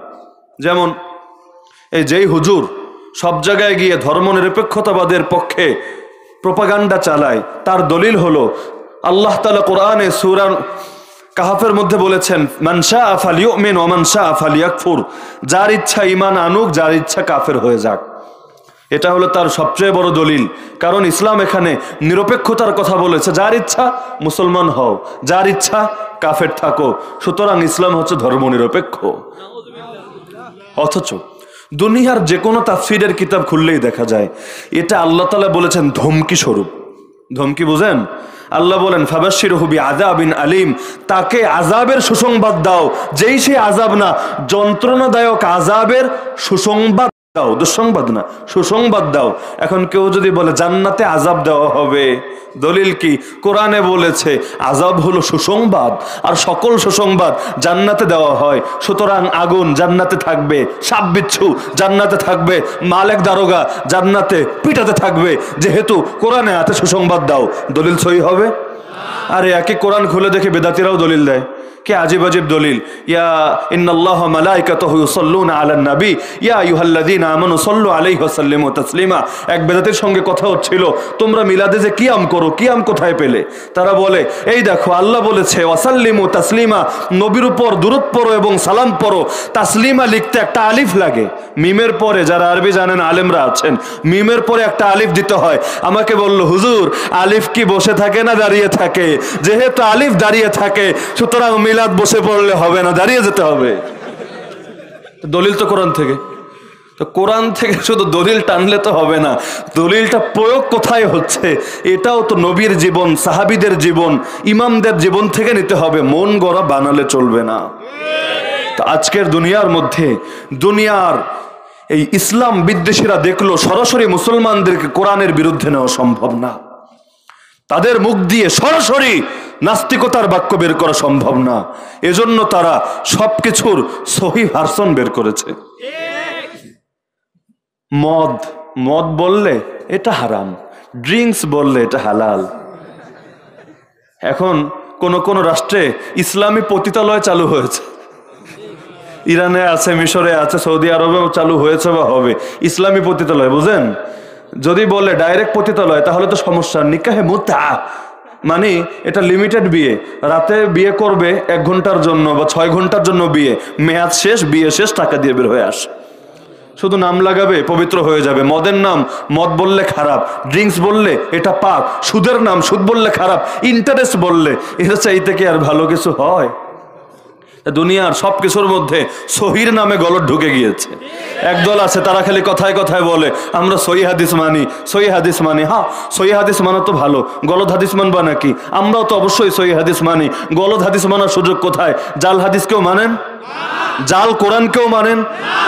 যেমন, এই যেই হুজুর সব জায়গায় গিয়ে ধর্মনিরপেক্ষতাবাদের পক্ষে প্রপাগান্ডা চালায়। তার দলিল হলো, আল্লাহ তালা কোরআনে সুরান কাহাফের মধ্যে বলেছেন মানসা আফাল মেন ওমানসা আফাল ইয়াকফুর যার ইচ্ছা ইমান আনুক, যার ইচ্ছা কাফের হয়ে যাক। এটা হলো তার সবচেয়ে বড় দলিল। কারণ ইসলাম এখানে নিরপেক্ষতার কথা বলেছে, যার ইচ্ছা মুসলমান হও, যার ইচ্ছা কাফের থাকো। সুতরাং ইসলাম হচ্ছে ধর্ম নিরপেক্ষ অথচ দুনিয়ার যে কোনো তাফসিরের কিতাব খুললেই দেখা যায়। এটা আল্লাহ তালা বলেছেন ধমকি স্বরূপ। ধমকি বুঝেন? আল্লাহ বলেন ফাবাসির হুবি আজাবিন আলিম। তাকে আজাবের সুসংবাদ দাও। যেই সে আজাব না, যন্ত্রণাদায়ক আজাবের সুসংবাদ দাও, দুঃসংবাদ না, সুসংবাদ দাও। এখন কেউ যদি বলে, জান্নাতে আজাব দেওয়া হবে। দলিল কি? কোরআনে বলেছে আজাব হলো সুসংবাদ, আর সকল সুসংবাদ জান্নাতে দেওয়া হয়। সুতরাং আগুন জান্নাতে থাকবে, সাপ বিচ্ছু জান্নাতে থাকবে, মালেক দারোগা জান্নাতে পিটাতে থাকবে। যেহেতু কোরআনে হাতে সুসংবাদ দাও। দলিল সই হবে? আরে একে কোরআন খুলে দেখে বেদাতিরাও দলিল দেয়। কে আজিব আজীব দলিল? ইয়া ইন্নাল্লাহ মালাইকাতাহু ইউসাল্লুনা আলান নবী। ইয়া আইয়ুহাল্লাযীনা আমানু সাল্লু আলাইহি ওয়া সাল্লিমু তাসলিমা। এক বেদাতের সঙ্গে কথা হচ্ছিল, তোমরা মিলাদে যে কিয়াম করো, কিয়াম কোথায় পেলে? তারা বলে, এই দেখো, আল্লাহ বলেছে, ওয়াসাল্লিমু তাসলিমা, নবীর উপর দূরত পড়ো এবং সালাম পড়ো। তাসলিমা লিখতে একটা আলিফ লাগে। মিমের পরে যারা আরবি জানেন, আলেমরা আছেন, মিমের পরে একটা আলিফ দিতে হয়। আমাকে বলল, হুজুর, আলিফ কি বসে থাকে না দাঁড়িয়ে থাকে? যেহেতু আলিফ দাঁড়িয়ে থাকে, সুতরাং মিলাদ বসে পড়লে হবে না, দাঁড়িয়ে যেতে হবে। দলিল তো কোরআন থেকে। তো কোরআন থেকে শুধু দলিল টানলে তো হবে না, দলিলটা প্রয়োগ কোথায় হচ্ছে? এটাও তো নবীর জীবন, সাহাবিদের জীবন, ইমামদের জীবন থেকে নিতে হবে, মন গড়া বানালে চলবে না। তো আজকের দুনিয়ার মধ্যে, দুনিয়ার এই ইসলাম বিদ্বেষীরা দেখল, সরাসরি মুসলমানদেরকে কোরআনের বিরুদ্ধে নেওয়া সম্ভব না। তাদের মুখ দিয়ে সরাসরি নাস্তিকতার বাক্য বের করা সম্ভব না। এজন্য তারা সবকিছুর সহি ভার্সন বের করেছে। মদ মদ বললে এটা হারাম ড্রিঙ্কস বললে এটা হালাল। এখন কোন কোন রাষ্ট্রে ইসলামী পতিতালয় চালু হয়েছে। ইরানে আছে, মিশরে আছে, সৌদি আরবেও চালু হয়েছে বা হবে। ইসলামী পতিতালয়, বুঝেন? যদি বলে ডাইরেক্ট পতিতালয়, তাহলে তো সমস্যা। নিকাহে মুতা। মানে এটা লিমিটেড বিয়ে। রাতে বিয়ে করবে এক ঘণ্টার জন্য বা ছয় ঘণ্টার জন্য বিয়ে। মেয়াদ শেষ, বিয়ে শেষ, টাকা দিয়ে বের হয়ে আসে। শুধু নাম লাগাবে, পবিত্র হয়ে যাবে। মদের নাম, মদ বললে খারাপ ড্রিঙ্কস বললে এটা পাপ, সুদের নাম, সুদ বললে খারাপ ইন্টারেস্ট বললে এটা চাইতে কি আর ভালো কিছু হয়? দুনিয়ার সব কিছুর মধ্যে সহির নামে গলত ঢুকে গিয়েছে। একদল আছে, তারা খালি কথায় কথায় বলে, আমরা সহি হাদিস মানি, সহি হাদিস মানি। হ্যাঁ সহি হাদিস মানা তো ভালো, গলত হাদিস মানবা নাকি? আমরাও তো অবশ্যই সহি হাদিস মানি, গলত হাদিস মানার সুযোগ কোথায়? জাল হাদিস কেউ মানেন? জাল কোরআনকেও মানেন,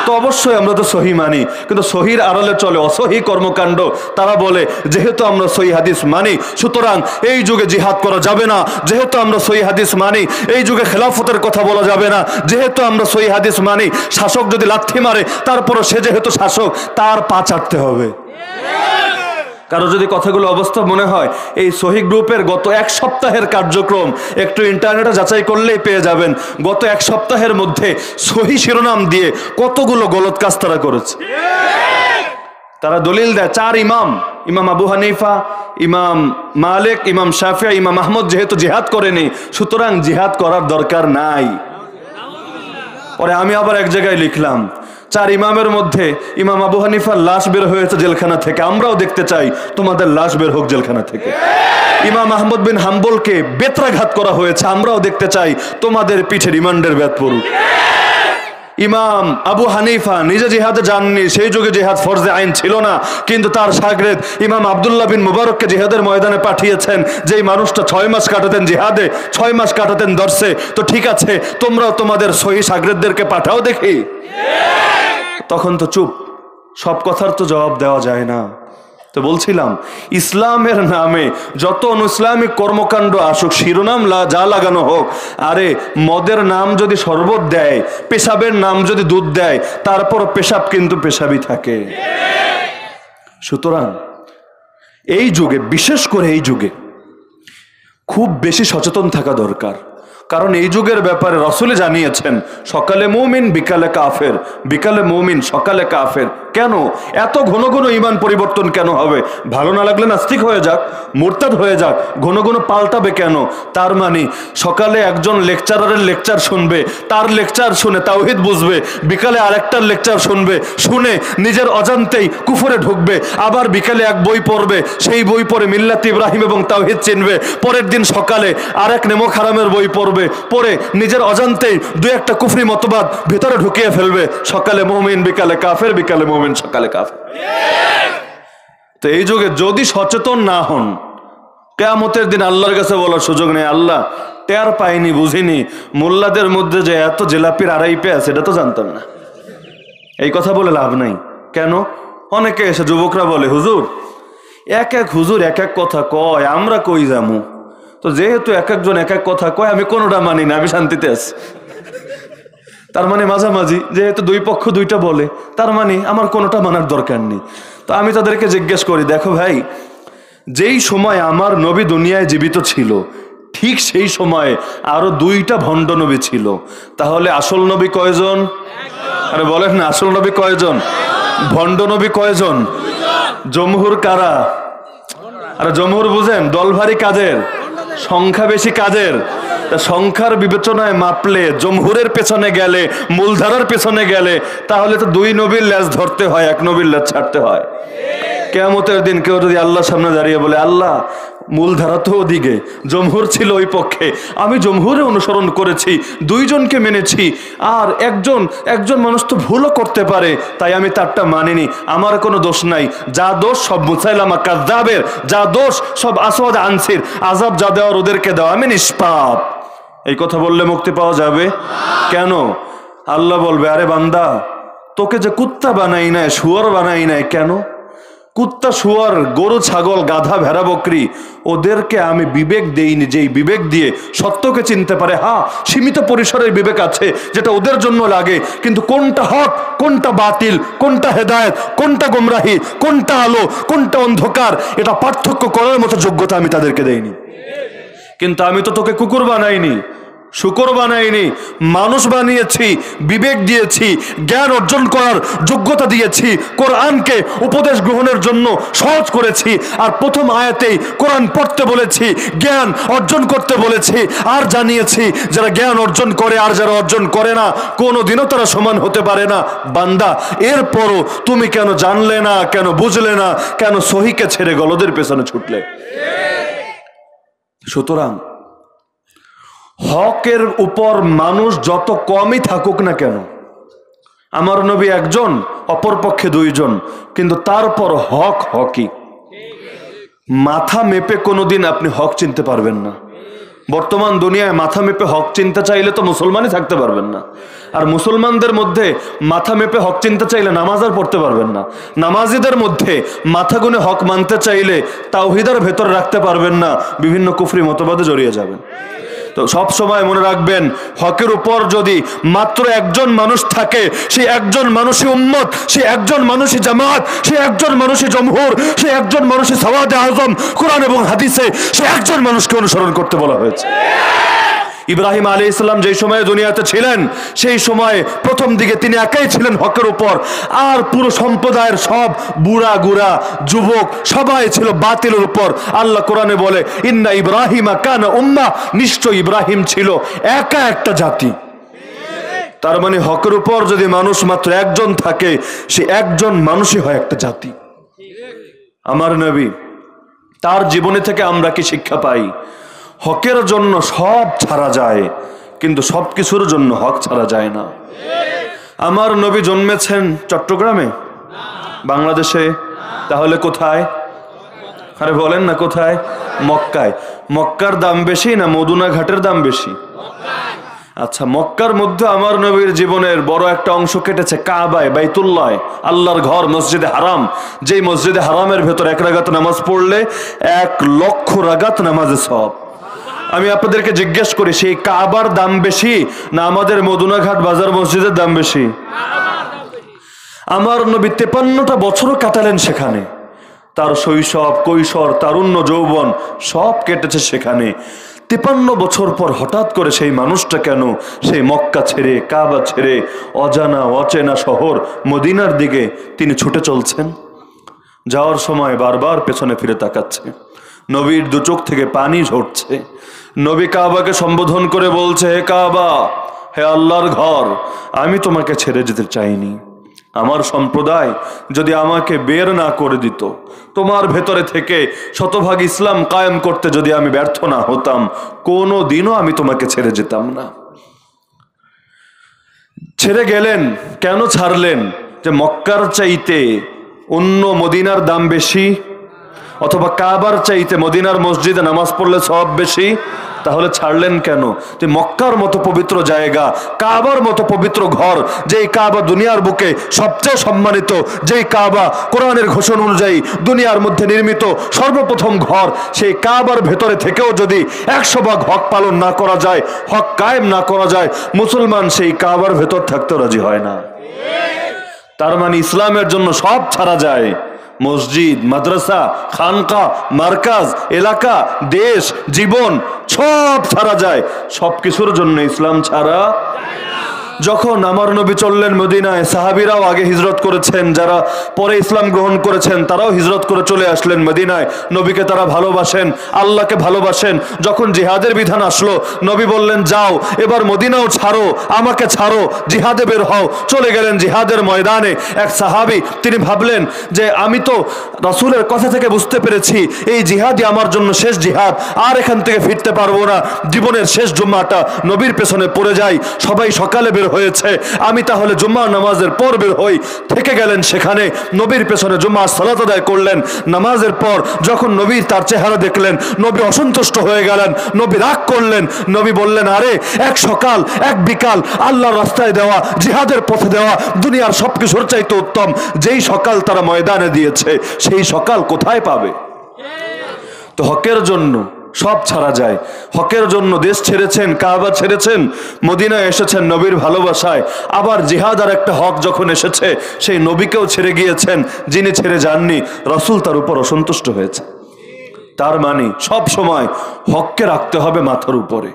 তো অবশ্যই আমরা তো সহি মানি। কিন্তু সহির আড়ালে চলে অসহি কর্মকাণ্ড, তারা বলে, যেহেতু আমরা সহি হাদিস মানি, সুতরাং এই যুগে জিহাদ করা যাবে না। যেহেতু আমরা সহি হাদিস মানি, এই যুগে খেলাফতের কথা বলা যাবে না। যেহেতু আমরা সহি হাদিস মানি, শাসক যদি লাথি মারে, তারপরও সে যেহেতু শাসক, তার পা চাটতে হবে। কারও যদি কথাগুলো অবস্থা মনে হয়, এই সহি গ্রুপের গত এক সপ্তাহের কার্যক্রম একটু ইন্টারনেটে যাচাই করলেই পেয়ে যাবেন। গত এক সপ্তাহের মধ্যে সহি শিরোনাম দিয়ে কতগুলো গলত কাজ তারা করেছে? তারা দলিল দেয়, চার ইমাম ইমাম আবু হানিফা, ইমাম মালিক, ইমাম শাফিয়া, ইমাম আহমদ যেহেতু জেহাদ করেনি, সুতরাং জিহাদ করার দরকার নাই। পরে আমি আবার এক জায়গায় লিখলাম চার ইমামের মধ্যে ইমাম আবু হানিফার লাশ বের হয়েছে জেলখানা থেকে। আমরাও দেখতে চাই তোমাদের লাশ বের হোক জেলখানা থেকে। ইমাম আহমদ বিন হাম্বলকে বেত্রাঘাত করা হয়েছে, আমরাও দেখতে চাই তোমাদের পিঠে রিমান্ডের ব্যাত পড়ুক। ইমাম আবু হানিফা নিজে জিহাদে যাননি, সেই যুগে জেহাদ ফরজে আইন ছিল না। কিন্তু তার সাগরেদ ইমাম আবদুল্লাহ বিন মুবারককে জেহাদের ময়দানে পাঠিয়েছেন, যেই মানুষটা ছয় মাস কাটাতেন জেহাদে, ছয় মাস কাটাতেন দর্শে। তো ঠিক আছে, তোমরাও তোমাদের সহি সাগরেদদেরকে পাঠাও দেখি। তখন তো চুপ, সব কথার তো জবাব দেওয়া যায় না। তো বলছিলাম, ইসলামের নামে যত অনুসলামিক কর্মকাণ্ড আসুক, শিরোনাম যা লাগানো হোক, আরে মদের নাম যদি শরবত দেয়, পেশাবের নাম যদি দুধ দেয় তারপর পেশাব কিন্তু পেশাবই থাকে। সুতরাং এই যুগে, বিশেষ করে এই যুগে, খুব বেশি সচেতন থাকা দরকার। কারণ এই যুগের ব্যাপারে রসুলে জানিয়েছেন, সকালে মৌমিন, বিকালে কাফের, বিকালে মৌমিন, সকালে কাফের কেন? এত ঘন ঘন ইমান পরিবর্তন কেন হবে? ভালো না লাগলে নাস্তিক হয়ে যাক, মোরতাদ হয়ে যাক, ঘন ঘন পাল্টাবে কেন? তার মানে সকালে একজন লেকচারারের লেকচার শুনবে, তার লেকচার শুনে তাওহিদ বুঝবে, বিকালে আরেকটার লেকচার শুনবে, শুনে নিজের অজান্তেই কুফরে ঢুকবে, আবার বিকালে এক বই পড়বে, সেই বই পড়ে মিল্লাত ইব্রাহিম এবং তাওহিদ চিনবে, পরের দিন সকালে আরেক নেমো খারামের বই পড়বে, পড়ে নিজের অজান্তেই দু একটা কুফরি মতবাদ ভিতরে ঢুকিয়ে ফেলবে, সকালে মৌমিন, বিকালে কাফের, বিকালে মৌমিন। সকালে কাফের। তো এই যুগে যদি সচেতন না হন, কেয়ামতের দিন আল্লাহর কাছে বলার সুযোগ নেই। আল্লাহ টের পাইনি বুঝিনি। মোল্লাদের মধ্যে যে এত জেলাপির আড়াই পেঁয়াজ এটা তো জানতাম না। এই কথা বলে লাভ নাই। কেন? অনেকে এসে যুবকরা বলে, হুজুর, এক এক হুজুর এক এক কথা কয়, আমরা কই যামু? তো যেহেতু এক একজন এক এক কথা কয়, আমি কোনোটা মানি না, আমি শান্তিতে আছি। তার মানে মাঝামাঝি, যেহেতু দুই পক্ষ দুইটা বলে, তার মানে আমার কোনোটা মানার দরকার নেই। তো আমি তাদেরকে জিজ্ঞেস করি, দেখো ভাই, যেই সময় আমার নবী দুনিয়ায় জীবিত ছিল, ঠিক সেই সময়ে আরও দুইটা ভণ্ড নবী ছিল। তাহলে আসল নবী কয়জন? আরে বলেন না, আসল নবী কয়জন? ভণ্ড নবী কয়জন? জমহুর কারা? আরে জমহুর বুঝেন দল ভারী কাজের সংখ্যা বেশি কাজের তা সংখ্যার বিবেচনায় মাপলে, জমহুরের পেছনে গেলে, মূলধারার পেছনে গেলে, তাহলে তো দুই নবীর ল্যাজ ধরতে হয়, এক নবীর ল্যাজ ছাড়তে হয়। কেয়ামতের দিন কেউ যদি আল্লাহ সামনে দাঁড়িয়ে বলে, আল্লাহ, মূলধারা তো ওদিকে, জমহুর ছিল ওই পক্ষে, আমি জমহুরে অনুসরণ করেছি, দুইজনকে মেনেছি, আর একজন একজন মানুষ তো ভুলও করতে পারে, তাই আমি তারটা মানিনি, আমার কোনো দোষ নাই, যা দোষ সব মুসাইলামা কাজাবের যা দোষ সব আসওয়াদ আনসির আজাব যা দেওয়ার ওদেরকে দেওয়া, আমি নিষ্পাপ। এই কথা বললে মুক্তি পাওয়া যাবে। কেন? আল্লাহ বলবে, আরে বান্দা, তোকে যে কুত্তা বানাই নাই, শুয়ার বানাই নাই, কেন? কুত্তা, শুয়ার, গরু, ছাগল, গাধা, ভেড়া, বকরি, ওদেরকে আমি বিবেক দেইনি, যেই বিবেক দিয়ে সত্যকে চিনতে পারে। হ্যাঁ সীমিত পরিসরের বিবেক আছে, যেটা ওদের জন্য লাগে, কিন্তু কোনটা হক, কোনটা বাতিল, কোনটা হেদায়েত, কোনটা গোমরাহি, কোনটা আলো, কোনটা অন্ধকার, এটা পার্থক্য করার মতো যোগ্যতা আমি তাদেরকে দেইনি। কিন্তু আমি তো তোকে কুকুর বানাইনি। শুকর বানাইনি, মানুষ বানিয়েছি, বিবেক দিয়েছি, জ্ঞান অর্জন করার যোগ্যতা দিয়েছি, কোরআনকে উপদেশ গ্রহণের জন্য সহজ করেছি, আর প্রথম আয়াতেই কোরআন পড়তে বলেছি, জ্ঞান অর্জন করতে বলেছি, আর জানিয়েছি, যারা জ্ঞান অর্জন করে আর যারা অর্জন করে না কোনো দিনও তারা সমান হতে পারে না। বান্দা, এরপরও তুমি কেন জানলে না, কেন বুঝলে না, কেন সহিকে ছেড়ে গলদের পেছনে ছুটলে? সুতরাং হকের উপর মানুষ যত কমই থাকুক না কেন, আমার নবী একজন অপরপক্ষে দুইজন, কিন্তু তারপর হক হকি। মাথা মেপে কোনোদিন আপনি হক চিনতে পারবেন না। বর্তমান দুনিয়ায় মাথা মেপে হক চিনতে চাইলে তো মুসলমানই থাকতে পারবেন না। আর মুসলমানদের মধ্যে মাথা মেপে হক চিনতে চাইলে নামাজ আর পড়তে পারবেন না। নামাজিদের মধ্যে মাথা গুনে হক মানতে চাইলে তাওহিদার ভেতর রাখতে পারবেন না। বিভিন্ন কুফরি মতবাদে জড়িয়ে যাবেন। তো সব সময় মনে রাখবেন, হকের উপর যদি মাত্র একজন মানুষ থাকে সেই একজন মানুষই উম্মত সেই একজন মানুষই জামাত, সে একজন মানুষই জমহুর, সে একজন মানুষই সওয়াদে আজম, কোরআন এবং হাদিসে সে একজন মানুষকে অনুসরণ করতে বলা হয়েছে। ইব্রাহিম আলী ইসলাম যেই সময়ে দুনিয়াতে ছিলেন, সেই সময়ে প্রথম দিকে তিনি একাই ছিলেন হকের উপর। আর পুরো সম্প্রদায়ের সব বুড়া, গুড়া, যুবক, সবাই ছিল বাতিলের উপর। আল্লাহ কোরআনে বলে, ইন্না ইব্রাহিম কান উম্মা নিশ্চয় ইব্রাহিম ছিল একা একটা জাতি। তার মানে হকের উপর যদি মানুষ মাত্র একজন থাকে, সে একজন মানুষই হয় একটা জাতি। আমার নবী, তার জীবনে থেকে আমরা কি শিক্ষা পাই? হকের জন্য সব ছাড়া যায়, কিন্তু সব কিছুর জন্য হক ছাড়া যায় না। আমার নবী জন্মেছেন চট্টগ্রামে? বাংলাদেশে? তাহলে কোথায়? আরে বলেন না কোথায়? মক্কায়। মক্কার দাম বেশি না মদুনা ঘাটের দাম বেশি? আচ্ছা মক্কার মধ্যে আমার নবীর জীবনের বড় একটা অংশ কেটেছে কাবায়, বাইতুল্লায়, আল্লাহর ঘর, মসজিদে হারাম। যেই মসজিদে হারামের ভেতর এক রাগাত নামাজ পড়লে এক লক্ষ রাগাত নামাজে সব আমি আপনাদেরকে জিজ্ঞেস করি, সেই কাবার দাম বেশি না আমাদের মদুনাঘাট বাজার মসজিদের দাম বেশি? আমার নবী তেপান্নটা বছরও কাটালেন সেখানে। তার শৈশব, কৈশোর, তারুণ্য, যৌবন সব কেটেছে সেখানে। তিপান্ন বছর পর হঠাৎ করে সেই মানুষটা কেন সেই মক্কা ছেড়ে, কাবা ছেড়ে, অজানা, অচেনা শহর মদিনার দিকে তিনি ছুটে চলছেন? যাওয়ার সময় বারবার পেছনে ফিরে তাকাচ্ছে। নবীর দু চোখ থেকে পানি ঝরছে। নবী কাবাকে সম্বোধন করে বলছে, হে কাবা, হে আল্লাহর ঘর, আমি তোমাকে ছেড়ে যেতে চাইনি। আমার সম্প্রদায় যদি আমাকে বের না করে দিত, তোমার ভেতরে থেকে শতভাগ ইসলাম কায়েম করতে যদি আমি ব্যর্থ না হতাম, কোনো দিনও আমি তোমাকে ছেড়ে যেতাম না। ছেড়ে গেলেন, কেন ছাড়লেন? যে মক্কার চাইতে অন্য মদিনার দাম বেশি অথবা কাবার চাইতে মদিনার মসজিদে নামাজ পড়লে সব বেশি? তাহলে ছাড়লেন কেন? যে মক্কার মতো পবিত্র জায়গা, কাবার মতো পবিত্র ঘর, যেই কাবা দুনিয়ার বুকে সবচেয়ে সম্মানিত, যেই কাবা কোরআনের ঘোষণা অনুযায়ী দুনিয়ার মধ্যে নির্মিত সর্বপ্রথম ঘর, সেই কাবার ভেতরে থেকেও যদি একশো ভাগ হক পালন না করা যায়, হক কায়েম না করা যায়, মুসলমান সেই কাবার ভেতর থাকতে রাজি হয় না। তার মানে ইসলামের জন্য সব ছাড়া যায়। মসজিদ, মাদ্রাসা, খানকা, মার্কাজ, এলাকা, দেশ, জীবন, সব ছাড়া যায়। সব কিছুর জন্য ইসলাম ছাড়া যখন আমার নবী চললেন মদিনায়, সাহাবিরাও আগে হিজরত করেছেন, যারা পরে ইসলাম গ্রহণ করেছেন, তারাও হিজরত করে চলে আসলেন মদিনায়। নবীকে তারা ভালোবাসেন, আল্লাহকে ভালোবাসেন। যখন জিহাদের বিধান আসলো, নবী বললেন, যাও, এবার মদিনাও ছাড়ো, আমাকে ছাড়ো, জিহাদে বের হও। চলে গেলেন জিহাদের ময়দানে। এক সাহাবি, তিনি ভাবলেন যে, আমি তো রাসূলের কথা থেকে বুঝতে পেরেছি, এই জিহাদই আমার জন্য শেষ জিহাদ, আর এখান থেকে ফিরতে পারব না। জীবনের শেষ জুম্মাটা নবীর পেছনে পড়ে যাই সবাই সকালে বের হয়েছে। আমি তাহলে জুম্মা নামাজের পর বের হই। থেকে গেলেন সেখানে। নবীর পেছনে জুম্মা সালাত আদায় করলেন। নামাজের পর যখন নবীর তার চেহারা দেখলেন, নবী অসন্তুষ্ট হয়ে গেলেন, নবী রাগ করলেন। নবী বললেন, আরে, এক সকাল, এক বিকাল, আল্লাহর রাস্তায় দেওয়া, জিহাদের পথে দেওয়া, দুনিয়ার সবকিছুর চাইতে উত্তম। যেই সকাল তারা ময়দানে দিয়েছে, সেই সকাল কোথায় পাবে? তো হকের জন্য সব ছাড়া যায়। হকের জন্য দেশ ছেড়েছেন, কাবা ছেড়েছেন, মদিনায় এসেছেন নবীর ভালোবাসায়। আবার জিহাদ আর একটা হক যখন এসেছে, সেই নবীকেও ছেড়ে গিয়েছেন, যিনি ছেড়ে যাননি, রসুল তার উপর অসন্তুষ্ট হয়েছে। তার মানে সব সময় হককে রাখতে হবে মাথার উপরে।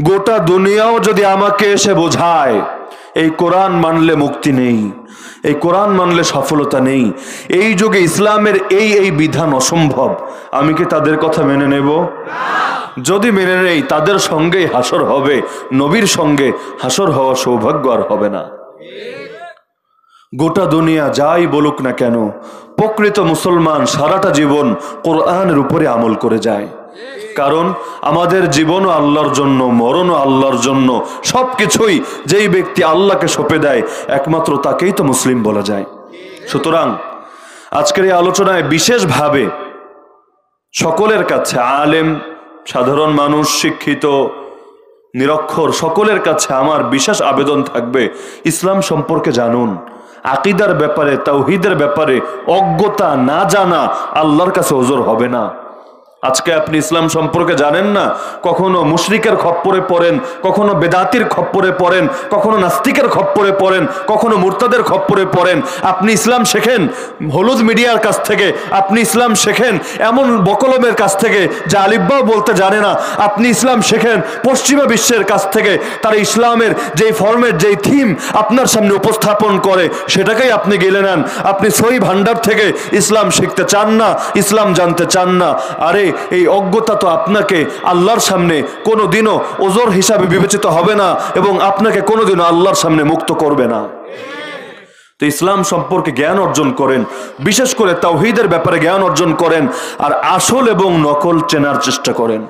গোটা দুনিয়াও যদি আমাকে এসে বোঝায়, এই কোরআন মানলে মুক্তি নেই। এই কোরআন মানলে সফলতা নেই। এই যুগে ইসলামের এই এই বিধান অসম্ভব। আমি কি তাদের কথা মেনে নেব? যদি মেনে নেই, তাদের সঙ্গেই হাসর হবে। নবীর সঙ্গে হাসর হওয়া সৌভাগ্য আর হবে না। গোটা দুনিয়া যাই বলুক না কেন, প্রকৃত মুসলমান সারাটা জীবন কোরআনের উপরে আমল করে যায়। কারণ আমাদের জীবনও আল্লাহর জন্য, মরণও আল্লাহর জন্য সব কিছুই যেই ব্যক্তি আল্লাহকে সঁপে দেয়, একমাত্র তাকেই তো মুসলিম বলা যায়। সুতরাং আজকের এই আলোচনায় বিশেষভাবে সকলের কাছে, আলেম, সাধারণ মানুষ, শিক্ষিত, নিরক্ষর, সকলের কাছে আমার বিশেষ আবেদন থাকবে, ইসলাম সম্পর্কে জানুন। আকিদার ব্যাপারে, তাওহিদের ব্যাপারে অজ্ঞতা না জানা আল্লাহর কাছে ওজোর হবে না। আজকে আপনি ইসলাম সম্পর্কে জানেন না? কখনো মুশরিকের খপ্পরে পড়েন, কখনো বেদাতির খপ্পরে পড়েন, কখনো নাস্তিকের খপ্পরে পড়েন, কখনো মুরতাদের খপ্পরে পড়েন। আপনি ইসলাম শেখেন হলুদ মিডিয়ার কাছ থেকে, আপনি ইসলাম শেখেন এমন বকলমের কাছ থেকে, যা আলিব্বাও বলতে জানে না। আপনি ইসলাম শেখেন পশ্চিমা বিশ্বের কাছ থেকে, তারা ইসলামের যেই ফর্মের যেই থিম আপনার সামনে উপস্থাপন করে, সেটাকেই আপনি গেলে নেন। আপনি সই ভান্ডার থেকে ইসলাম শিখতে চান না, ইসলাম জানতে চান না। আরে এই অজ্ঞতা তো আপনাকে আল্লাহর সামনে কোনো দিনও ওজোর হিসাবে বিবেচিত হবে না এবং আপনাকে কোনোদিনও আল্লাহর সামনে মুক্ত করবে না। তো ইসলাম সম্পর্কে জ্ঞান অর্জন করেন, বিশেষ করে তাওহিদের ব্যাপারে জ্ঞান অর্জন করেন আর আসল এবং নকল চেনার চেষ্টা করেন।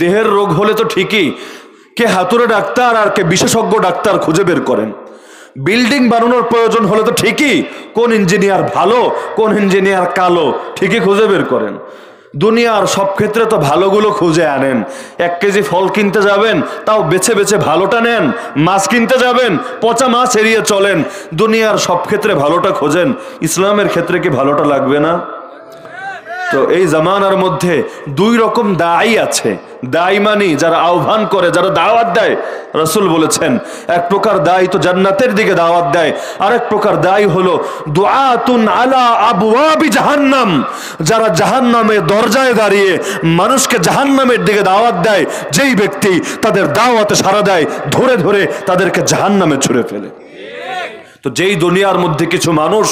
দেহের রোগ হলে তো ঠিকই, কে হাতুড়ে ডাক্তার আর কে বিশেষজ্ঞ ডাক্তার খুঁজে বের করেন। বিল্ডিং বানানোর প্রয়োজন হলে তো ঠিকই, কোন ইঞ্জিনিয়ার ভালো, কোন ইঞ্জিনিয়ার কালো, ঠিকই খুঁজে বের করেন। দুনিয়ার সব ক্ষেত্রে তো ভালোগুলো খুঁজে আনেন। এক কেজি ফল কিনতে যাবেন, তাও বেছে বেছে ভালোটা নেন, মাছ কিনতে যাবেন, পচা মাছ এড়িয়ে চলেন। দুনিয়ার সব ক্ষেত্রে ভালোটা খোঁজেন, ইসলামের ক্ষেত্রে কি ভালোটা লাগবে না? তো এই জামানার মধ্যে দুই রকম দায়ী আছে। দায়ী মানি যারা আহ্বান করে, যারা দাওয়াত দেয়। রসুল বলেছেন, এক প্রকার দায়ী তো জান্নাতের দিকে দাওয়াত দেয়। আরেক প্রকার দায়ী হলো দুআতুন আলা আবওয়াবি জাহান্নাম। যারা জাহান্নামের দরজায় দাঁড়িয়ে মানুষকে জাহান্নামের দিকে দাওয়াত দেয়, যেই ব্যক্তি তাদের দাওয়াতে সাড়া দেয়, ধরে ধরে তাদেরকে জাহান্নামে ছুড়ে ফেলে। তো যেই দুনিয়ার মধ্যে কিছু মানুষ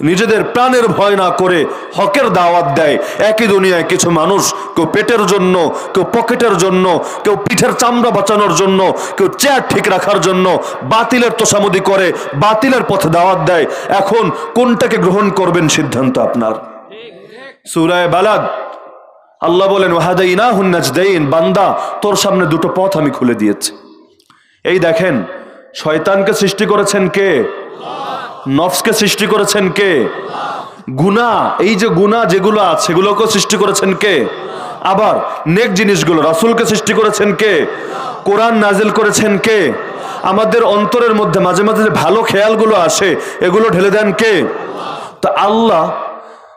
নিজেদের প্রাণের ভয় না করে হকের দাওয়াত দেয়। একই দুনিয়ায় কিছু মানুষ কেউ পেটের জন্য, কেউ পকেটের জন্য, কেউ পিঠের চামড়া বাঁচানোর জন্য, কেউ চেয়ার ঠিক রাখার জন্য বাতিলের তোষামদি করে, বাতিলের পথে দাওয়াত দেয়। এখন কোনটাকে গ্রহণ করবেন সিদ্ধান্ত আপনার? সুরায় বালাদ। আল্লাহ বলেন ওয়াহাদাই না হুন্নাজদাইন বান্দা, তোর সামনে দুটো পথ আমি খুলে দিয়েছি। এই দেখেন, শয়তানকে সৃষ্টি করেছেন কে? নফসকে সৃষ্টি করেছেন কে? গুনা এই যে গুনা যেগুলো আছে সেগুলোকে সৃষ্টি করেছেন কে? আবার নেক জিনিসগুলো, রাসূলকে সৃষ্টি করেছেন কে? কোরআন নাজিল করেছেন কে? আমাদের অন্তরের মধ্যে মাঝে মাঝে যে ভালো খেয়ালগুলো আসে, এগুলো ঢেলে দেন কে? তা আল্লাহ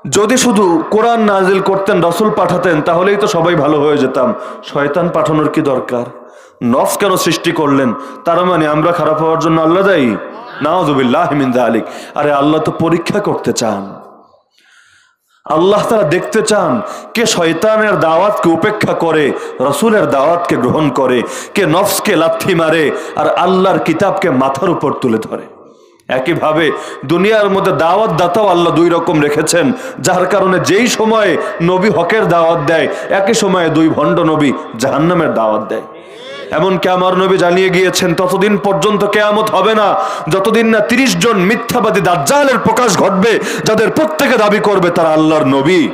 যদি শুধু কোরআন নাজিল করতেন, রসুল পাঠাতেন, তাহলেই তো সবাই ভালো হয়ে যেতাম। শয়তান পাঠানোর কি দরকার? নফস কেন সৃষ্টি করলেন? তার মানে আমরা খারাপ হওয়ার জন্য আল্লাহ দায়ী? নাওজুবিল্লাহ মিন্দা আরে আল্লাহ তো পরীক্ষা করতে চান। আল্লাহ তারা দেখতে চান কে শয়তানের দাওয়াতকে উপেক্ষা করে, রসুলের দাওয়াতকে গ্রহণ করে, কে নফসকে লাথি মারে আর আল্লাহর কিতাবকে মাথার উপর তুলে ধরে। একইভাবে দুনিয়ার মধ্যে দাওয়াত দাতাও আল্লাহ দুই রকম রেখেছেন, যার কারণে যেই সময়ে নবী হকের দাওয়াত দেয়, একই সময়ে দুই ভণ্ড নবী জাহান্নামের দাওয়াত দেয়। এমনকি আমার নবী জানিয়ে গিয়েছেন, ততদিন পর্যন্ত কেয়ামত হবে না। যতদিন না তিরিশ জন মিথ্যাবাদী দাজ্জালের প্রকাশ ঘটবে, যাদের প্রত্যেকে দাবি করবে তারা আল্লাহর নবী।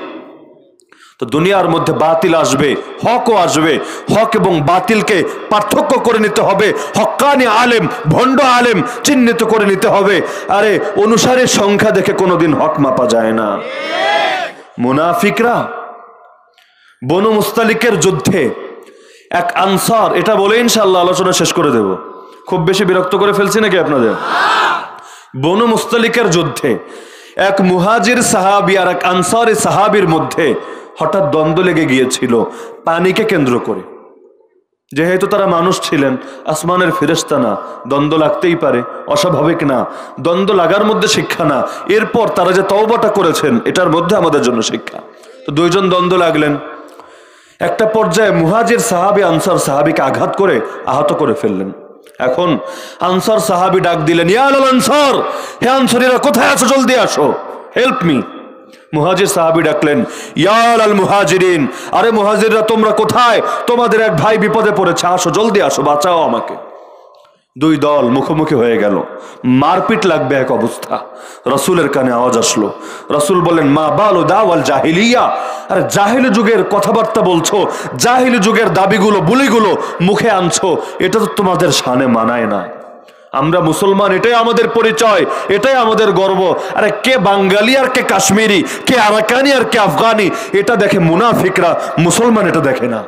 তো দুনিয়ার মধ্যে বাতিল আসবে, হকও আসবে। হক এবং বাতিলকে পার্থক্য করে নিতে হবে। হক্কানি আলেম, ভণ্ড আলেম চিহ্নিত করে নিতে হবে। আরে অনুসারের সংখ্যা দেখে কোনোদিন হক মাপা যায় না। মুনাফিকরা বনু মুস্তালিকের যুদ্ধে এক আনসার, এটা বলে ইনশাল্লাহ আলোচনা শেষ করে দেব। খুব বেশি বিরক্ত করে ফেলছি নাকি আপনাদের? বনু মুস্তালিকের যুদ্ধে এক মুহাজির সাহাবি আর এক আনসারি সাহাবির মধ্যে হঠাৎ দ্বন্দ্ব লেগে গিয়েছিল, পানিকে কেন্দ্র করে। যেহেতু তারা মানুষ ছিলেন, আসমানের ফেরেস্তা না, দ্বন্দ্ব লাগতেই পারে, অস্বাভাবিক না। দ্বন্দ্ব লাগার মধ্যে শিক্ষা না, এরপর তারা যে তওবাটা করেছেন, এটার মধ্যে আমাদের জন্য শিক্ষা। তো দুইজন দ্বন্দ্ব লাগলেন একটা পর্যায়ে মুহাজির সাহাবি, আনসার সাহাবিকে আঘাত করে আহত করে ফেললেন। এখন আনসার সাহাবি ডাক দিলেন ইয়াল আনসার, হে আনসারিরা, কোথায় আছো? জলদি আসো। হেল্প মি মুহাজির সাহাবি ডাকলেন ইয়াল আল মুহাজিরিন, আরে মুহাজিররা, তোমরা কোথায়? তোমাদের এক ভাই বিপদে পড়েছে, আসো, জলদি আসো, বাঁচাও আমাকে। দুই দল মুখোমুখি হয়ে গেল। মারপিট লাগবে এক অবস্থা। রসুলের কানে আওয়াজ আসলো। রসুল বলেন মা বালো দাওয়াল জাহিলিয়া? আরে, জাহিল যুগের কথাবার্তা বলছো, জাহিল যুগের দাবিগুলো, বুলিগুলো মুখে আনছো, এটা তো তোমাদের সানে মানায় না। আমরা মুসলমান, এটাই আমাদের পরিচয়, এটাই আমাদের গর্ব। আরে, কে বাঙালি আর কে কাশ্মীরি, কে আরাকানি আর কে আফগানি, এটা দেখে মুনাফিকরা মুসলমান এটা দেখে না।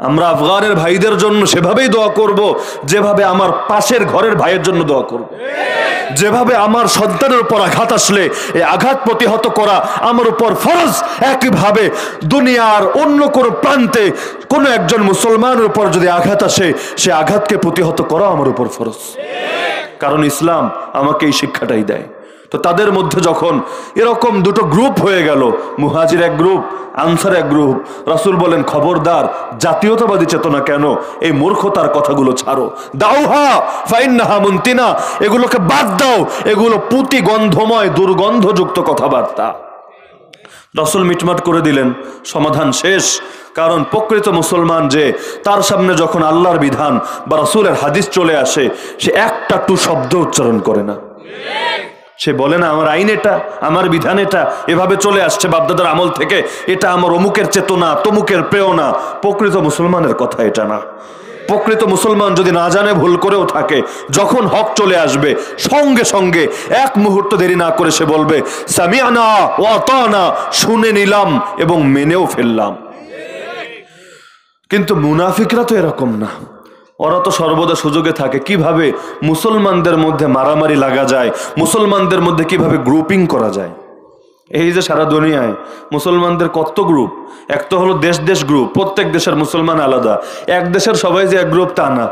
আমরা আফগানের ভাইদের জন্য সেভাবেই দোয়া করব, যেভাবে আমার পাশের ঘরের ভাইয়ের জন্য দোয়া করব। যেভাবে আমার সন্তানের উপর আঘাত আসলে, এই আঘাত প্রতিহত করা আমার উপর ফরজ। একইভাবে দুনিয়ার অন্য কোনো প্রান্তে কোনো একজন মুসলমানের উপর যদি আঘাত আসে, সে আঘাতকে প্রতিহত করা আমার উপর ফরজ। কারণ ইসলাম আমাকে এই শিক্ষাটাই দেয়। তো তাদের মধ্যে যখন এরকম দুটো গ্রুপ হয়ে গেল, মুহাজির এক গ্রুপ আনসার এক গ্রুপ রাসূল বলেন, খবরদার, জাতীয়তাবাদী চেতনা কেন? এই মূর্খতার কথাগুলো ছাড়ো। দাও দাউহা ফাইন্নাহা মুন্তিনা, এগুলোকে বাদ দাও। এগুলো পুতি গন্ধময় দুর্গন্ধযুক্ত কথাবার্তা। রসুল মিটমাট করে দিলেন। সমাধান শেষ। কারণ প্রকৃত মুসলমান যে, তার সামনে যখন আল্লাহর বিধান বা রসুলের হাদিস চলে আসে, সে একটা টু শব্দ উচ্চারণ করে না। সে বলে, না, আমার আইন এটা, আমার বিধান এটা। এভাবে চলে আসছে বাপদাদার আমল থেকে। এটা আমার অমুকের চেতনা, তমুকের প্রেরণা। প্রকৃত মুসলমানের কথা এটা না। প্রকৃত মুসলমান যদি না জানে, ভুল করেও থাকে। যখন হক চলে আসবে, সঙ্গে সঙ্গে, এক মুহূর্ত দেরি না করে সে বলবে সামিয়ানা ও না শুনে নিলাম এবং মেনেও ফেললাম। কিন্তু মুনাফিকরা তো এরকম না। ওরা তো সর্বদা সুযোগে থাকে। কীভাবে মুসলমানদের মধ্যে মারামারি লাগা যায়, মুসলমানদের মধ্যে কীভাবে গ্রুপিং করা যায়? এই যে সারা দুনিয়ায় মুসলমানদের কত গ্রুপ এক তো হলো দেশ দেশ গ্রুপ প্রত্যেক দেশের মুসলমান আলাদা। এক দেশের সবাই যে এক গ্রুপ তা না।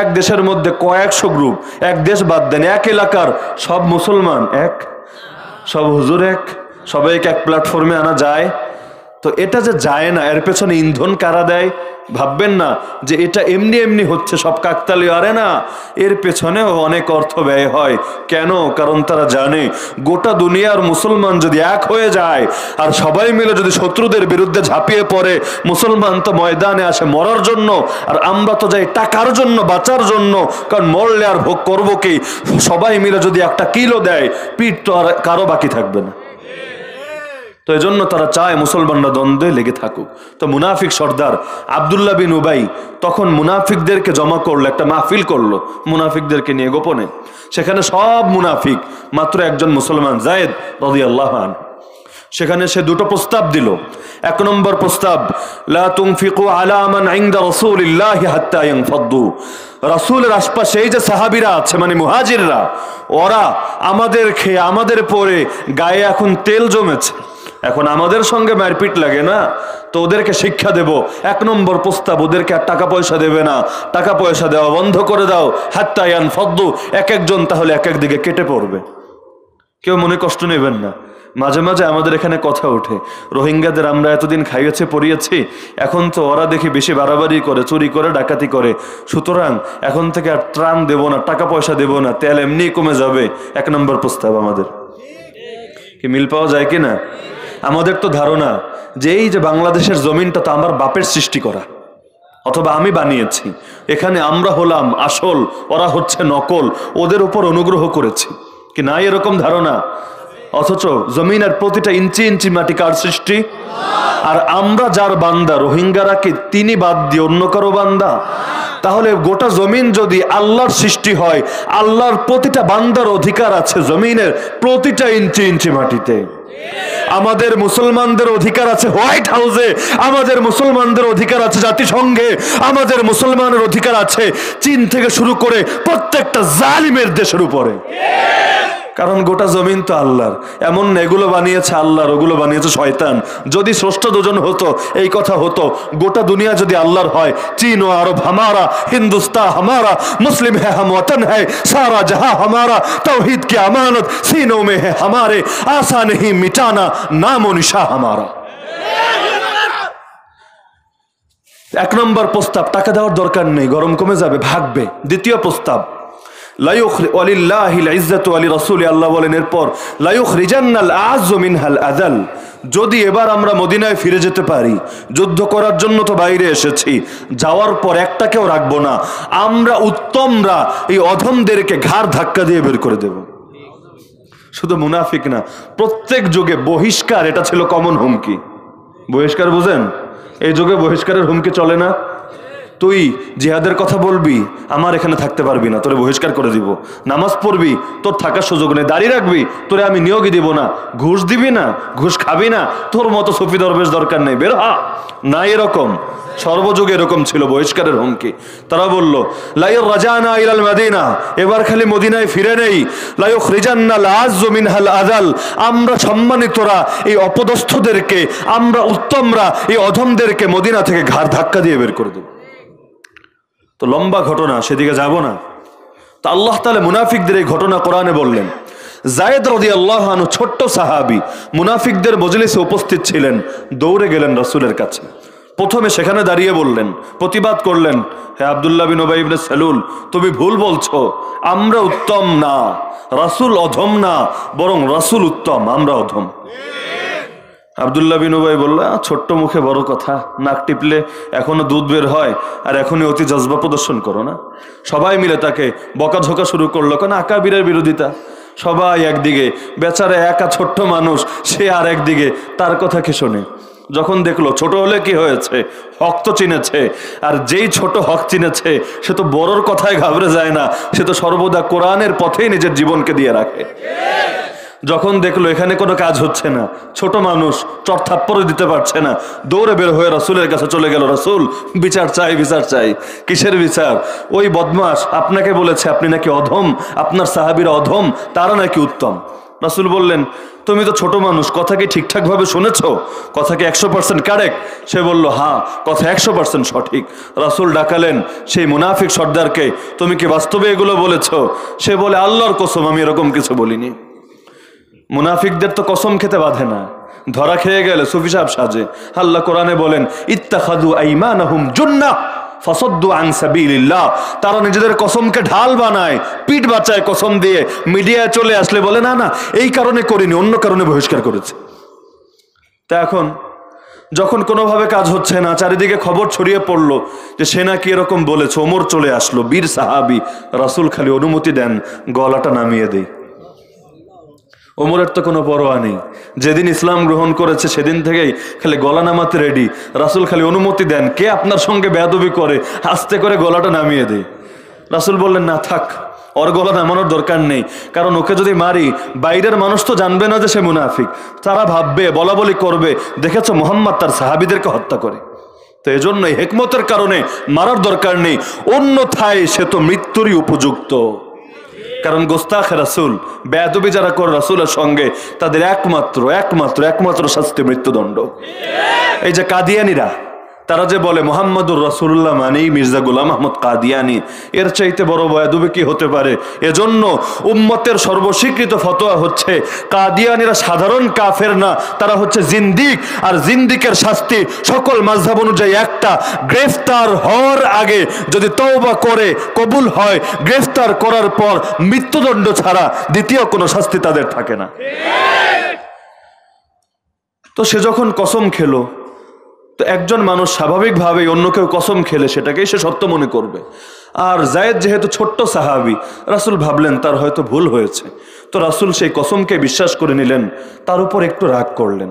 এক দেশের মধ্যে কয়েকশো গ্রুপ এক দেশ বাদ দেন, এক এলাকার সব মুসলমান এক, সব হুজুর এক, সবাইকে এক প্ল্যাটফর্মে আনা যায়। তো এটা যে যায় না, এর পেছনে ইন্ধন কারা দেয়? ভাববেন না যে এটা এমনি এমনি হচ্ছে, সব কাকতালি আরে না, এর পেছনেও অনেক অর্থ ব্যয় হয়। কেন? কারণ তারা জানে, গোটা দুনিয়ার মুসলমান যদি এক হয়ে যায়, আর সবাই মিলে যদি শত্রুদের বিরুদ্ধে ঝাঁপিয়ে পড়ে, মুসলমান তো ময়দানে আসে মরার জন্য, আর আমরা তো যাই টাকার জন্য, বাঁচার জন্য, কারণ মরলে আর ভোগ করব কি? সবাই মিলে যদি একটা কিলো দেয়, পিঠ তো আর কারও বাকি থাকবে না। তো এজন্য তারা চায় মুসলমানরা দ্বন্দ্বে লেগে থাকুক। তো মুনাফিক সর্দার আবদুল্লাহ বিন উবাই তখন মুনাফিকদেরকে জমা করল, একটা মাহফিল করল মুনাফিকদেরকে নিয়ে গোপনে। সেখানে সব মুনাফিক, মাত্র একজন মুসলমান, জায়েদ রদি আল্লাহ সেখানে সে দুটো প্রস্তাব দিল। এক নম্বর প্রস্তাব রাসূলের আশপাশে এই যে সাহাবীরা আছে মানে মুহাজিররা, ওরা আমাদের খেয়ে আমাদের পরে গায়ে এখন তেল জমেছে। এখন আমাদের সঙ্গে মারপিট লাগে না। তো ওদেরকে শিক্ষা দেব। এক নম্বর প্রস্তাব, ওদেরকে আর টাকা পয়সা দেবে না। টাকা পয়সা দেওয়া বন্ধ করে দাও। হাত্তা ইয়ান ফদ্দু এক একজন তাহলে এক এক দিকে কেটে পড়বে। কেউ মনে কষ্ট নেবেন না। মাঝে মাঝে আমাদের এখানে কথা ওঠে। রোহিঙ্গাদের আমরা এতদিন খাইয়েছে, পড়িয়েছি। এখন তো ওরা দেখি বেশি বাড়াবাড়ি করে, চুরি করে, ডাকাতি করে। সুতরাং এখন থেকে আর ত্রাণ দেব না, টাকা পয়সা দেব না। তেল এমনি কমে যাবে। এক নম্বর প্রস্তাব আমাদের। কি মিল পাওয়া যায় কি না? আমাদের তো ধারণা যে এই যে বাংলাদেশের জমিনটা তো আমার বাপের সৃষ্টি করা, অথবা আমি বানিয়েছি। এখানে আমরা হলাম আসল, ওরা হচ্ছে নকল, ওদের উপর অনুগ্রহ করেছি। কি না এরকম ধারণা? অথচ জমিনের প্রতিটা ইঞ্চি ইঞ্চি মাটি কার সৃষ্টি? আর আমরা যার বান্দা, রোহিঙ্গারা কি তিনি বাদ দিয়ে অন্য কারও বান্দা? তাহলে গোটা জমিন যদি আল্লাহর সৃষ্টি হয়, আল্লাহর প্রতিটা বান্দার অধিকার আছে জমিনের প্রতিটা ইঞ্চি ইঞ্চি মাটিতে। আমাদের মুসলমানদের অধিকার আছে হোয়াইট হাউসে, আমাদের মুসলমানদের অধিকার আছে জাতিসংঘে, আমাদের মুসলমানের অধিকার আছে চীন থেকে শুরু করে প্রত্যেকটা জালিমের দেশের উপরে। কারণ গোটা জমিন তো আল্লাহর। এমন এগুলো বানিয়েছে আল্লাহর, ওগুলো বানিয়েছে শয়তান। যদি ষষ্ঠ দুজন হতো, এই কথা হতো, গোটা দুনিয়া যদি আল্লাহর হয়, চীন ও আরব হামারা হিন্দুস্তা হামারা, মুসলিম হ্যাঁ হাম ওতন হ্যাঁ সারা জাহা হামারা, তৌহিদ কে আমানত সিনো মে হে হামারে আশা নেহি মিটানা, নাম ও নিশা হামারা। এক নম্বর প্রস্তাব, টাকা দেওয়ার দরকার নেই, গরম কমে যাবে, ভাগবে। দ্বিতীয় প্রস্তাব লায়ুখ ওয়ালিল্লাহিল ইজ্জাতু ওয়ালি রাসূলি আল্লাহ বলেন এরপর লায়ুখ রিজান্নাল আযু মিনহাল আযাল। যদি এবার আমরা মদিনায় ফিরে যেতে পারি, যুদ্ধ করার জন্য তো বাইরে এসেছি, যাওয়ার পর একটাকেও রাখব না, আমরা উত্তমরা এই অধমদেরকে ঘাড় ধাক্কা দিয়ে বের করে দেব। শুধু মুনাফিক না, প্রত্যেক যুগে বহিষ্কার, এটা ছিল কমন হুমকি। বহিষ্কার বুঝেন? এই যুগে বহিষ্কারের হুমকি চলে না? তুই জিহাদের কথা বলবি, আমার এখানে থাকতে পারবি না, তোরে বহিষ্কার করে দিব। নামাজ পড়বি, তোর থাকার সুযোগ নেই, দাঁড়িয়ে রাখবি, তোরে আমি নিয়োগই দিব না। ঘুষ দিবি না, ঘুষ খাবি না, তোর মতো সফি দরবেশ দরকার নেই, বের হা। না এরকম, সর্বযুগে এরকম ছিল বহিষ্কারের হুমকি। তারা বলল লাইর রাজানা ইলাল মাদিনা, এবার খালি মদিনায় ফিরে নেই। লাইখ রিজান্না লাজ মিনহাল আজাল আমরা সম্মানিতরা এই অপদস্থদেরকে, আমরা উত্তমরা, এই অধমদেরকে মদিনা থেকে ঘাড় ধাক্কা দিয়ে বের করে দেব। তো লম্বা ঘটনা, সেদিকে যাব না। তো আল্লাহ তালে মুনাফিকদের এই ঘটনা কোরআনে বললেন। জায়েদ রদি আল্লাহ আনু ছোট্ট সাহাবি মুনাফিকদের মজলিসে উপস্থিত ছিলেন, দৌড়ে গেলেন রসুলের কাছে। প্রথমে সেখানে দাঁড়িয়ে বললেন, প্রতিবাদ করলেন, হে আবদুল্লাহ বিন ওবাই সালুল, তুমি ভুল বলছো। আমরা উত্তম না, রাসূল অধম না, বরং রাসূল উত্তম, আমরা অধম। আবদুল্লাহ বিন উবাই বলল "আহ, ছোট্ট মুখে বড় কথা। নাক টিপলে এখনও দুধ বের হয় আর এখনই অতি জজবা প্রদর্শন করো না। সবাই মিলে তাকে বকাঝোকা শুরু করল কেন আকাবিরের বিরোধিতা? সবাই একদিকে বেচারা একা ছোট্ট মানুষ সে আর একদিকে তার কথা কি শোনে? যখন দেখল ছোট হলে কি হয়েছে? হক তো চিনেছে। আর যেই ছোট হক চিনেছে সে তো বড়র কথায় ঘাবড়ে যায় না। সে তো সর্বদা কোরআনের পথেই নিজের জীবনকে দিয়ে রাখে। যখন দেখল এখানে কোনো কাজ হচ্ছে না, ছোট মানুষ চড়থাপ্পড়ও দিতে পারছে না, দৌড়ে বের হয়ে রাসুলের কাছে চলে গেল, রাসুল, বিচার চাই বিচার চাই। কিসের বিচার? ওই বদমাস আপনাকে বলেছে, আপনি নাকি অধম, আপনার সাহাবিরা অধম, তারা নাকি উত্তম। রাসুল বললেন, তুমি তো ছোট মানুষ কথাকে ঠিকঠাকভাবে শুনেছ? কথাকে একশো পার্সেন্ট কারেক্ট সে বলল হ্যাঁ কথা একশো পার্সেন্ট সঠিক। রাসুল ডাকালেন, সেই মুনাফিক সর্দারকে তুমি কি বাস্তবে এগুলো বলেছ? সে বলে, আল্লাহর কসম, আমি এরকম কিছু বলিনি। মুনাফিকদের তো কসম খেতে বাঁধে না। ধরা খেয়ে গেলে সুফি সাহেব সাজে। আল্লাহ কোরআনে বলেন ইত্তাখাদু আইমানাহুম জুন্নাহ ফাসাদ্দু আন সাবিলিল্লাহ। তারা নিজেদের কসমকে ঢাল বানায়, পিঠ বাঁচায় কসম দিয়ে মিডিয়ায় চলে আসলে বলে, না না, এই কারণে করিনি, অন্য কারণে বহিষ্কার করেছে। তা এখন, যখন কোনোভাবে কাজ হচ্ছে না, চারিদিকে খবর ছড়িয়ে পড়ল যে সে নাকি এরকম বলেছে, ওমর চলে আসলো, বীর সাহাবি, রাসুল খালি অনুমতি দেন, গলাটা নামিয়ে দেই। ওমরের তো কোনো পরোয়া নেই। যেদিন ইসলাম গ্রহণ করেছে, সেদিন থেকেই খালি গলা নামাতে রেডি রাসুল খালি অনুমতি দেন, কে আপনার সঙ্গে বেয়াদবি করে, আস্তে করে গলাটা নামিয়ে দেয় রাসুল বললেন, না, থাক, ওর গলা নামানোর দরকার নেই। কারণ ওকে যদি মারি, বাইরের মানুষ তো জানবে না যে সে মুনাফিক। তারা ভাববে, বলা বলি করবে, দেখেছ, মোহাম্মদ তার সাহাবিদেরকে হত্যা করে। তো এজন্য হেকমতের কারণে মারার দরকার নেই। অন্যথায় সে তো মৃত্যুরই উপযুক্ত। কারণ গোস্তাখ রাসুল, বেয়াদবি যারা কর রাসুলের সঙ্গে, তাদের একমাত্র একমাত্র একমাত্র শাস্তি মৃত্যুদণ্ড। এই যে কাদিয়ানিরা তারা যে বলে, মোহাম্মদুর রসুল্লাহ মানেই মির্জা গুলাম আহমদ কাদিয়ানি। এর চাইতে বড় বয়াদুবে কি হতে পারে? এজন্য উম্মতের সর্বস্বীকৃত ফতোয়া হচ্ছে, কাদিয়ানিরা সাধারণ কাফের না, তারা হচ্ছে জিন্দিক। আর জিন্দিকের শাস্তি সকল মাঝহাব অনুযায়ী একটা, গ্রেফতার হওয়ার আগে যদি তওবা করে, কবুল হয়, গ্রেফতার করার পর মৃত্যুদণ্ড ছাড়া দ্বিতীয় কোনো শাস্তি তাদের থাকে না। তো সে যখন কসম খেলো তো একজন মানুষ স্বাভাবিকভাবেই অন্য কেউ কসম খেলে সেটাকেই সে সত্য মনে করবে। আর জায়েদ যেহেতু ছোট্ট সাহাবি, রাসুল ভাবলেন তার হয়তো ভুল হয়েছে। তো রাসুল সেই কসমকে বিশ্বাস করে নিলেন, তার উপর একটু রাগ করলেন।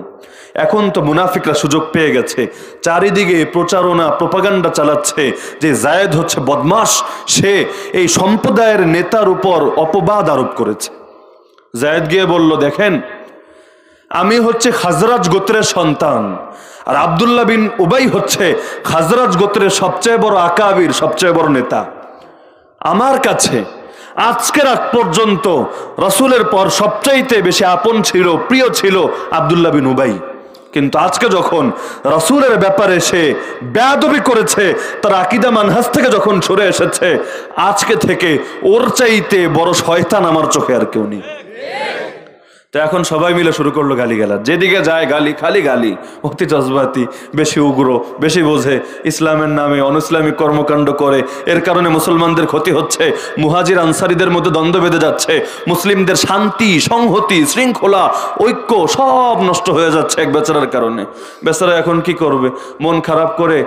এখন তো মুনাফিকরা সুযোগ পেয়ে গেছে। চারিদিকে প্রচারণা, প্রপাগান্ডা চালাচ্ছে যে জায়েদ হচ্ছে বদমাস সে এই সম্প্রদায়ের নেতার উপর অপবাদ আরোপ করেছে। জায়েদ গিয়ে বলল, দেখেন আমি হচ্ছে খাজরাজ গোত্রের সন্তান। আর আবদুল্লাহ বিন উবাই হচ্ছে খাজরাজ গোত্রের সবচেয়ে বড় আকাবির, সবচেয়ে বড় নেতা। আমার কাছে আজকের আগ পর্যন্ত রসুলের পর সবচাইতে বেশি আপন ছিল, প্রিয় ছিল আবদুল্লাহ বিন উবাই। কিন্তু আজকে যখন রাসূলের ব্যাপারে সে বেয়াদবি করেছে, তার আকিদা মানহাস থেকে যখন সরে এসেছে, আজকে থেকে ওর চাইতে বড় শয়তান আমার চোখে আর কেউ নেই। তো এখন সবাই মিলে শুরু করল গালি যেদিকে যায় গালি, খালি গালি। অতি জজবাতি, বেশি উগ্র, বেশি বোঝে। ইসলামের নামে অনইসলামিক কর্মকাণ্ড করে, এর কারণে মুসলমানদের ক্ষতি হচ্ছে। মুহাজির, আনসারিদের মধ্যে দ্বন্দ্ব বেঁধে যাচ্ছে। মুসলিমদের শান্তি, সংহতি, শৃঙ্খলা, ঐক্য সব নষ্ট হয়ে যাচ্ছে এক বেচারার কারণে। বেচারা এখন কি করবে? মন খারাপ করে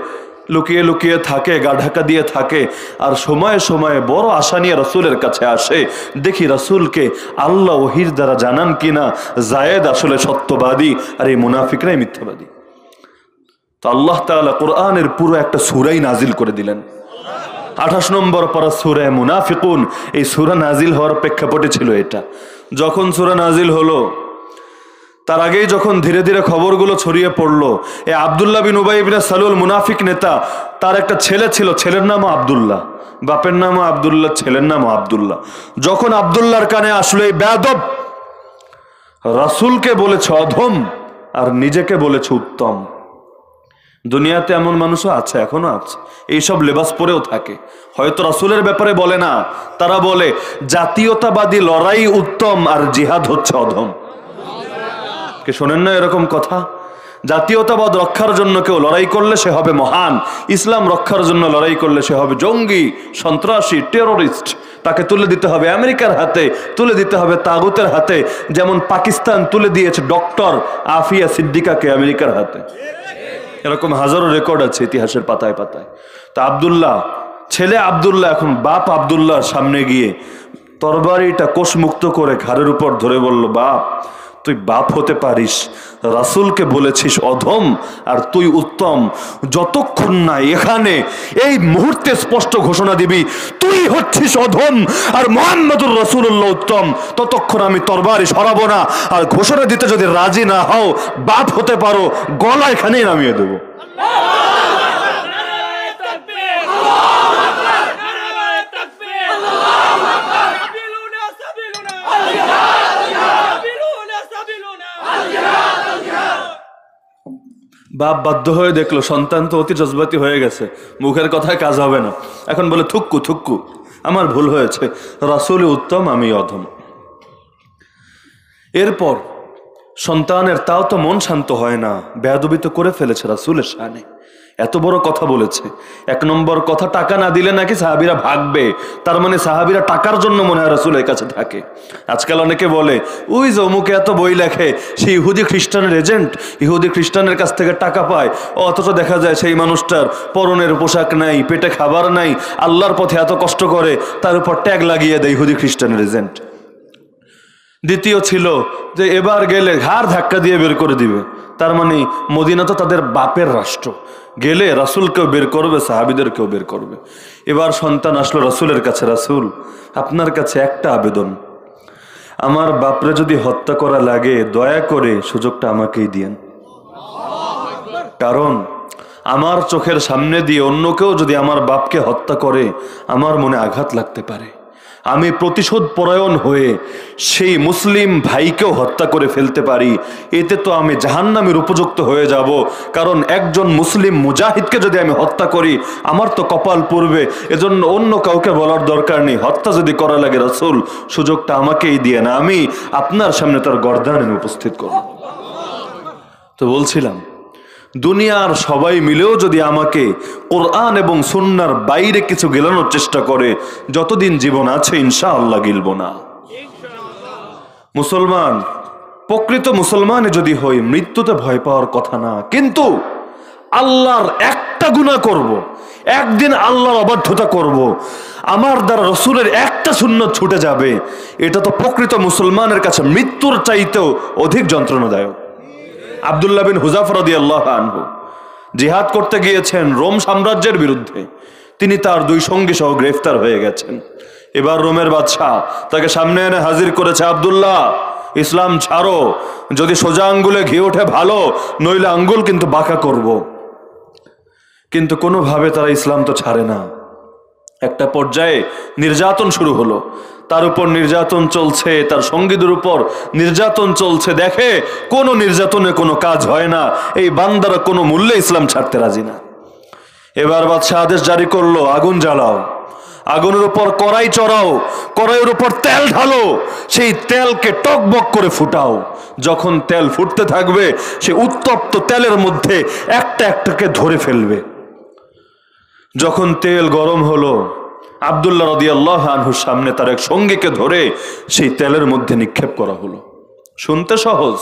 লুকিয়ে লুকিয়ে থাকে, গা ঢাকা দিয়ে থাকে আর সময়ে সময়ে বড় আশা নিয়ে রসুলের কাছে আসে। দেখি রসুলকে আল্লাহ ওহির দ্বারা জানান কিনা? জায়েদ আসলে সত্যবাদী আর এই মুনাফিকরাই মিথ্যাবাদী। তো আল্লাহ তাআলা কোরআনের পুরো একটা সুরাই নাজিল করে দিলেন। আঠাশ নম্বর পারা সুরে মুনাফিকুন, এই সুরা নাজিল হওয়ার প্রেক্ষাপটে ছিল এটা। যখন সুরা নাজিল হলো তার আগেই যখন ধীরে ধীরে খবরগুলো ছড়িয়ে পড়ল, এ আবদুল্লাহ বিন উবাই বিন সালুল মুনাফিক নেতা, তার একটা ছেলে ছিল, ছেলের নামও আবদুল্লাহ, বাপের নামও আবদুল্লাহ, ছেলের নামও আবদুল্লাহ। যখন আবদুল্লাহর কানে আসলো এই বেদব রাসুলকে বলেছে অধম আর নিজেকে বলেছে উত্তম। দুনিয়াতে এমন মানুষও আছে, এখনও আছে। এইসব লেবাস পরেও থাকে। হয়তো রাসুলের ব্যাপারে বলে না, তারা বলে, জাতীয়তাবাদী লড়াই উত্তম আর জিহাদ হচ্ছে অধম। কে শোনেন না এরকম কথা? জাতীয়তাবাদ রক্ষার জন্য কেউ লড়াই করলে সে হবে মহান। ইসলাম রক্ষার জন্য লড়াই করলে সে হবে জঙ্গি, সন্ত্রাসী, টেরোরিস্ট। তাকে তুলে দিতে হবে আমেরিকার হাতে, তুলে দিতে হবে তাগুতের হাতে। যেমন পাকিস্তান তুলে দিয়েছে ডক্টর আফিয়া সিদ্দিকাকে আমেরিকার হাতে। এরকম হাজারো রেকর্ড আছে ইতিহাসের পাতায় পাতায়। তা আবদুল্লাহ, ছেলে আবদুল্লাহ, এখন বাপ আবদুল্লাহর সামনে গিয়ে তরবারিটা কোষমুক্ত করে ঘাড়ের উপর ধরে বলল, বাপ তুই বাপ হতে পারিস, রাসুলকে বলেছিস অধম আর তুই উত্তম। যতক্ষণ না এখানে এই মুহূর্তে স্পষ্ট ঘোষণা দিবি, তুই হচ্ছিস অধম আর মোহাম্মদুর রসুল্লাহ উত্তম। ততক্ষণ আমি তরবারি সরাবো না আর ঘোষণা দিতে যদি রাজি না হও, বাপ হতে পারো, গলা এখানেই নামিয়ে দেবো নারায়ে তাকবীর আল্লাহু আকবার নারায়ে তাকবীর আল্লাহু আকবার সাবিলুনা সাবিলুনা আল জিহাদ সাবিলুনা সাবিলুনা আল বাপ বাধ্য হয়ে দেখল, সন্তান তো অতি জজবাতি হয়ে গেছে, মুখের কথায় কাজ হবে না। এখন বলে, থুক্কু থুক্কু, আমার ভুল হয়েছে রাসুল উত্তম, আমি অধম। এরপর সন্তানের তাও তো মন শান্ত হয় না ব্যাদবিত করে ফেলেছে রাসুলের শানে। এত বড় কথা বলেছে। এক নম্বর কথা, টাকা না দিলে নাকি সাহাবিরা ভাগবে। তার মানে সাহাবিরা টাকার জন্য মনে হয় রাসুলের কাছে থাকে। আজকাল অনেকে বলে, ওই যে অমুকে এত বই লেখে, সে ইহুদি খ্রিস্টানের এজেন্ট, ইহুদি খ্রিস্টানের কাছ থেকে টাকা পায়। অথচ দেখা যায় সেই মানুষটার পরনের পোশাক নাই, পেটে খাবার নাই, আল্লাহর পথে এত কষ্ট করে, তার উপর ট্যাগ লাগিয়ে দেয় ইহুদি খ্রিস্টানের এজেন্ট। দ্বিতীয় ছিল যে এবার গেলে ঘাড় ধাক্কা দিয়ে বের করে দিবে। তার মানে মদিনা তো তাদের বাপের রাষ্ট্র। গেলে রাসুলকেও বের করবে, সাহাবিদেরকেও বের করবে। এবার সন্তান আসলো রাসুলের কাছে, রাসুল, আপনার কাছে একটা আবেদন। আমার বাপরে যদি হত্যা করা লাগে, দয়া করে সুযোগটা আমাকেই দিয়েন। কারণ আমার চোখের সামনে দিয়ে অন্য কেউ যদি আমার বাপকে হত্যা করে, আমার মনে আঘাত লাগতে পারে। আমি প্রতিশোধ পরায়ণ হয়ে সেই মুসলিম ভাইকেও হত্যা করে ফেলতে পারি। এতে তো আমি জাহান্নামের উপযুক্ত হয়ে যাব। কারণ একজন মুসলিম মুজাহিদকে যদি আমি হত্যা করি, আমার তো কপাল পূর্বে এজন্য অন্য কাউকে বলার দরকার নেই। হত্যা যদি করা লাগে রসুল, সুযোগটা আমাকেই দিয়ে না। আমি আপনার সামনে তার গর্দান উপস্থিত করব। তো বলছিলাম দুনিয়ার সবাই মিলেও যদি আমাকে কোরআন এবং সুন্নার বাইরে কিছু গেলানোর চেষ্টা করে, যতদিন জীবন আছে ইনশা আল্লাহ গিলব না মুসলমান, প্রকৃত মুসলমানে যদি হই, মৃত্যুতে ভয় পাওয়ার কথা না, কিন্তু আল্লাহর একটা গুণা করব। একদিন আল্লাহর অবাধ্যতা করব। আমার দ্বারা রসুলের একটা শূন্য ছুটে যাবে, এটা তো প্রকৃত মুসলমানের কাছে মৃত্যুর চাইতেও অধিক যন্ত্রণাদায়ক আবদুল্লাহ বিন হুজাফরদি আল্লাহ আনহু জিহাদ করতে গিয়েছেন রোম সাম্রাজ্যের বিরুদ্ধে। তিনি তার দুই সঙ্গী সহ গ্রেফতার হয়ে গেছেন। এবার রোমের বাদশাহ তাকে সামনে এনে হাজির করেছে আবদুল্লাহ, ইসলাম ছাড়ো, যদি সোজা আঙ্গুলে ঘি ওঠে ভালো, নইলে আঙ্গুল কিন্তু বাঁকা করব। কিন্তু কোনোভাবে তারা ইসলাম তো ছাড়ে না। একটা পর্যায়ে নির্যাতন শুরু হলো। তার উপর নির্যাতন চলছে, তার সঙ্গীদের উপর নির্যাতন চলছে। দেখে কোনো নির্যাতনে কোনো কাজ হয় না। এই বান্দারা কোনো মূল্যে ইসলাম ছাড়তে রাজি না। এবার বাদশাহ আদেশ জারি করল, আগুন জ্বালাও। আগুনের উপর কড়াই চড়াও, কড়াইয়ের উপর তেল ঢালো, সেই তেলকে টকবক করে ফুটাও। যখন তেল ফুটতে থাকবে, সে উত্তপ্ত তেলের মধ্যে একটা একটাকে ধরে ফেলবে। যখন তেল গরম হলো আবদুল্লাহ রদি আল্লাহ আনহুর সামনে তার এক সঙ্গীকে ধরে সেই তেলের মধ্যে নিক্ষেপ করা হলো। শুনতে সহজ,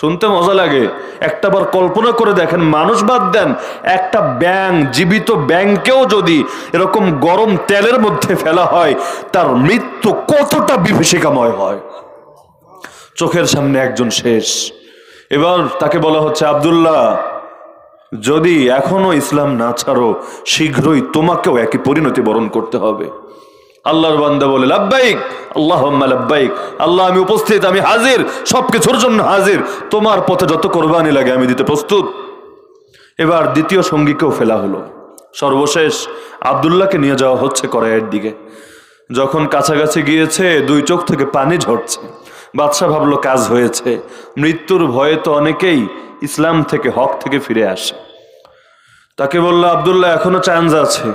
শুনতে মজা লাগে। একটাবার কল্পনা করে দেখেন, মানুষ বাদ দেন, একটা ব্যাং জীবিত ব্যাংকেও যদি এরকম গরম তেলের মধ্যে ফেলা হয়, তার মৃত্যু কতটা বিভীষিকাময় হয়? চোখের সামনে একজন শেষ। এবার তাকে বলা হচ্ছে আবদুল্লাহ যদি এখনও ইসলাম না ছাড়ো, শীঘ্রই তোমাকেও একই পরিণতি বরণ করতে হবে। আল্লাহর বান্দা বলে, লাব্বাইক আল্লাহ লাব্বাইক, আল্লাহ, আমি উপস্থিত, আমি হাজির, সবকিছুর জন্য হাজির। তোমার পথে যত কোরবানি লাগে, আমি দিতে প্রস্তুত। এবার দ্বিতীয় সঙ্গীকেও ফেলা হলো। সর্বশেষ আবদুল্লাহকে নিয়ে যাওয়া হচ্ছে কড়াইয়ের দিকে। যখন কাছাকাছি গিয়েছে, দুই চোখ থেকে পানি ঝরছে। বাদশাহ ভাবলো, কাজ হয়েছে। মৃত্যুর ভয়ে তো অনেকেই ইসলাম থেকে, হক থেকে ফিরে আসে। তাকে বলল, আবদুল্লাহ, এখনও চান্স আছে।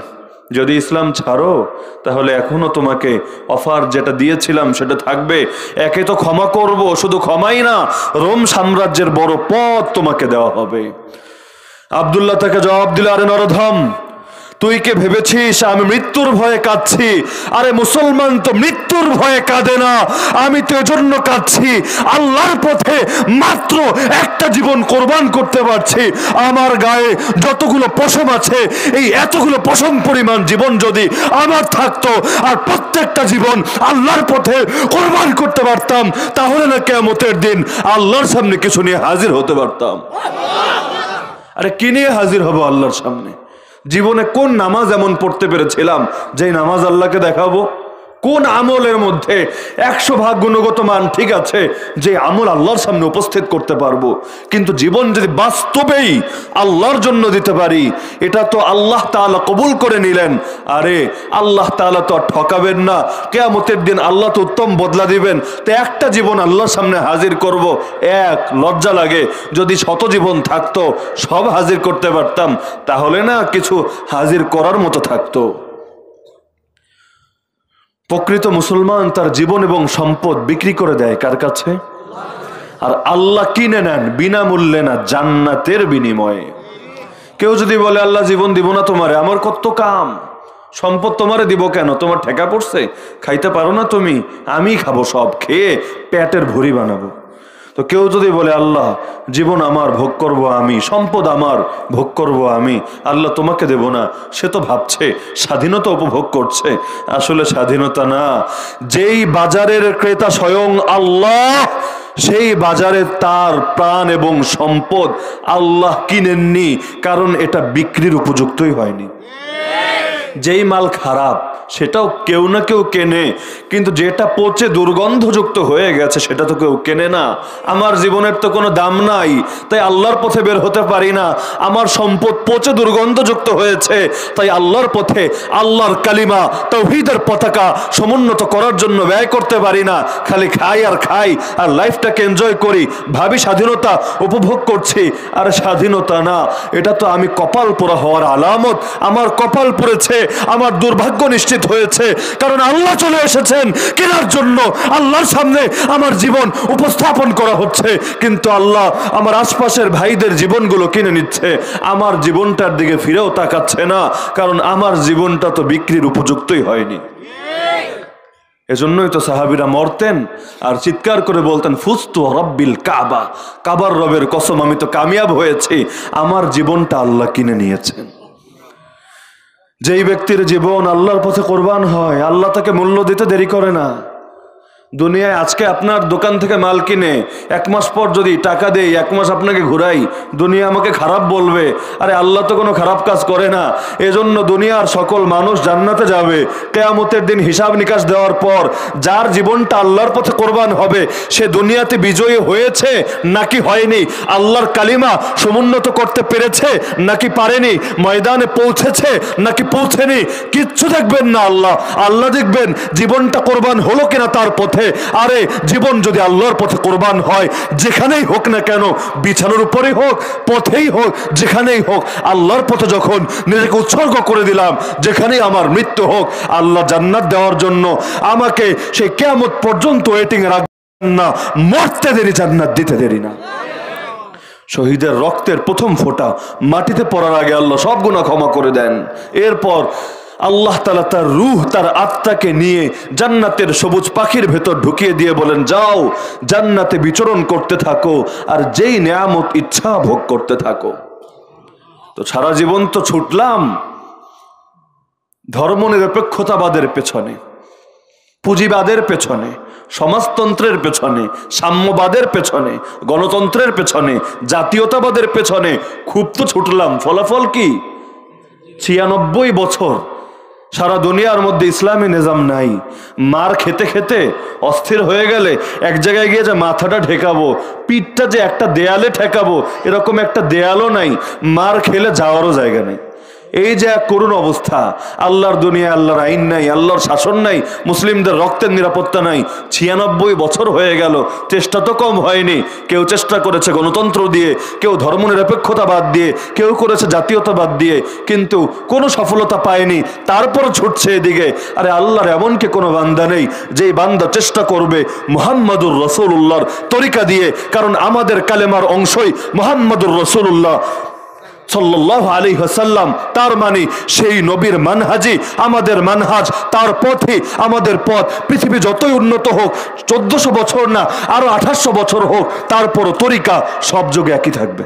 যদি ইসলাম ছাড়ো, তাহলে এখনও তোমাকে অফার যেটা দিয়েছিলাম সেটা থাকবে। একে তো ক্ষমা করব, শুধু ক্ষমাই না, রোম সাম্রাজ্যের বড় পথ তোমাকে দেওয়া হবে। আবদুল্লাহ তাকে জবাব দিল, আরে নরধম তুই কে ভেবেছিস আমি মৃত্যুর ভয়ে কাঁদছি? আরে মুসলমান তো মৃত্যুর ভয়ে কাঁদে না। আমি তো এজন্য কাঁদছি। আল্লাহর পথে মাত্র একটা জীবন কোরবান করতে পারছি। আমার গায়ে যতগুলো পশম আছে, এই এতগুলো পশম পরিমাণ জীবন যদি আমার থাকতো, আর প্রত্যেকটা জীবন আল্লাহর পথে কোরবান করতে পারতাম, তাহলে না কেমতের দিন আল্লাহর সামনে কিছু নিয়ে হাজির হতে পারতাম। আরে কি নিয়ে হাজির হব আল্লাহর সামনে? জীবনে কোন নামাজ এমন পড়তে পেরেছিলাম? যে নামাজ আল্লাহকে দেখাবো? কোন আমলের মধ্যে একশো ভাগ গুণগত মান ঠিক আছে, যে আমল আল্লাহর সামনে উপস্থিত করতে পারব। কিন্তু জীবন যদি বাস্তবেই আল্লাহর জন্য দিতে পারি, এটা তো আল্লাহ তাআলা কবুল করে নিলেন। আরে, আল্লাহ তাআলা তো আর ঠকাবেন না। কেয়ামতের দিন আল্লাহ তো উত্তম বদলা দিবেন। তো একটা জীবন আল্লাহর সামনে হাজির করব, এক, লজ্জা লাগে। যদি শত জীবন থাকতো, সব হাজির করতে পারতাম। তাহলে না কিছু হাজির করার মতো থাকতো। প্রকৃত মুসলমান তার জীবন এবং সম্পদ বিক্রি করে দেয় কার কাছে? আর আল্লাহ কিনে নেন বিনামূল্যে না জান্নাতের বিনিময়ে। কেউ যদি বলে, আল্লাহ জীবন দিব না তোমারে, আমার কত কাম? সম্পদ তোমারে দিব কেন? তোমার ঠেকা পড়ছে? খাইতে পারো না তুমি, আমি খাব সব, খেয়ে প্যাটের ভরি বানাবো। তো কেউ যদি বলে, আল্লাহ, জীবন আমার, ভোগ করব আমি, সম্পদ আমার, ভোগ করব আমি, আল্লাহ তোমাকে দেব না। সে তো ভাবছে, স্বাধীনতা উপভোগ করছে। আসলে স্বাধীনতা না। যেই বাজারের ক্রেতা স্বয়ং আল্লাহ, সেই বাজারে তার প্রাণ এবং সম্পদ আল্লাহ কিনেননি, কারণ এটা বিক্রির উপযুক্তই হয়নি। যেই মাল খারাপ সেটাও কেউ না কেউ কেনে। কিন্তু যেটা পচে দুর্গন্ধযুক্ত হয়ে গেছে, সেটা তো কেউ কেনে না। আমার জীবনের তো কোনো দাম নাই, তাই আল্লাহর পথে বের হতে পারি না। আমার সম্পদ পচে দুর্গন্ধযুক্ত হয়েছে, তাই আল্লাহর পথে আল্লাহর কালিমা, তৌহিদের পতাকা সমুন্নত করার জন্য ব্যয় করতে পারি না। খালি খাই আর খাই, আর লাইফটাকে এনজয় করি, ভাবি স্বাধীনতা উপভোগ করছি, আর স্বাধীনতা না। এটা তো আমি কপাল পোড়া হওয়ার আলামত। আমার কপাল পড়েছে, আমার দুর্ভাগ্য নিশ্চিত হয়েছে। কারণ আল্লাহ চলে এসেছেন, কেনার জন্য আল্লাহর সামনে আমার জীবন উপস্থাপন করা হচ্ছে। কিন্তু আল্লাহ আমার আশপাশের ভাইদের জীবনগুলো কিনে নিচ্ছে। আমার জীবনটার দিকে ফিরেও তাকাচ্ছে না, কারণ আমার জীবনটা তো বিক্রির উপযুক্তই হয়নি। এজন্যই তো সাহাবিরা মরতেন আর চিৎকার করে বলতেন, ফুস্তু রব্বিল কাবা। কাবার রবের কসম, আমি তো কামিয়াব হয়েছি। আমার জীবনটা আল্লাহ কিনে নিয়েছেন। যেই ব্যক্তির জীবন আল্লাহর পথে কোরবান হয় আল্লাহ তাকে মূল্য দিতে দেরি করে না। দুনিয়ায় আজকে আপনার দোকান থেকে মাল কিনে এক মাস পর যদি টাকা দেই, এক মাস আপনাকে ঘুরাই, দুনিয়া আমাকে খারাপ বলবে। আরে আল্লাহ তো কোনো খারাপ কাজ করে না। এজন্য দুনিয়ার সকল মানুষ জান্নাতে যাবে। কেয়ামতের দিন হিসাব নিকাশ দেওয়ার পর যার জীবনটা আল্লাহর পথে কোরবান হবে, সে দুনিয়াতে বিজয়ী হয়েছে নাকি হয়নি? আল্লাহর কালিমা সমুন্নত করতে পেরেছে নাকি পারেনি? ময়দানে পৌঁছেছে নাকি পৌঁছেনি? কিচ্ছু দেখবেন না আল্লাহ। আল্লাহ দেখবেন জীবনটা কোরবান হলো কিনা তার পথে। পথে আরে, জীবন যদি আল্লাহর পথে কোরবান হয়, যেখানেই হোক না কেন, বিছানোর উপরেই হোক, পথেই হোক, যেখানেই হোক, আল্লাহর পথে যখন নিজেকে উৎসর্গ করে দিলাম, যেখানেই আমার মৃত্যু হোক, আল্লাহ জান্নাত দেওয়ার জন্য আমাকে সেই কেয়ামত পর্যন্ত ওয়েটিং রাখবেন না, মরতে দেরি, জান্নাত দিতে দেরি না। শহীদের রক্তের প্রথম ফোঁটা, মাটিতে পড়ার আগে আল্লাহ সব গুণা ক্ষমা করে দেন। এরপর আল্লাহ তালা তার রুহ, তার আত্মাকে নিয়ে জান্নাতের সবুজ পাখির ভেতর ঢুকিয়ে দিয়ে বলেন, যাও, জান্নাতে বিচরণ করতে থাকো আর যেই নেয়ামত ইচ্ছা ভোগ করতে থাকো। তো সারা জীবন তো ছুটলাম ধর্মনিরপেক্ষতাবাদের পেছনে, পুঁজিবাদের পেছনে, সমাজতন্ত্রের পেছনে, সাম্যবাদের পেছনে, গণতন্ত্রের পেছনে, জাতীয়তাবাদের পেছনে খুব তো ছুটলাম। ফলাফল কি? ছিয়ানব্বই বছর সারা দুনিয়ার মধ্যে ইসলামী নিজাম নাই। মার খেতে খেতে অস্থির হয়ে গেলে এক জায়গায় গিয়ে যে মাথাটা ঢেকাবো পিঠটা যে একটা দেয়ালে ঠেকাবো, এরকম একটা দেয়ালও নাই। মার খেলে যাওয়ারও জায়গা নেই। এই যে এক করুণ অবস্থা, আল্লাহর দুনিয়া আল্লাহর আইন নাই, আল্লাহর শাসন নাই, মুসলিমদের রক্তের নিরাপত্তা নাই, ছিয়ানব্বই বছর হয়ে গেল, চেষ্টা তো কম হয়নি, কেউ চেষ্টা করেছে গণতন্ত্র দিয়ে, কেউ ধর্মনিরপেক্ষতা বাদ দিয়ে, কেউ করেছে জাতীয়তাবাদ দিয়ে, কিন্তু কোনো সফলতা পায়নি, তারপর ছুটছে এদিকে, আরে আল্লাহর এমন কি কোনো বান্দা নেই, যেই বান্দা চেষ্টা করবে মোহাম্মদুর রসুল্লাহর তরিকা দিয়ে, কারণ আমাদের কালেমার অংশই মোহাম্মদুর রসুল্লাহ সাল্লাহ আলী হাসাল্লাম তার মানে সেই নবীর মানহাজি আমাদের মানহাজ, তার পথে আমাদের পথ। পৃথিবী যতই উন্নত হোক, চোদ্দশো বছর না, আরও আঠাশশো বছর হোক তারপর তরিকা সব যুগে একই থাকবে।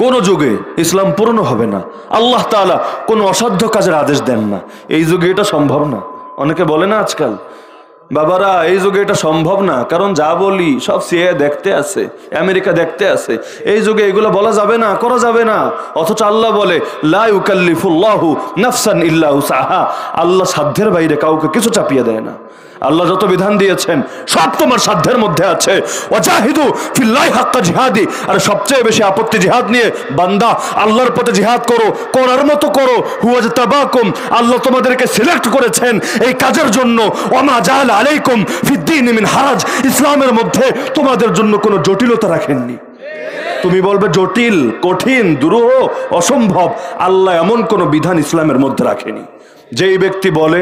কোন যুগে ইসলাম পূর্ণ হবে না। আল্লাহ তাআলা কোনো অসাধ্য কাজের আদেশ দেন না। এই যুগে এটা সম্ভব না। অনেকে বলে না আজকাল বাবারা, এই যুগে এটা সম্ভব না। কারণ যা বলি সব সিএ দেখতে আছে, আমেরিকা দেখতে আছে। এই যুগে এগুলো বলা যাবে না, করা যাবে না। অথচ আল্লাহ বলে, লা ইউকাল্লিফুল্লাহু নাফসান ইল্লাহু সাহা আল্লাহ সাধ্যের বাইরে কাউকে কিছু চাপিয়ে দেয় না। আল্লাহ যত বিধান দিয়েছেন, সব তোমার সাধ্যের মধ্যে আছে। ওয়াজাহিদু ফিল্লাহি হাক্কা জিহাদি। আর সবচেয়ে বেশি আপত্তি জিহাদ নিয়ে বান্দা আল্লাহর পথে জিহাদ করো, করার মতো করো। হুয়াজ তাবাকুম আল্লাহ তোমাদেরকে সিলেক্ট করেছেন এই কাজের জন্য। ওমা জাহাল আলাইকুম ফিদ্দিন মিন হারাজ। ইসলামের মধ্যে তোমাদের জন্য কোনো জটিলতা রাখেননি। তুমি বলবে জটিল, কঠিন, দুরূহ, অসম্ভব। আল্লাহ এমন কোনো বিধান ইসলামের মধ্যে রাখেনি। যেই ব্যক্তি বলে,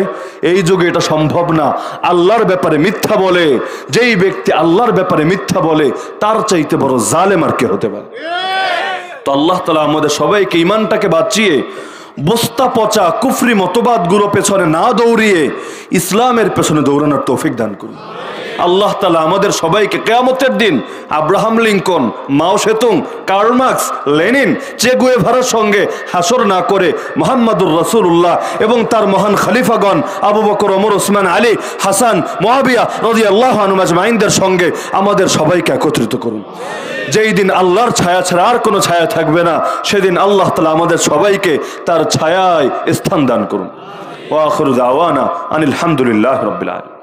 এই যুগে এটা সম্ভব না। আল্লাহর ব্যাপারে মিথ্যা বলে, যেই ব্যক্তি আল্লাহর ব্যাপারে মিথ্যা বলে, তার চাইতে বড় জালেম আর কে হতে পারে? তো আল্লাহ তালা আমাদের সবাইকে ইমানটাকে বাঁচিয়ে বস্তা পচা কুফরি মতবাদগুলো পেছনে না দৌড়িয়ে ইসলামের পেছনে দৌড়ানোর তৌফিক দান করুন। আল্লাহ তালা আমাদের সবাইকে কেয়ামতের দিন Abraham Lincoln, Mao Tse tung Karl Marx Lenin চেগুয়েভারার সঙ্গে হাসর না করে মোহাম্মদুর রসুল্লাহ এবং তার মহান খালিফাগণ আবু বকর, ওমর, ওসমান, আলী, হাসান মহাবিয়া রদি আল্লাহ আনুমাজ মাইনদের সঙ্গে আমাদের সবাইকে একত্রিত করুন। যেই দিন আল্লাহর ছায়া ছাড়া আর কোনো ছায়া থাকবে না, সেদিন আল্লাহ তালা আমাদের সবাইকে তার ছায়ায় স্থান দান করুন। ওয়াখরুদ আওয়ানা আনিল হামদুলিল্লাহ রবিল আলম